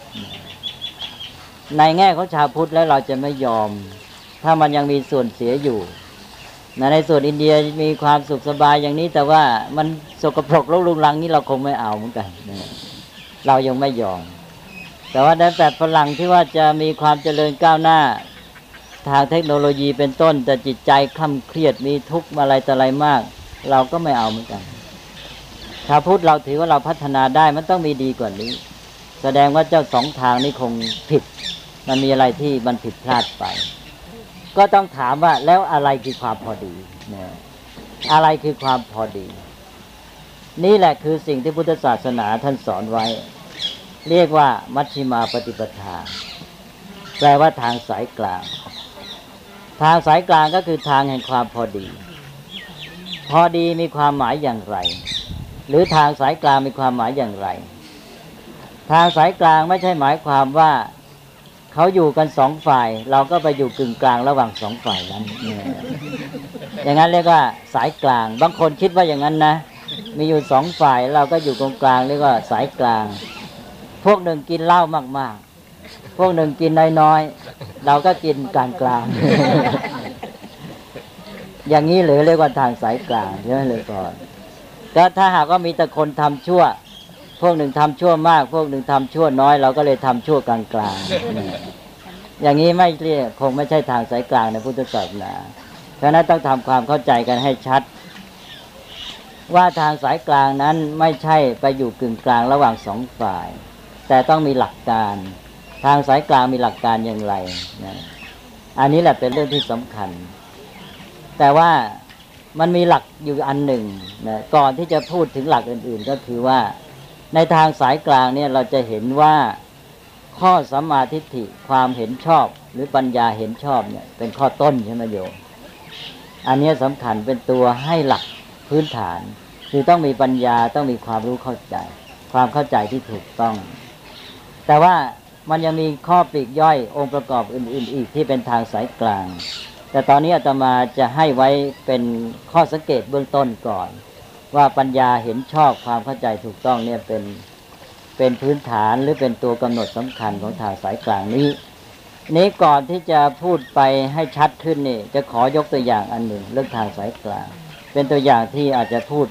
ในแง่ของชาวพุทธแล้วเราจะไม่ยอม ถ้ามันยังมีส่วนเสียอยู่นะในส่วนอินเดียมีความสุขสบายอย่างนี้ แต่ว่ามันสกปรกรกรุงรังนี่เราคงไม่เอาเหมือนกันเรายังไม่ยอม แต่ว่าในแบบฝรั่งที่ว่าจะมีความเจริญก้าวหน้า ทางเทคโนโลยีเป็นต้น แต่จิตใจคล่ำเครียดมีทุกข์อะไรต่ออะไรมาก เราก็ไม่เอาเหมือนกันชาวพุทธเราถือว่าเราพัฒนาได้มันต้องมีดีกว่านี้ แสดงว่าเจ้าสองทางนี้คงผิด มันมีอะไรที่มันผิดพลาดไป ก็ต้องถามว่าแล้วอะไรคือความพอดีนะอะไรคือความพอดี นี่แหละคือสิ่งที่พุทธศาสนาท่านสอนไว้ เรียกว่ามัชฌิมาปฏิปทา แปลว่าทางสายกลาง ทางสายกลางก็คือทางแห่งความพอดี พอดีมีความหมายอย่างไร หรือทางสายกลางมีความหมายอย่างไร ทางสายกลางไม่ใช่หมายความว่า เขาอยู่กันสองฝ่าย เราก็ไปอยู่กึ่งกลางระหว่างสองฝ่ายนั้นเนี่ยอย่างนั้นเรียกว่าสายกลาง บางคนคิดว่าอย่างนั้นนะ มีอยู่สองฝ่ายเราก็อยู่ตรงกลางเรียกว่าสายกลาง พวกหนึ่งกินเหล้ามาก ๆ พวกหนึ่งกินน้อยๆเราก็กินกลางกลางอย่างนี้หรือเรียกว่าทางสายกลางใช่ไหมเลยก่อนก็ถ้าหากว่ามีแต่คนทำชั่ว พวกหนึ่งทำชั่วมาก พวกหนึ่งทำชั่วน้อย เราก็เลยทำชั่วกลางกลางๆอย่างนี้ไม่เรียกคงไม่ใช่ทางสายกลางในพุทธศาสนาเพราะฉะนั้นต้องทำความเข้าใจกันให้ชัด ว่าทางสายกลางนั้นไม่ใช่ไปอยู่กึ่งกลางระหว่างสองฝ่าย แต่ต้องมีหลักการ ทางสายกลางมีหลักการอย่างไรนะอันนี้แหละเป็นเรื่องที่สำคัญ แต่ว่ามันมีหลักอยู่อันหนึ่งนะก่อนที่จะพูดถึงหลักอื่น ๆ ก็คือว่า ในทางสายกลางเนี่ยเราจะเห็นว่าข้อสัมมาทิฏฐิความเห็นชอบ หรือปัญญาเห็นชอบเนี่ยเป็นข้อต้นใช่ไหมโยมอันนี้สำคัญเป็นตัวให้หลักพื้นฐาน คือต้องมีปัญญาต้องมีความรู้เข้าใจ ความเข้าใจที่ถูกต้อง แต่ว่ามันยังมีข้อปลีกย่อยองค์ประกอบอื่น ๆ อีกที่เป็นทางสายกลาง แต่ตอนนี้อาตมาจะให้ไว้เป็นข้อสังเกตเบื้องต้นก่อน ว่าปัญญาเห็นชอบความเข้าใจถูกต้องเนี่ยเป็นเป็นพื้นฐานหรือเป็นตัวกำหนดสำคัญของทางสายกลางนี้ นี้ก่อนที่จะพูดไปให้ชัดขึ้นนี่ จะขอยกตัวอย่างอันหนึ่งเรื่องทางสายกลาง เป็นตัวอย่างที่อาจจะพูด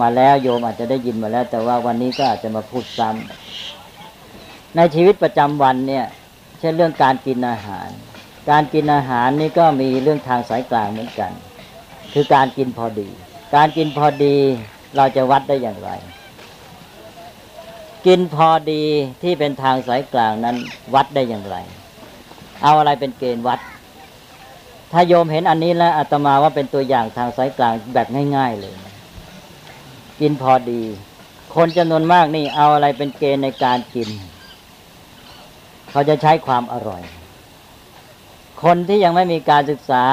มาแล้วโยมอาจจะได้ยินมาแล้ว แต่ว่าวันนี้ก็อาจจะมาพูดซ้ำในชีวิตประจำวันเนี่ยเช่นเรื่องการกินอาหาร การกินอาหารนี่ก็มีเรื่องทางสายกลางเหมือนกัน คือการกินพอดี การกินพอดีเราจะวัดได้อย่างไร กินพอดีที่เป็นทางสายกลางนั้นวัดได้อย่างไร เอาอะไรเป็นเกณฑ์วัด ถ้าโยมเห็นอันนี้แล้วอาตมาว่าเป็นตัวอย่างทางสายกลางแบบง่าย ๆ เลย กินพอดี คนจำนวนมากนี่เอาอะไรเป็นเกณฑ์ในการกิน เขาจะใช้ความอร่อย คนที่ยังไม่มีการศึกษา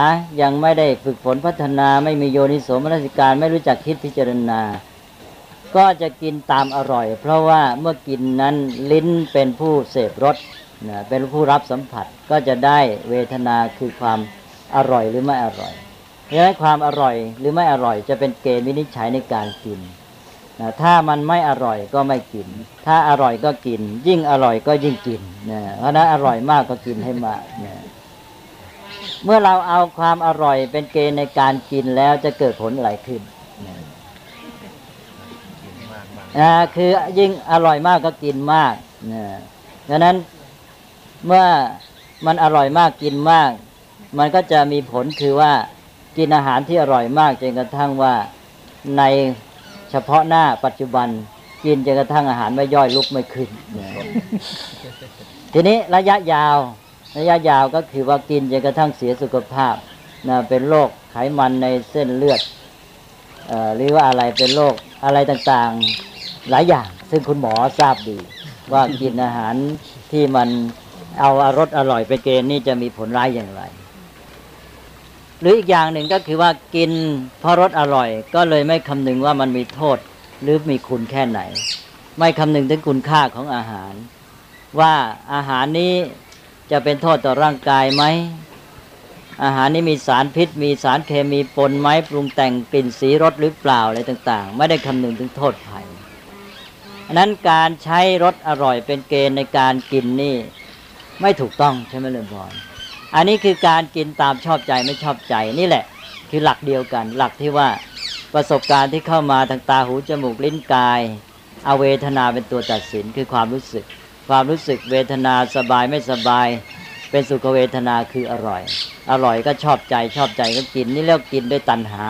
ยังไม่ได้ฝึกฝนพัฒนาไม่มีโยนิโสมนสิการไม่รู้จักคิดพิจารณา ก็จะกินตามอร่อย เพราะว่าเมื่อกินนั้นลิ้นเป็นผู้เสพรสนะเป็นผู้รับสัมผัสก็จะได้เวทนาคือความอร่อยหรือไม่อร่อยดังนั้นความอร่อยหรือไม่อร่อย จะเป็นเกณฑ์วินิจฉัยในการกินนะถ้ามันไม่อร่อยก็ไม่กิน ถ้าอร่อยก็กิน ยิ่งอร่อยก็ยิ่งกินนะเพราะนั้นอร่อยมากก็กินให้มากนะ เมื่อเราเอาความอร่อยเป็นเกณฑ์ในการกินแล้วจะเกิดผลอะไรขึ้นนะคือยิ่งอร่อยมากก็กินมากนะดังนั้นเมื่อมันอร่อยมากกินมาก มันก็จะมีผลคือว่ากินอาหารที่อร่อยมากจนกระทั่งว่าในเฉพาะหน้าปัจจุบันกินจนกระทั่งอาหารไม่ย่อยลุกไม่ขึ้นนะทีนี้ระยะยาว ระยะยาวก็คือว่ากินจนกระทั่งเสียสุขภาพนะเป็นโรคไขมันในเส้นเลือดอหรือว่าอะไรเป็นโรคอะไรต่างๆหลายอย่าง ซึ่งคุณหมอทราบดี ว่ากินอาหารที่มันเอาอรสอร่อยไปเกณฑ์นี่จะมีผลร้ายอย่างไร หรืออีกอย่างหนึ่งก็คือว่ากินเพราะรสอร่อย ก็เลยไม่คำนึงว่ามันมีโทษหรือมีคุณแค่ไหน ไม่คำนึงถึงคุณค่าของอาหาร ว่าอาหารนี้ จะเป็นโทษต่อร่างกายไหมอาหารนี้มีสารพิษ มีสารเคมีปนไหมปรุงแต่งกลิ่นสีรสหรือเปล่าอะไรต่าง ๆ ไม่ได้คำนึงถึงโทษภัยอันนั้นการใช้รสอร่อยเป็นเกณฑ์ในการกินนี่ ไม่ถูกต้องใช่ไหมเรือนพรอันนี้คือการกินตามชอบใจไม่ชอบใจนี่แหละ คือหลักเดียวกัน หลักที่ว่าประสบการณ์ที่เข้ามาทางตาหูจมูกลิ้นกาย เอาเวทนาเป็นตัวตัดสินคือความรู้สึก ความรู้สึกเวทนาสบายไม่สบาย เป็นสุขเวทนาคืออร่อย อร่อยก็ชอบใจชอบใจก็กินนี่เรียกกินด้วยตัณหา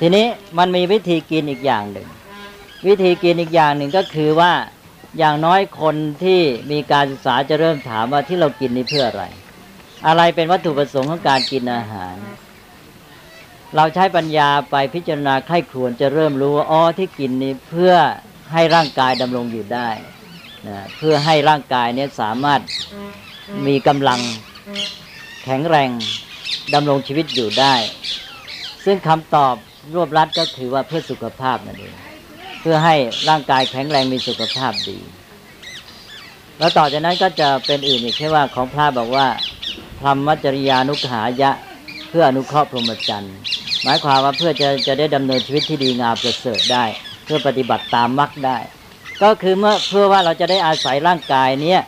ทีนี้มันมีวิธีกินอีกอย่างหนึ่ง วิธีกินอีกอย่างหนึ่งก็คือว่าอย่างน้อยคนที่มีการศึกษาจะเริ่มถามว่าที่เรากินนี่เพื่ออะไร อะไรเป็นวัตถุประสงค์ของการกินอาหาร เราใช้ปัญญาไปพิจารณาไข้ครวนจะเริ่มรู้ว่าอ๋อที่กินนี่เพื่อให้ร่างกายดำรงอยู่ได้ นะเพื่อให้ร่างกายเนี้สามารถมีกำลังแข็งแรงดำรงชีวิตอยู่ได้ ซึ่งคำตอบรวบรัดก็คือว่าเพื่อสุขภาพนั่นเองเพื่อให้ร่างกายแข็งแรงมีสุขภาพดี แล้วต่อจากนั้นก็จะเป็นอื่นอีกแค่ว่าของพระบอกว่าธรรมจริยานุขายะ เพื่ออนุเคราะห์พรหมจรรย์หมายความว่าเพื่อจะจะได้ดำเนินชีวิตที่ดีงามประเสริฐได้ เพื่อปฏิบัติตามมรรคได้ ก็คือเมื่อเพื่อว่าเราจะได้อาศัยร่างกายเนี้ย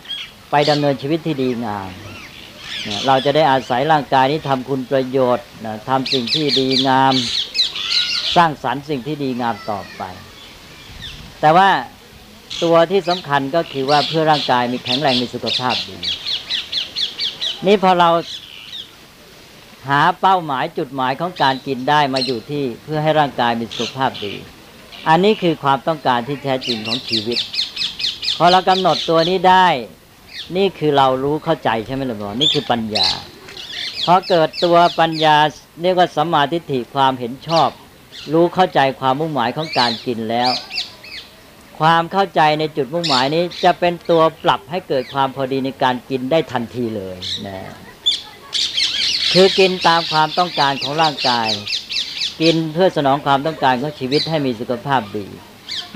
ไปดำเนินชีวิตที่ดีงามเราจะได้อาศัยร่างกายนี้ทำคุณประโยชน์นะทำสิ่งที่ดีงาม สร้างสรรค์สิ่งที่ดีงามต่อไป แต่ว่าตัวที่สำคัญก็คือว่าเพื่อร่างกายมีแข็งแรงมีสุขภาพดีนี่พอเราหาเป้าหมายจุดหมายของการกินได้มาอยู่ที่เพื่อให้ร่างกายมีสุขภาพดี อันนี้คือความต้องการที่แท้จริงของชีวิต พอเรากำหนดตัวนี้ได้ นี่คือเรารู้เข้าใจใช่ไหมหล่ะบอนี่คือปัญญาพอเกิดตัวปัญญาเรียกว่าสัมมาทิฏฐิความเห็นชอบ รู้เข้าใจความมุ่งหมายของการกินแล้ว ความเข้าใจในจุดมุ่งหมายนี้จะเป็นตัวปรับให้เกิดความพอดีในการกินได้ทันทีเลยนะคือกินตามความต้องการของร่างกาย กินเพื่อสนองความต้องการของชีวิตให้มีสุขภาพดี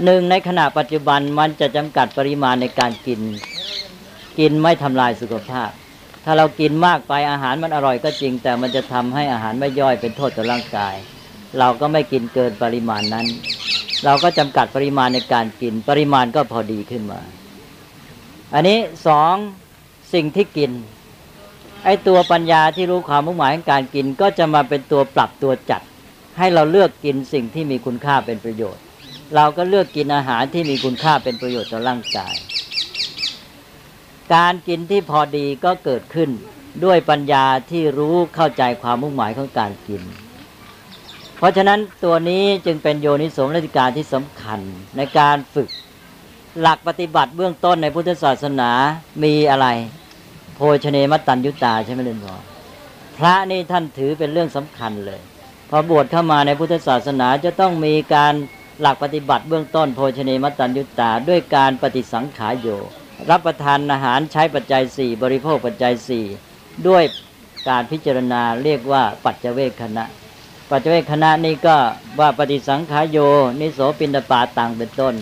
หนึ่งในขณะปัจจุบันมันจะจำกัดปริมาณในการกิน กินไม่ทำลายสุขภาพ ถ้าเรากินมากไปอาหารมันอร่อยก็จริง แต่มันจะทำให้อาหารไม่ย่อยเป็นโทษต่อร่างกาย เราก็ไม่กินเกินปริมาณนั้น เราก็จำกัดปริมาณในการกิน ปริมาณก็พอดีขึ้นมา อันนี้สองสิ่งที่กินไอตัวปัญญาที่รู้ความมุ่งหมายของการกินก็จะมาเป็นตัวปรับตัวจัด ให้เราเลือกกินสิ่งที่มีคุณค่าเป็นประโยชน์ เราก็เลือกกินอาหารที่มีคุณค่าเป็นประโยชน์ต่อร่างกาย การกินที่พอดีก็เกิดขึ้นด้วยปัญญาที่รู้เข้าใจความมุ่งหมายของการกิน เพราะฉะนั้นตัวนี้จึงเป็นโยนิสมนสิการที่สำคัญในการฝึกหลักปฏิบัติเบื้องต้นในพุทธศาสนามีอะไร โภชเนมัตตัญยุตาใช่ไหมเรนพอพระนี่ท่านถือเป็นเรื่องสำคัญเลย พอบวชเข้ามาในพุทธศาสนาจะต้องมีการหลักปฏิบัติเบื้องต้นโภชเนมัตตัญยุตา ด้วยการปฏิสังขารโย รับประทานอาหารใช้ปัจจัยสี่บริโภคปัจจัยสี่ด้วยการพิจารณาเรียกว่าปัจเจเวคคณะ ปัจเจเวคคณะนี่ก็ว่าปฏิสังขารโย นิโสปินดาปาตังเป็นต้น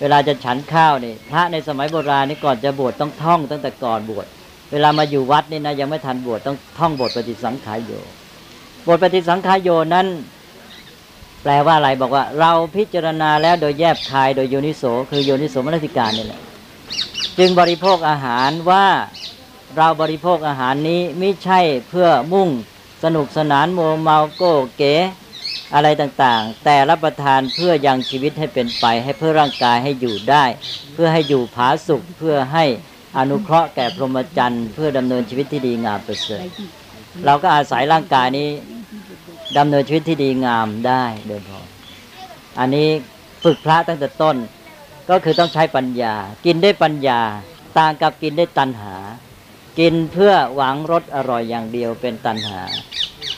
เวลาจะฉันข้าวนี่พระในสมัยโบราณนี่ก่อนจะบวชต้องท่องตั้งแต่ก่อนบวชเวลามาอยู่วัดนี่นะยังไม่ทันบวชต้องท่องบทปฏิสังขารโย บทปฏิสังขารโยนั้น แปลว่าอะไรบอกว่า เราพิจารณาแล้วโดยแยบคายโดยโยนิโสคือโยนิโสมนสิการนี่แหละจึงบริโภคอาหารว่าเราบริโภคอาหารนี้ไม่ใช่เพื่อมุ่งสนุกสนานโมเมาโก้เก๋อะไรต่างๆ แต่รับประทานเพื่อยังชีวิตให้เป็นไป ให้เพื่อร่างกายให้อยู่ได้ เพื่อให้อยู่ผาสุข เพื่อให้อนุเคราะห์แก่พรหมจรรย์ เพื่อดำเนินชีวิตที่ดีงามประเสริฐเราก็อาศัยร่างกายนี้ ดำเนินชีวิตที่ดีงามได้เดินพออันนี้ฝึกพระตั้งแต่ต้น ก็คือต้องใช้ปัญญา กินได้ปัญญา ต่างกับกินได้ตัณหา กินเพื่อหวังรสอร่อยอย่างเดียวเป็นตัณหา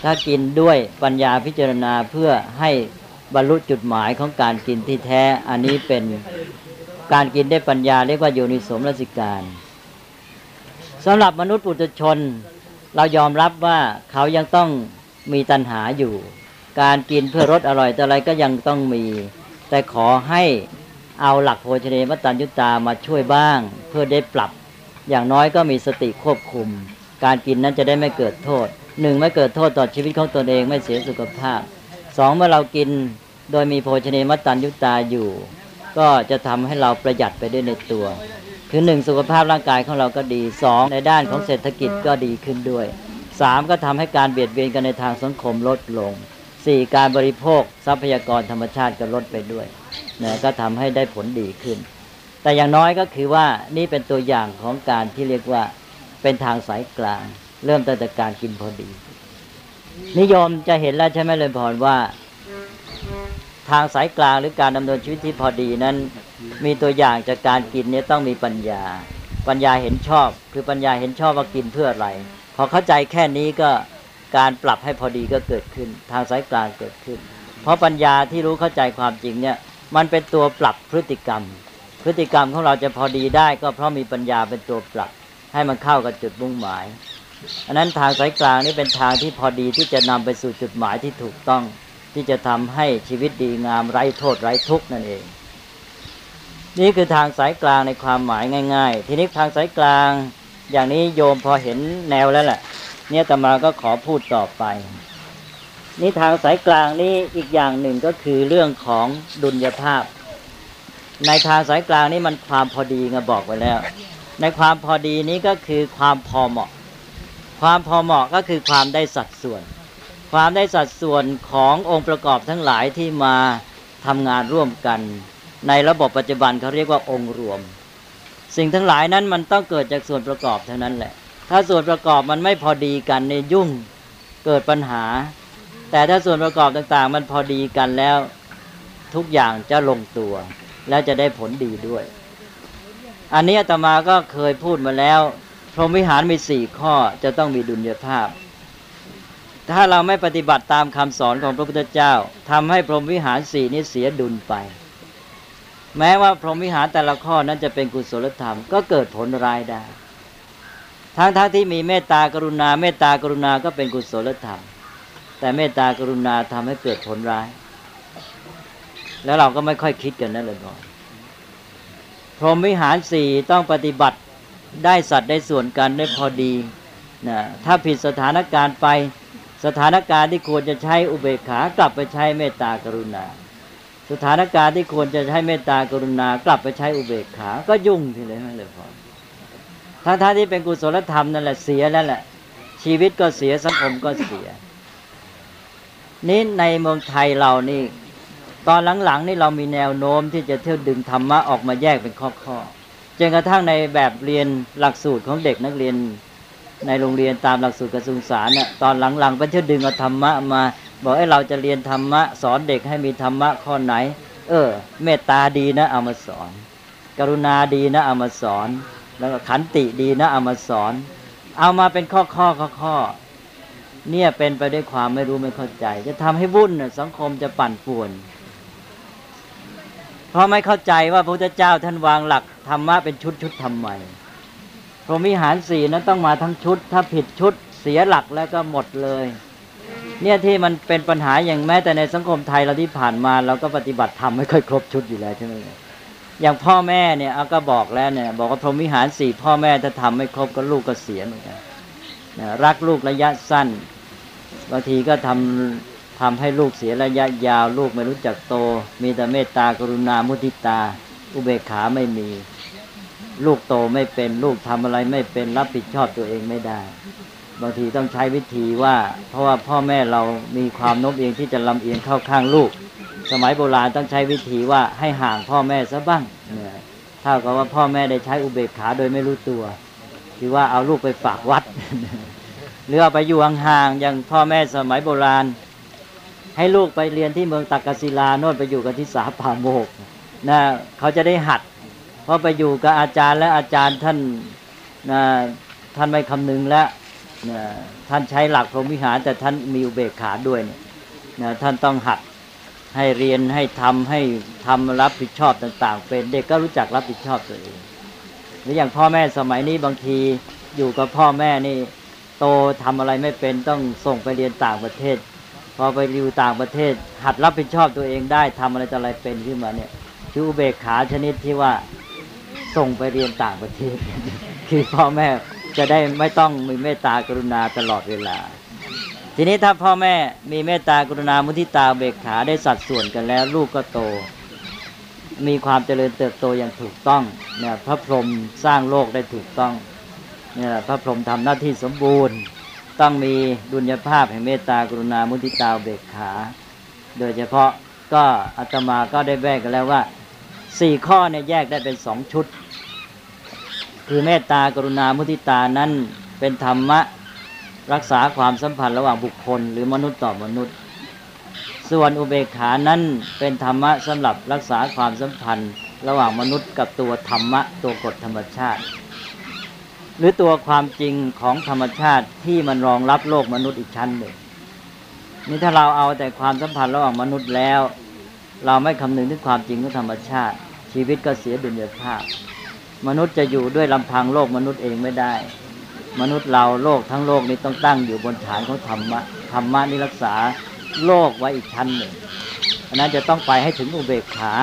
ถ้ากินด้วยปัญญาพิจารณาเพื่อให้บรรลุจุดหมายของการกินที่แท้ อันนี้เป็นการกินได้ปัญญาเรียกว่าโยนิสมรสิการสำหรับมนุษย์ปุถุชน เรายอมรับว่าเขายังต้อง มีตัณหาอยู่ การกินเพื่อรสอร่อยแต่อะไรก็ยังต้องมี แต่ขอให้เอาหลักโภชเนมัตตัญญุตามาช่วยบ้าง เพื่อได้ปรับ อย่างน้อยก็มีสติควบคุม การกินนั้นจะได้ไม่เกิดโทษหนึ่งไม่เกิดโทษต่อชีวิตของตนเองไม่เสียสุขภาพสองเมื่อเรากินโดยมีโภชเนมัตตัญญุตาอยู่ ก็จะทำให้เราประหยัดไปด้วยในตัวคือหนึ่งสุขภาพร่างกายของเราก็ดีสองในด้านของเศรษฐกิจก็ดีขึ้นด้วย สามก็ทำให้การเบียดเบียนกันในทางสังคมลดลงสี่การบริโภคทรัพยากรธรรมชาติก็ลดไปด้วยนะก็ทำให้ได้ผลดีขึ้น แต่อย่างน้อยก็คือว่านี่เป็นตัวอย่างของการที่เรียกว่าเป็นทางสายกลาง เริ่มตั้งแต่การกินพอดี นิยมจะเห็นแล้วใช่ไหมเลยพรว่า ทางสายกลางหรือการดำเนินชีวิตที่พอดีนั้น มีตัวอย่างจากการกินเนี่ยต้องมีปัญญา ปัญญาเห็นชอบ คือปัญญาเห็นชอบว่ากินเพื่ออะไร พอเข้าใจแค่นี้ก็การปรับให้พอดีก็เกิดขึ้น ทางสายกลางเกิดขึ้น เพราะปัญญาที่รู้เข้าใจความจริงเนี่ยมันเป็นตัวปรับพฤติกรรม พฤติกรรมของเราจะพอดีได้ ก็เพราะมีปัญญาเป็นตัวปรับ ให้มันเข้ากับจุดมุ่งหมายอันนั้นทางสายกลางนี่เป็นทางที่พอดีที่จะนำไปสู่จุดหมายที่ถูกต้อง ที่จะทำให้ชีวิตดีงามไร้โทษไร้ทุกข์นั่นเอง นี่คือทางสายกลางในความหมายง่าย ๆ ทีนี้ทางสายกลาง อย่างนี้โยมพอเห็นแนวแล้วแหละเนี่ยตมาก็ขอพูดต่อไปนี่ทางสายกลางนี่อีกอย่างหนึ่งก็คือเรื่องของดุลยภาพ ในทางสายกลางนี่มันความพอดีไงบอกไว้แล้ว ในความพอดีนี้ก็คือความพอเหมาะ ความพอเหมาะก็คือความได้สัดส่วน ความได้สัดส่วนขององค์ประกอบทั้งหลายที่มาทำงานร่วมกัน ในระบบปัจจุบันเขาเรียกว่าองค์รวม สิ่งทั้งหลายนั้นมันต้องเกิดจากส่วนประกอบเท่านั้นแหละ ถ้าส่วนประกอบมันไม่พอดีกันในยุ่งเกิดปัญหา แต่ถ้าส่วนประกอบต่างๆ มันพอดีกันแล้วทุกอย่างจะลงตัว แล้วจะได้ผลดีด้วย อันนี้อาตมาก็เคยพูดมาแล้ว พรหมวิหารมีสี่ข้อจะต้องมีดุลยภาพ ถ้าเราไม่ปฏิบัติตามคำสอนของพระพุทธเจ้าทำให้พรหมวิหารสี่นี้เสียดุลไป แม้ว่าพรหมวิหารแต่ละข้อนั้นจะเป็นกุศลธรรม ก็เกิดผลร้ายได้ ทั้งๆทที่มีเมตตากรุณา เมตตากรุณาก็เป็นกุศลธรรม แต่เมตตากรุณาทำให้เกิดผลร้าย แล้วเราก็ไม่ค่อยคิดกันนั่นเลยบอกพรหมวิหารสี่ต้องปฏิบัติได้สัตว์ได้ส่วนกันได้พอดีนะถ้าผิดสถานการณ์ไปสถานการณ์ที่ควรจะใช้อุเบกขากลับไปใช้เมตตากรุณา สถานการณ์ที่ควรจะใช้เมตตากรุณากลับไปใช้อุเบกขา ก็ยุ่งทีเลยไม่เลยพอทั้งท่าที่เป็นกุศลธรรมนั่นแหละเสียแล้วแหละ ชีวิตก็เสียสังคมก็เสีย นี่ในเมืองไทยเรานี่ ตอนหลังๆนี่เรามีแนวโน้มที่จะเที่ยวดึงธรรมะออกมาแยกเป็นข้อๆจนกระทั่งในแบบเรียนหลักสูตรของเด็กนักเรียนในโรงเรียนตามหลักสูตรกระทรวงสาเนี่ยตอนหลังๆไปเที่ยวดึงเอาธรรมะมา บอกให้เราจะเรียนธรรมะ สอนเด็กให้มีธรรมะข้อไหน เออ เมตตาดีนะเอามาสอน กรุณาดีนะเอามาสอน แล้วก็ขันติดีนะเอามาสอน เอามาเป็นข้อข้อข้อข้อเนี่ยเป็นไปด้วยความไม่รู้ไม่เข้าใจ จะทำให้วุ่นสังคมจะปั่นป่วน เพราะไม่เข้าใจว่าพระพุทธเจ้าท่านวางหลักธรรมะเป็นชุดชุดทำไมพรหมิหารสี่นั้นต้องมาทั้งชุด ถ้าผิดชุดเสียหลักแล้วก็หมดเลย เนี่ยที่มันเป็นปัญหาอย่างแม้แต่ในสังคมไทยเราที่ผ่านมาเราก็ปฏิบัติธรรมไม่ค่อยครบชุดอยู่แล้วใช่ไหมอย่างพ่อแม่เนี่ยเอาก็บอกแล้วเนี่ย บอกว่าพรหมวิหารสี่พ่อแม่ถ้าทำไม่ครบก็ลูกก็เสียเหมือนกันนะรักลูกระยะสั้นบางทีก็ทำทำให้ลูกเสียระยะยาว ลูกไม่รู้จักโต มีแต่เมตตากรุณามุทิตา อุเบกขาไม่มี ลูกโตไม่เป็นลูกทำอะไรไม่เป็นรับผิดชอบตัวเองไม่ได้ บางทีต้องใช้วิธีว่า เพราะว่าพ่อแม่เรามีความโน้มเอียงที่จะลำเอียงเข้าข้างลูก สมัยโบราณต้องใช้วิธีว่าให้ห่างพ่อแม่ซะบ้างเนี่ยเท่ากับว่าพ่อแม่ได้ใช้อุเบกขาโดยไม่รู้ตัวคือว่าเอาลูกไปฝากวัดหรือเอาไปอยู่ห่างๆอย่างพ่อแม่สมัยโบราณ ให้ลูกไปเรียนที่เมืองตักกศิลาโน่นไปอยู่กับที่สาป่าโมกนะเขาจะได้หัด เพราะไปอยู่กับอาจารย์และอาจารย์ท่านนะท่านไม่คำนึงแล้ว นะท่านใช้หลักพรหมวิหาร แต่ท่านมีอุเบกขาด้วยเนี่ยนะท่านต้องหัดให้เรียนให้ทำให้ทำรับผิดชอบต่าง ๆ เป็นเด็กก็รู้จักรับผิดชอบตัวเองหรืออย่างพ่อแม่สมัยนี้บางทีอยู่กับพ่อแม่นี่ โตทำอะไรไม่เป็นต้องส่งไปเรียนต่างประเทศ พอไปอยู่ต่างประเทศ หัดรับผิดชอบตัวเองได้ทำอะไรต่ออะไรเป็นขึ้นมาเนี่ยชื่ออุเบกขาชนิดที่ว่าส่งไปเรียนต่างประเทศ คือพ่อแม่ จะได้ไม่ต้องมีเมตตากรุณาตลอดเวลา ทีนี้ถ้าพ่อแม่มีเมตตากรุณามุทิตาเบกขาได้สัดส่วนกันแล้ว ลูกก็โต มีความเจริญเติบโตอย่างถูกต้องเนี่ยพระพรหมสร้างโลกได้ถูกต้องเนี่ยพระพรหมทำหน้าที่สมบูรณ์ ต้องมีดุลยภาพแห่งเมตตากรุณามุทิตาเบกขา โดยเฉพาะก็อาตมาก็ได้แยกกันแล้วว่าสี่ข้อเนี่ยแยกได้เป็นสองชุด คือเมตตากรุณามุทิตานั้นเป็นธรรมะรักษาความสัมพันธ์ระหว่างบุคคล หรือมนุษย์ต่อมนุษย์ ส่วนอุเบกขานั้นเป็นธรรมะสำหรับรักษาความสัมพันธ์ ระหว่างมนุษย์กับตัวธรรมะตัวกฎธรรมชาติ หรือตัวความจริงของธรรมชาติที่มันรองรับโลกมนุษย์อีกชั้นหนึ่งนี่ถ้าเราเอาแต่ความสัมพันธ์ระหว่างมนุษย์แล้ว เราไม่คำนึงถึงความจริงของธรรมชาติ ชีวิตก็เสียดุลยภาพ มนุษย์จะอยู่ด้วยลำพังโลกมนุษย์เองไม่ได้ มนุษย์เราโลกทั้งโลกนี้ต้องตั้งอยู่บนฐานของธรรมะธรรมะนี่รักษาโลกไว้อีกชั้นหนึ่งอันนั้นจะต้องไปให้ถึงอุเบกขา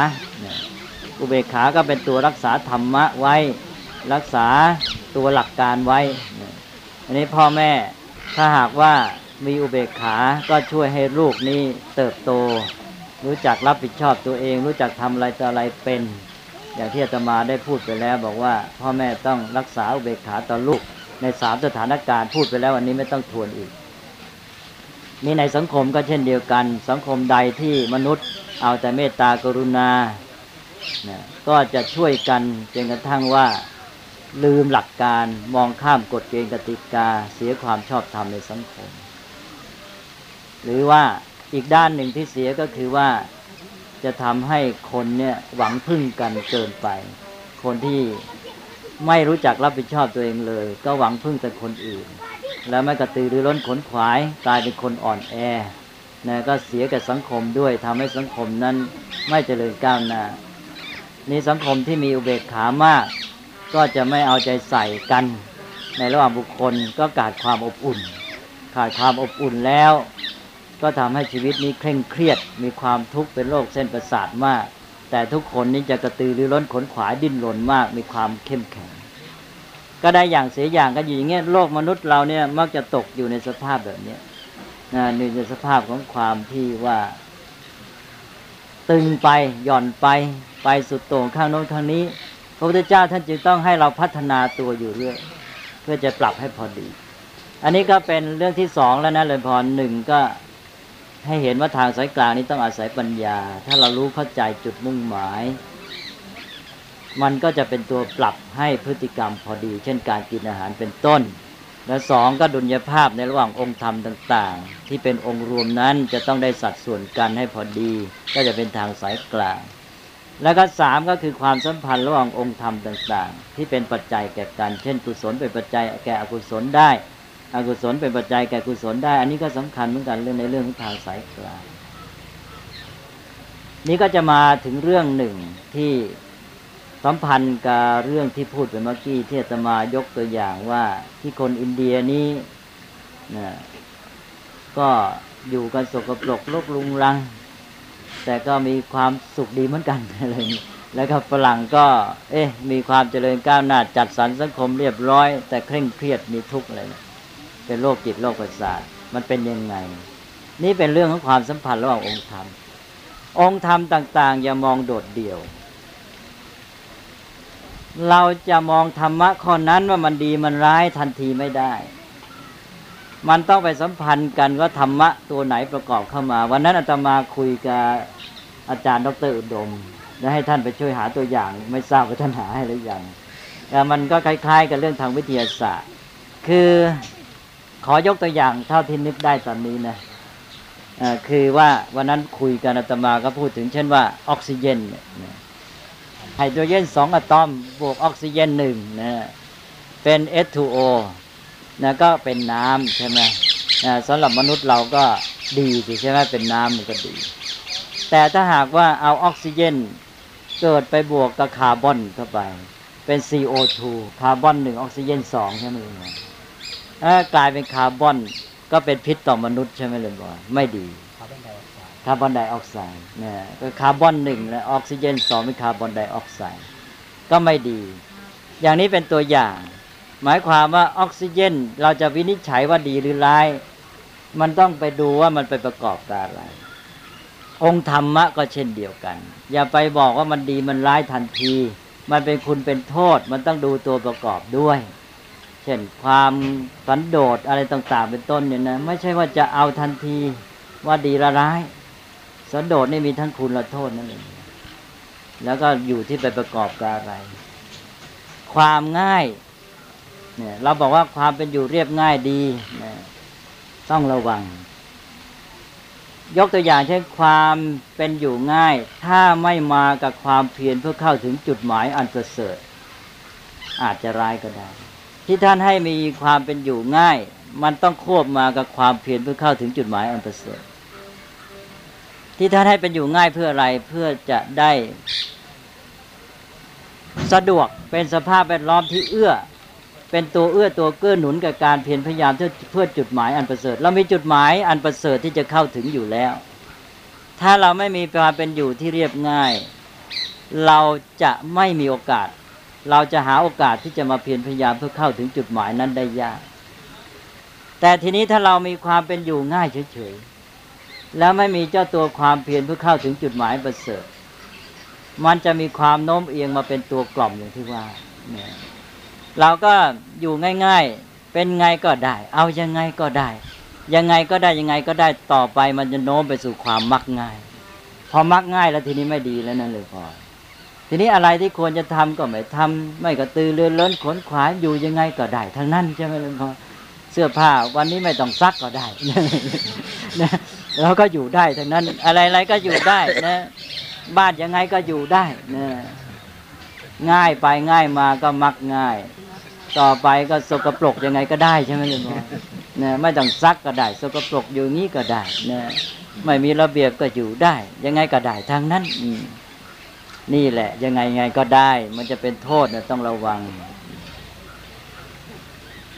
อุเบกขาก็เป็นตัวรักษาธรรมะไว้ รักษาตัวหลักการไว้ อันนี้พ่อแม่ถ้าหากว่ามีอุเบกขาก็ช่วยให้ลูกนี้เติบโต รู้จักรับผิดชอบตัวเอง รู้จักทำอะไรต่ออะไรเป็น อย่างที่อาตมาได้พูดไปแล้วบอกว่า พ่อแม่ต้องรักษาอุเบกขาต่อลูกในสามสถานการณ์พูดไปแล้ววันนี้ไม่ต้องทวนอีก นี่ในสังคมก็เช่นเดียวกัน สังคมใดที่มนุษย์เอาแต่เมตตากรุณาเนี่ยก็จะช่วยกันจนกระทั่งว่าลืมหลักการมองข้ามกฎเกณฑ์กติกาเสียความชอบธรรมในสังคม หรือว่าอีกด้านหนึ่งที่เสียก็คือว่า จะทำให้คนเนี่ยหวังพึ่งกันเกินไป คนที่ไม่รู้จักรับผิดชอบตัวเองเลย ก็หวังพึ่งแต่คนอื่น แล้วไม่กระตือรือร้นขนขวายกลายเป็นคนอ่อนแอนะก็เสียกับสังคมด้วยทำให้สังคมนั้นไม่เจริญก้าวหน้านี่สังคมที่มีอุเบกขามาก ก็จะไม่เอาใจใส่กัน ในระหว่างบุคคลก็ขาดความอบอุ่น ขาดความอบอุ่นแล้ว ก็ทำให้ชีวิตนี้เคร่งเครียด มีความทุกข์เป็นโรคเส้นประสาทมาก แต่ทุกคนนี้จะกระตือรือร้นขนขวายดิ้นรนมาก มีความเข้มแข็ง ก็ได้อย่างเสียอย่างก็อยู่อย่างเงี้ยโลกมนุษย์เราเนี่ยมักจะตกอยู่ในสภาพแบบเนี้ยนะในสภาพของความที่ว่า ตึงไปหย่อนไปไปสุดโต่งข้างโน้นข้างนี้ พระพุทธเจ้าท่านจึงต้องให้เราพัฒนาตัวอยู่เรื่อยเพื่อจะปรับให้พอดี อันนี้ก็เป็นเรื่องที่สองแล้วนะเลยพรหนึ่งก็ ให้เห็นว่าทางสายกลางนี้ต้องอาศัยปัญญา ถ้าเรารู้เข้าใจจุดมุ่งหมาย มันก็จะเป็นตัวปรับให้พฤติกรรมพอดี เช่นการกินอาหารเป็นต้น และสองก็ดุลยภาพในระหว่างองค์ธรรมต่าง ๆ ที่เป็นองค์รวมนั้นจะต้องได้สัดส่วนกันให้พอดี ก็จะเป็นทางสายกลาง แล้วก็สามก็คือความสัมพันธ์ระหว่างองค์ธรรมต่าง ๆ ที่เป็นปัจจัยแก่กัน เช่น กุศลเป็นปัจจัยแก่อกุศลได้ อกุศลเป็นปัจจัยแก่กุศลได้ อันนี้ก็สำคัญเหมือนกันเรื่องในเรื่องของทางสายกลางนี่ก็จะมาถึงเรื่องหนึ่งที่สัมพันธ์กับเรื่องที่พูดไปเมื่อกี้ที่อาตมายกตัวอย่างว่าที่คนอินเดียนี้นะก็อยู่กันสกปรกโลกลุงรัง แต่ก็มีความสุขดีเหมือนกันอะไรนี้แล้วก็ฝรั่งก็ เอ๊ะ มีความเจริญก้าวหน้าจัดสรรสังคมเรียบร้อย แต่เคร่งเครียดมีทุกข์อะไรนะ เป็นโรคจิตโรคประสาทมันเป็นยังไง นี่เป็นเรื่องของความสัมพันธ์ระหว่างองค์ธรรม องค์ธรรมต่าง ๆ อย่ามองโดดเดี่ยว เราจะมองธรรมะข้อนั้นว่ามันดีมันร้ายทันทีไม่ได้ มันต้องไปสัมพันธ์กันว่าธรรมะตัวไหนประกอบเข้ามา วันนั้นอาตมาคุยกับอาจารย์ดรอุดมและให้ท่านไปช่วยหาตัวอย่าง ไม่ทราบว่าท่านหาให้หรือยังแต่มันก็คล้าย ๆ กับเรื่องทางวิทยาศาสตร์ คือ ขอยกตัวอย่างเท่าที่นึกได้ตอนนี้นะคือว่าวันนั้นคุยกันอาตมาก็พูดถึงเช่นว่าออกซิเจนไฮโดรเจนสองอะตอมบวกออกซิเจนหนึ่งนะเป็น H2O นะก็เป็นน้ำใช่ไหมสำหรับมนุษย์เราก็ดีสิใช่ไหมเป็นน้ำมันก็ดี แต่ถ้าหากว่าเอาออกซิเจนเกิดไปบวกกับคาร์บอนเข้าไป เป็น CO2 คาร์บอนหนึ่งออกซิเจนสองใช่ไหม กลายเป็นคาร์บอน ก็เป็นพิษต่อมนุษย์ใช่ไหมลุงบอกไม่ดีคาร์บอนไดออกไซด์เนี่ยก็คาร์บอนหนึ่งและออกซิเจนสองเป็นคาร์บอนไดออกไซด์ก็ไม่ดี อย่างนี้เป็นตัวอย่าง หมายความว่าออกซิเจนเราจะวินิจฉัยว่าดีหรือร้าย มันต้องไปดูว่ามันไปประกอบกับอะไร องค์ธรรมะก็เช่นเดียวกัน อย่าไปบอกว่ามันดีมันร้ายทันที มันเป็นคุณเป็นโทษ มันต้องดูตัวประกอบด้วย เช่นความสันโดษอะไรต่างๆ เป็นต้นเนี่ยนะไม่ใช่ว่าจะเอาทันทีว่าดีละร้าย สันโดษนี่มีทั้งคุณและโทษนั่นเองแล้วก็อยู่ที่ไปประกอบกับอะไร ความง่ายเนี่ยเราบอกว่าความเป็นอยู่เรียบง่ายดีนะต้องระวัง ยกตัวอย่างเช่นความเป็นอยู่ง่าย ถ้าไม่มากับความเพียรเพื่อเข้าถึงจุดหมายอันประเสริฐอาจจะร้ายก็ได้ ที่ท่านให้มีความเป็นอยู่ง่าย มันต้องควบมากับความเพียรเพื่อเข้าถึงจุดหมายอันประเสริฐที่ท่านให้เป็นอยู่ง่ายเพื่ออะไรเพื่อจะได้ สะดวกเป็นสภาพแวดล้อมที่เอื้อ เป็นตัวเอื้อตัวเกื้อหนุนกับการเพียรพยายามเพื่อเพื่อจุดหมายอันประเสริฐเรามีจุดหมายอันประเสริฐที่จะเข้าถึงอยู่แล้ว ถ้าเราไม่มีความเป็นอยู่ที่เรียบง่าย เราจะไม่มีโอกาส เราจะหาโอกาสที่จะมาเพียรพยายามเพื่อเข้าถึงจุดหมายนั้นได้ยาก แต่ทีนี้ถ้าเรามีความเป็นอยู่ง่ายเฉยๆ แล้วไม่มีเจ้าตัวความเพียรเพื่อเข้าถึงจุดหมายประเสริฐ มันจะมีความโน้มเอียงมาเป็นตัวกล่อมอย่างที่ว่าเนี่ยเราก็อยู่ง่าย ๆ เป็นไงก็ได้ เอายังไงก็ได้ ยังไงก็ได้ยังไงก็ได้ต่อไปมันจะโน้มไปสู่ความมักง่าย พอมักง่ายแล้วทีนี้ไม่ดีแล้วนั่นเลยพอ ทีนี้อะไรที่ควรจะทำก็ไม่ทำไม่กระตือรือร้นขนขวายอยู่ยังไงก็ได้ทั้งนั้นใช่ไหมหลวงพ่อเสื้อผ้าวันนี้ไม่ต้องซักก็ได้นะเราก็อยู่ได้ทั้งนั้น อะไรๆก็อยู่ได้นะ บ้านยังไงก็อยู่ได้นะง่ายไปง่ายมาก็มักง่าย ต่อไปก็สกปรกยังไงก็ได้ใช่ไหมหลวงพ่อนะไม่ต้องซักก็ได้ สกปรกอยู่งี้ก็ได้นะไม่มีระเบียบก็อยู่ได้ ยังไงก็ได้ทั้งนั้น อืม นี่แหละ ยังไงไงก็ได้ มันจะเป็นโทษนะต้องระวัง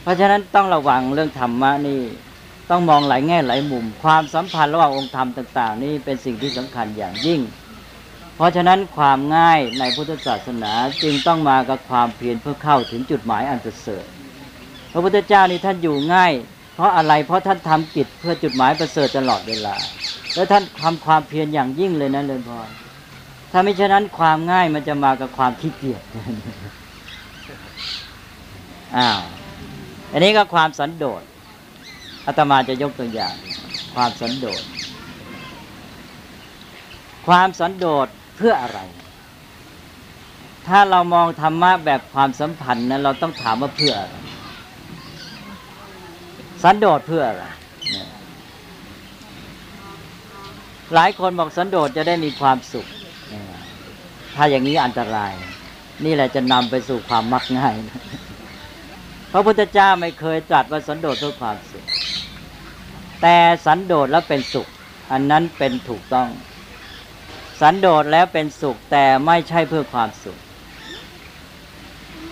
เพราะฉะนั้นต้องระวังเรื่องธรรมะนี่ต้องมองหลายแง่หลายมุม ความสัมพันธ์ระหว่างองค์ธรรมต่าง ๆ นี่เป็นสิ่งที่สำคัญอย่างยิ่ง เพราะฉะนั้นความง่ายในพุทธศาสนาจึงต้องมากับความเพียรเพื่อเข้าถึงจุดหมายอันประเสริฐพระพุทธเจ้านี่ท่านอยู่ง่าย เพราะอะไรเพราะท่านทำกิจเพื่อจุดหมายประเสริฐตลอดเวลา แล้วท่านทำความเพียรอย่างยิ่งเลยนะเลยพร ถ้าไม่เช่นนั้นความง่ายมันจะมากับความขี้เกียจอ้าวอันนี้ก็ความสันโดษอาตมาจะยกตัวอย่าง ความสันโดษความสันโดษเพื่ออะไร ถ้าเรามองธรรมะแบบความสัมพันธ์นั้นเราต้องถามว่าเพื่ออะไรสันโดษเพื่ออะไรหลายคนบอกสันโดษจะได้มีความสุข ถ้าอย่างนี้อันตราย นี่แหละจะนำไปสู่ความมักง่ายนะพระพุทธเจ้าไม่เคยตรัสว่าสันโดษเพื่อความสุข แต่สันโดษแล้วเป็นสุข อันนั้นเป็นถูกต้อง สันโดษแล้วเป็นสุขแต่ไม่ใช่เพื่อความสุข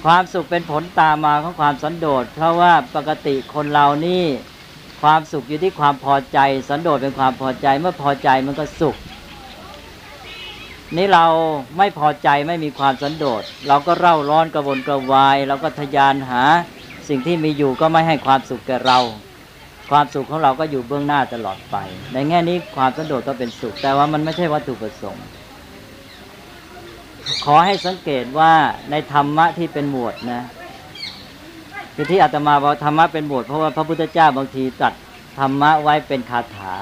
ความสุขเป็นผลตามมาของความสันโดษ เพราะว่าปกติคนเรานี่ความสุขอยู่ที่ความพอใจ สันโดษเป็นความพอใจเมื่อพอใจมันก็สุข นี่เราไม่พอใจไม่มีความสันโดษเราก็เร่าร้อนกระวนกระวาย เราก็ทะยานหา สิ่งที่มีอยู่ก็ไม่ให้ความสุขแก่เรา ความสุขของเราก็อยู่เบื้องหน้าตลอดไป ในแง่นี้ความสันโดษก็เป็นสุข แต่ว่ามันไม่ใช่วัตถุประสงค์ ขอให้สังเกตว่าในธรรมะที่เป็นหมวดนะคือที่อาตมาบอกธรรมะเป็นหมวดเพราะว่าพระพุทธเจ้าบางทีตัดธรรมะไว้เป็นคาถา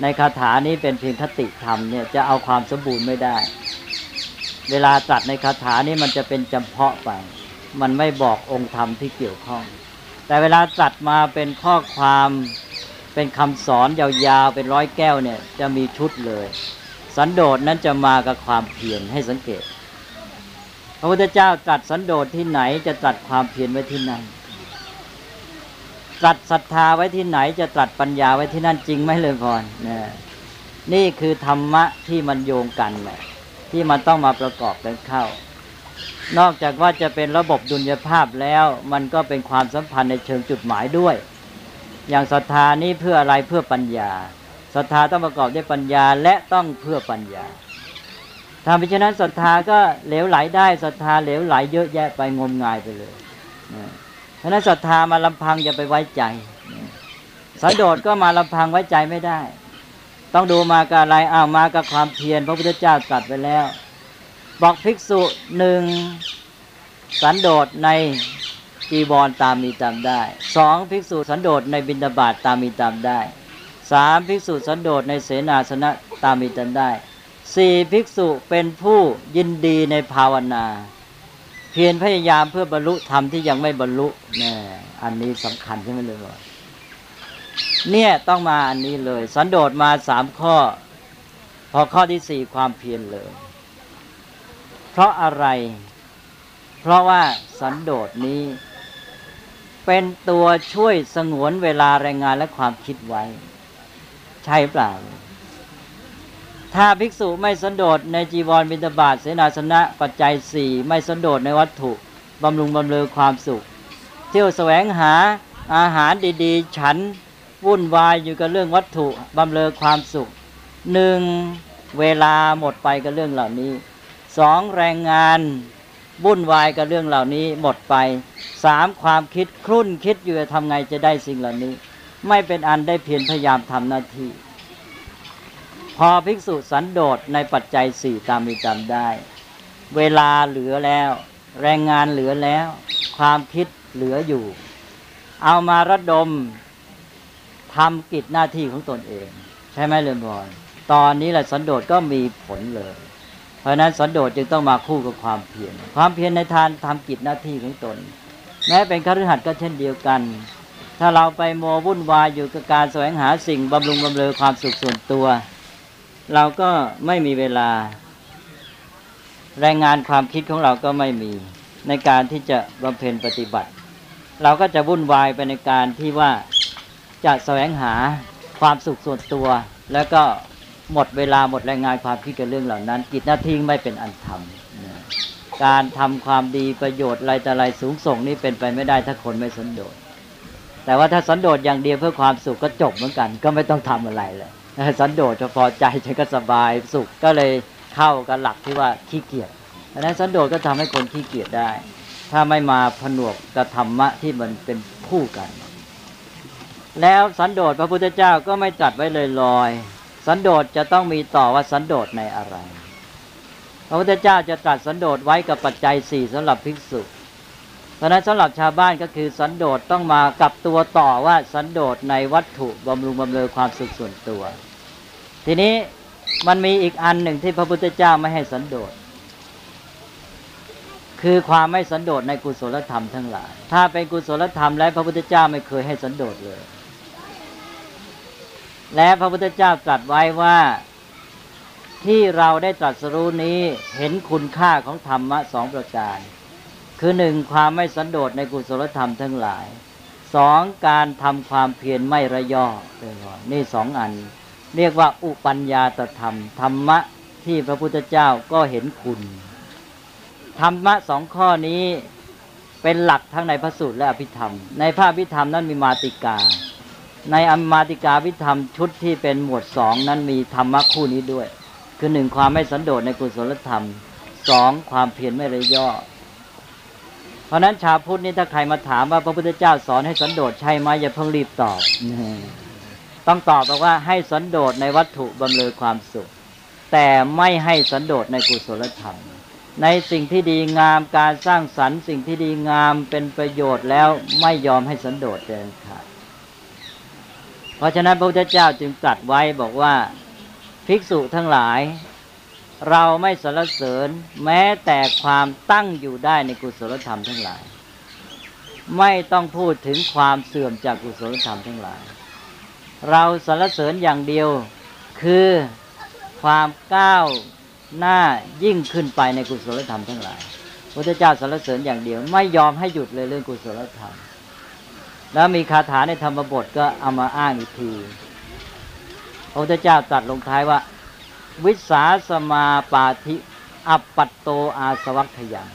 ในคาถานี้เป็นเพียงคติธรรมเนี่ยจะเอาความสมบูรณ์ไม่ได้ เวลาตรัดในคาถานี้มันจะเป็นจำเพาะไป มันไม่บอกองค์ธรรมที่เกี่ยวข้อง แต่เวลาจัดมาเป็นข้อความเป็นคำสอนยาวๆเป็นร้อยแก้วเนี่ยจะมีชุดเลย สันโดษนั้นจะมากับความเพียรให้สังเกต พระพุทธเจ้าตรัสสันโดษที่ไหนจะตรัสความเพียรไว้ที่นั่น ตรัสศรัทธาไว้ที่ไหน จะตรัสปัญญาไว้ที่นั่นจริงไหมเลยพรนะนี่คือธรรมะที่มันโยงกันแหละที่มันต้องมาประกอบกันเข้า นอกจากว่าจะเป็นระบบดุลยภาพแล้ว มันก็เป็นความสัมพันธ์ในเชิงจุดหมายด้วย อย่างศรัทธานี้เพื่ออะไรเพื่อปัญญาศรัทธาต้องประกอบด้วยปัญญาและต้องเพื่อปัญญาถ้าไม่เช่นนั้นศรัทธาก็เหลวไหลได้ศรัทธาเหลวไหลเยอะแยะไปงมงายไปเลยนะ เพราะนั้นศรัทธามาลำพังอย่าไปไว้ใจสันโดษก็มาลำพังไว้ใจไม่ได้ ต้องดูมากับอะไรอ้าวมากับความเพียรพระพุทธเจ้าตรัสไปแล้ว บอกภิกษุหนึ่งสันโดษในจีวรตามมีตามได้สองภิกษุสันโดษในบิณฑบาตตามมีตามได้สามภิกษุสันโดษในเสนาสนะตามมีตามได้สี่ภิกษุเป็นผู้ยินดีในภาวนา เพียรพยายามเพื่อบรรลุธรรมที่ยังไม่บรรลุเนี่ยอันนี้สำคัญใช่ไหมเลยว่าเนี่ยต้องมาอันนี้เลย สันโดษมาสามข้อ พอข้อที่สี่ความเพียรเลย เพราะอะไร เพราะว่าสันโดษนี้ เป็นตัวช่วยสงวนเวลาแรงงานและความคิดไว้ ใช่เปล่า ถ้าภิกษุไม่สันโดษในจีวรบิณฑบาตเสนาสนะปัจจัยสี่ไม่สันโดษในวัตถุบำรุงบำเรอความสุข เที่ยวแสวงหาอาหารดีๆ ฉันวุ่นวายอยู่กับเรื่องวัตถุบำเรอความสุขหนึ่งเวลาหมดไปกับเรื่องเหล่านี้สองแรงงานวุ่นวายกับเรื่องเหล่านี้หมดไปสามความคิดครุ่นคิดอยู่จะทำไงจะได้สิ่งเหล่านี้ ไม่เป็นอันได้เพียรพยายามทำหน้าที่ พอภิกษุสันโดษในปัจจัยสี่ตามมีตามได้ เวลาเหลือแล้ว แรงงานเหลือแล้ว ความคิดเหลืออยู่ เอามาระดมทำกิจหน้าที่ของตนเอง ใช่ไหมเรือนบอลตอนนี้แหละสันโดษก็มีผลเลย เพราะนั้นสันโดษจึงต้องมาคู่กับความเพียรความเพียรในทานทำกิจหน้าที่ของตน แม้เป็นคฤหัสถ์ก็เช่นเดียวกันถ้าเราไปโมววุ่นวายอยู่กับการแสวงหาสิ่งบำรุงบำเรอความสุขส่วนตัว เราก็ไม่มีเวลา แรงงานความคิดของเราก็ไม่มีในการที่จะบำเพ็ญปฏิบัติ เราก็จะวุ่นวายไปในการที่ว่าจะแสวงหาความสุขส่วนตัว แล้วก็หมดเวลาหมดแรงงานความคิดกับเรื่องเหล่านั้น กิจหน้าที่ไม่เป็นอันทำการทำความดีประโยชน์อะไรแต่อะไรสูงส่งนี่เป็นไปไม่ได้ถ้าคนไม่สันโดษแต่ว่าถ้าสันโดษอย่างเดียวเพื่อความสุขก็จบเหมือนกัน ก็ไม่ต้องทำอะไรเลย สันโดษจะพอใจฉันก็สบายสุขก็เลยเข้ากับหลักที่ว่าขี้เกียจดังนั้นสันโดษก็ทำให้คนขี้เกียจได้ ถ้าไม่มาผนวกกับธรรมะที่มันเป็นคู่กัน แล้วสันโดษพระพุทธเจ้าก็ไม่จัดไว้เลยลอย สันโดษจะต้องมีต่อว่าสันโดษในอะไร พระพุทธเจ้าจะตรัสสันโดษไว้กับปัจจัยสี่สำหรับภิกษุ ราะนั้นสำหรับชาวบ้านก็คือสันโดษต้องมากับตัวต่อว่าสันโดษในวัตถุบำรุงบำเรอความสุขส่วนตัว ทีนี้มันมีอีกอันหนึ่งที่พระพุทธเจ้าไม่ให้สันโดษ คือความไม่สันโดษในกุศลธรรมทั้งหลาย ถ้าเป็นกุศลธรรมและพระพุทธเจ้าไม่เคยให้สันโดษเลย และพระพุทธเจ้าตรัสไว้ว่าที่เราได้ตรัสรู้นี้เห็นคุณค่าของธรรมะสองประการ คือหนึ่งความไม่สันโดษในกุศลธรรมทั้งหลายสองการทำความเพียรไม่ระยอเป็นว่านี่สองอัน เรียกว่าอุปัญญาตธรรม ธรรมะที่พระพุทธเจ้าก็เห็นคุณ ธรรมะสองข้อนี้เป็นหลักทั้งในพระสูตรและอภิธรรม ในภาพอภิธรรมนั้นมีมาติกา ในอมาติกาวิธรรมชุดที่เป็นหมวดสองนั้นมีธรรมะคู่นี้ด้วย คือหนึ่งความไม่สันโดษในกุศลธรรมสองความเพียรไม่ระยอ ราะฉะนั้นชาวพุทธนี่ถ้าใครมาถามว่าพระพุทธเจ้าสอนให้สันโดษใช่ไหมอย่าเพิ่งรีบตอบ ต้องตอบบอกว่าให้สันโดษในวัตถุบำเรอความสุข แต่ไม่ให้สันโดษในกุศลธรรม ในสิ่งที่ดีงามการสร้างสรรค์ สิ่งที่ดีงามเป็นประโยชน์แล้วไม่ยอมให้สันโดษเด็ดขาดเพราะฉะนั้นพระพุทธเจ้าจึงตรัสไว้บอกว่าภิกษุทั้งหลาย เราไม่สรรเสริญแม้แต่ความตั้งอยู่ได้ในกุศลธรรมทั้งหลาย ไม่ต้องพูดถึงความเสื่อมจากกุศลธรรมทั้งหลาย เราสรรเสริญอย่างเดียวคือความก้าวหน้ายิ่งขึ้นไปในกุศลธรรมทั้งหลายพระเจ้าสรรเสริญอย่างเดียว ไม่ยอมให้หยุดเลยเรื่องกุศลธรรม แล้วมีคาถาในธรรมบทก็เอามาอ้างอีกทีพระเจ้าตรัสลงท้ายว่า วิสาสมาปาธิอัปปัตโตอาสวัคยัง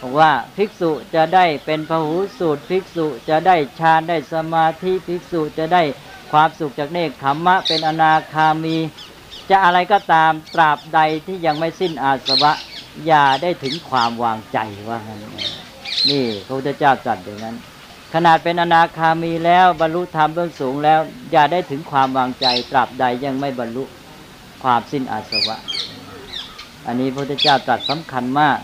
บอกว่าภิกษุจะได้เป็นพหูสูตรภิกษุจะได้ฌานได้สมาธิภิกษุจะได้ความสุขจากเนคขมมะ เป็นอนาคามี จะอะไรก็ตามตราบใดที่ยังไม่สิ้นอาสวะอย่าได้ถึงความวางใจว่างั้นนี่พระพุทธเจ้าตรัสอย่างนั้น ขนาดเป็นอนาคามีแล้วบรรลุธรรมเบื้องสูงแล้ว อย่าได้ถึงความวางใจ ตราบใดยังไม่บรรลุ ความสิ้นอาสวะ อันนี้พระพุทธเจ้าตรัสสำคัญมาก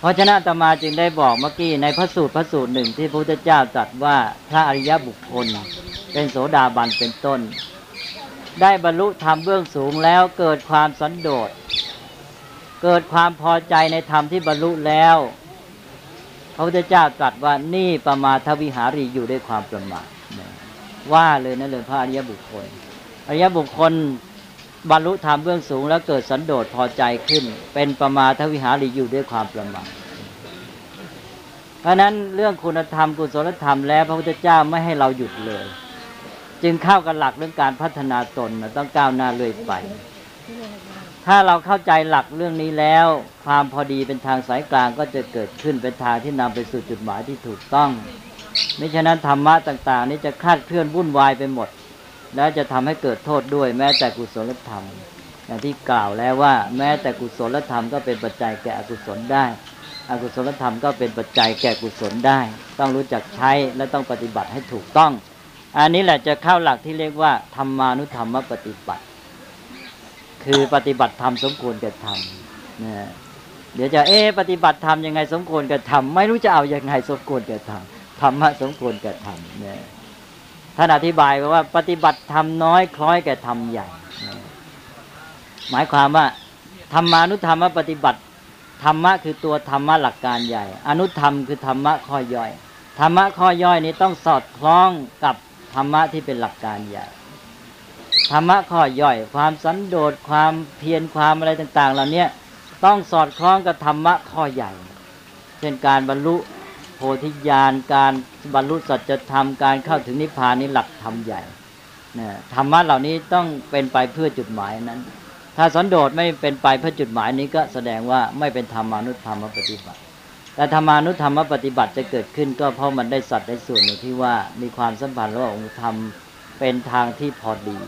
เพราะฉะนั้นตมาจึงได้บอกเมื่อกี้ในพระสูตรพระสูตรหนึ่งที่พระพุทธเจ้าตรัสว่าพระอริยบุคคล เป็นโสดาบันเป็นต้น ได้บรรลุธรรมเบื้องสูงแล้วเกิดความสันโดษ เกิดความพอใจในธรรมที่บรรลุแล้วพระพุทธเจ้าตรัสว่านี่ประมาทวิหารีอยู่ด้วยความประมาทว่าเลยนั่นเลยพระอริยบุคคล อริยบุคคล บรรลุธรรมเบื้องสูงแล้วเกิดสันโดษพอใจขึ้น เป็นประมาทวิหารีอยู่ด้วยความประมาทเพราะนั้นเรื่องคุณธรรมกุศลธรรมแล้วพระพุทธเจ้าไม่ให้เราหยุดเลย จึงเข้ากับหลักเรื่องการพัฒนาตนต้องก้าวหน้าเรื่อยไป ถ้าเราเข้าใจหลักเรื่องนี้แล้ว ความพอดีเป็นทางสายกลางก็จะเกิดขึ้นเป็นทางที่นำไปสู่จุดหมายที่ถูกต้องไมิฉะนั้นธรรมะต่าง ๆ นี้จะคลาดเคลื่อนวุ่นวายไปหมด และจะทำให้เกิดโทษด้วย แม้แต่กุศลธรรมอย่างที่กล่าวแล้วว่า แม้แต่กุศลธรรมก็เป็นปัจจัยแก่อกุศลได้ อกุศลธรรมก็เป็นปัจจัยแก่กุศลได้ ต้องรู้จักใช้และต้องปฏิบัติให้ถูกต้อง อันนี้แหละจะเข้าหลักที่เรียกว่าธรรมานุธรรมปฏิบัติ คือปฏิบัติธรรมสมควรแก่ธรรมนะเดี๋ยวจะเอ๊ปฏิบัติธรรมยังไงสมควรแก่ธรรมไม่รู้จะเอาอยังไงสมควรแก่ธรรมธรรมะสมควรแก่ธรรมเนี่ย ท่านอธิบายว่าปฏิบัติธรรมน้อยคล้อยแก่ธรรมใหญ่ หมายความว่าธรรมานุธรรมปฏิบัติธรรมะคือตัวธรรมะหลักการใหญ่ อนุธรรมคือธรรมะข้อย่อยธรรมะข้อย่อยนี้ต้องสอดคล้องกับธรรมะที่เป็นหลักการใหญ่ธรรมะข้อย่อย ความสันโดษความเพียรความอะไรต่าง ๆ เหล่านี้ต้องสอดคล้องกับธรรมะข้อใหญ่ เช่นการบรรลุ โพธิญาณการบรรลุสัจธรรมการเข้าถึงนิพพานนี่หลักธรรมใหญ่นะธรรมะเหล่านี้ต้องเป็นไปเพื่อจุดหมายนั้น ถ้าสันโดษไม่เป็นไปเพื่อจุดหมายนี้ก็แสดงว่าไม่เป็นธรรมานุธรรมปฏิบัติ แต่ธรรมานุธรรมปฏิบัติจะเกิดขึ้น ก็เพราะมันได้สัตว์ได้ส่วนในที่ว่ามีความสัมพันธ์ระหว่างองค์ธรรมเป็นทางที่พอดี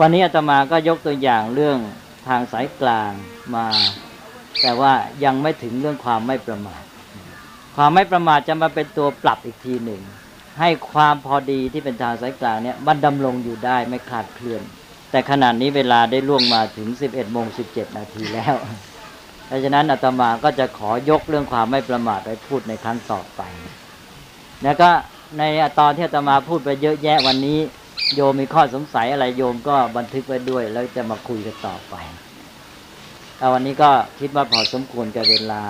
วันนี้อาตมาก็ยกตัวอย่างเรื่องทางสายกลางมา แต่ว่ายังไม่ถึงเรื่องความไม่ประมาท ความไม่ประมาทจะมาเป็นตัวปรับอีกทีหนึ่ง ให้ความพอดีที่เป็นทางสายกลางเนี่ยมันดำรงอยู่ได้ไม่ขาดเคลื่อน แต่ขณะนี้เวลาได้ล่วงมาถึง 11โมง17 นาทีแล้วเพราะฉะนั้นอาตมาก็จะขอยกเรื่องความไม่ประมาทไว้พูดในครั้งต่อไปแล้วก็ในตอนที่อาตมาพูดไปเยอะแยะวันนี้ โยมมีข้อสงสัยอะไรโยมก็บันทึกไว้ด้วย แล้วจะมาคุยกันต่อไปเอาวันนี้ก็คิดว่าพอสมควรกับเวลา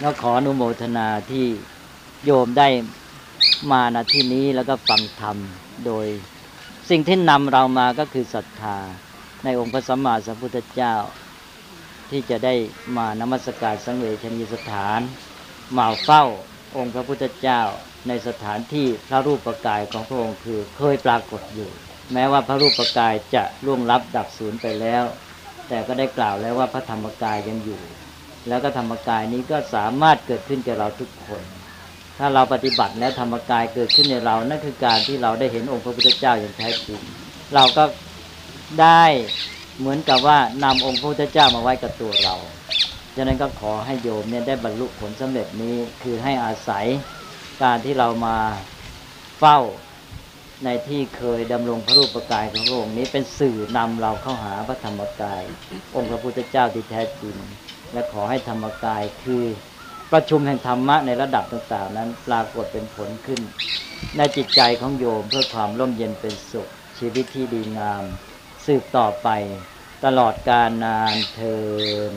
แล้วขออนุโมทนาที่โยมได้มาณที่นี้แล้วก็ฟังธรรม โดยสิ่งที่นำเรามาก็คือศรัทธา ในองค์พระสัมมาสัมพุทธเจ้า ที่จะได้มานมัสการสังเวชนีสถาน มาเฝ้าองค์พระพุทธเจ้าในสถานที่พระรูปประกายของพระองค์คือเคยปรากฏอยู่ แม้ว่าพระรูปประกายจะล่วงลับดับสูญไปแล้ว แต่ก็ได้กล่าวแล้วว่าพระธรรมกายยังอยู่ แล้วก็ธรรมกายนี้ก็สามารถเกิดขึ้นแก่เราทุกคน ถ้าเราปฏิบัติแล้วธรรมกายเกิดขึ้นในเรา นั่นคือการที่เราได้เห็นองค์พระพุทธเจ้าอย่างแท้จริง เราก็ได้เหมือนกับว่านำองค์พระพุทธเจ้ามาไว้กับตัวเราฉะนั้นก็ขอให้โยมเนี่ยได้บรรลุผลสำเร็จนี้คือให้อาศัยการที่เรามาเฝ้าในที่เคยดำรงพระรูปกายของพระองค์นี้เป็นสื่อนำเราเข้าหาพระธรรมกาย องค์พระพุทธเจ้าที่แท้จริง และขอให้ธรรมกายคือประชุมแห่งธรรมะในระดับต่างๆ นั้นปรากฏเป็นผลขึ้น ในจิตใจของโยมเพื่อความร่มเย็นเป็นสุข ชีวิตที่ดีงาม สืบต่อไป ตลอดกาลนานเทิน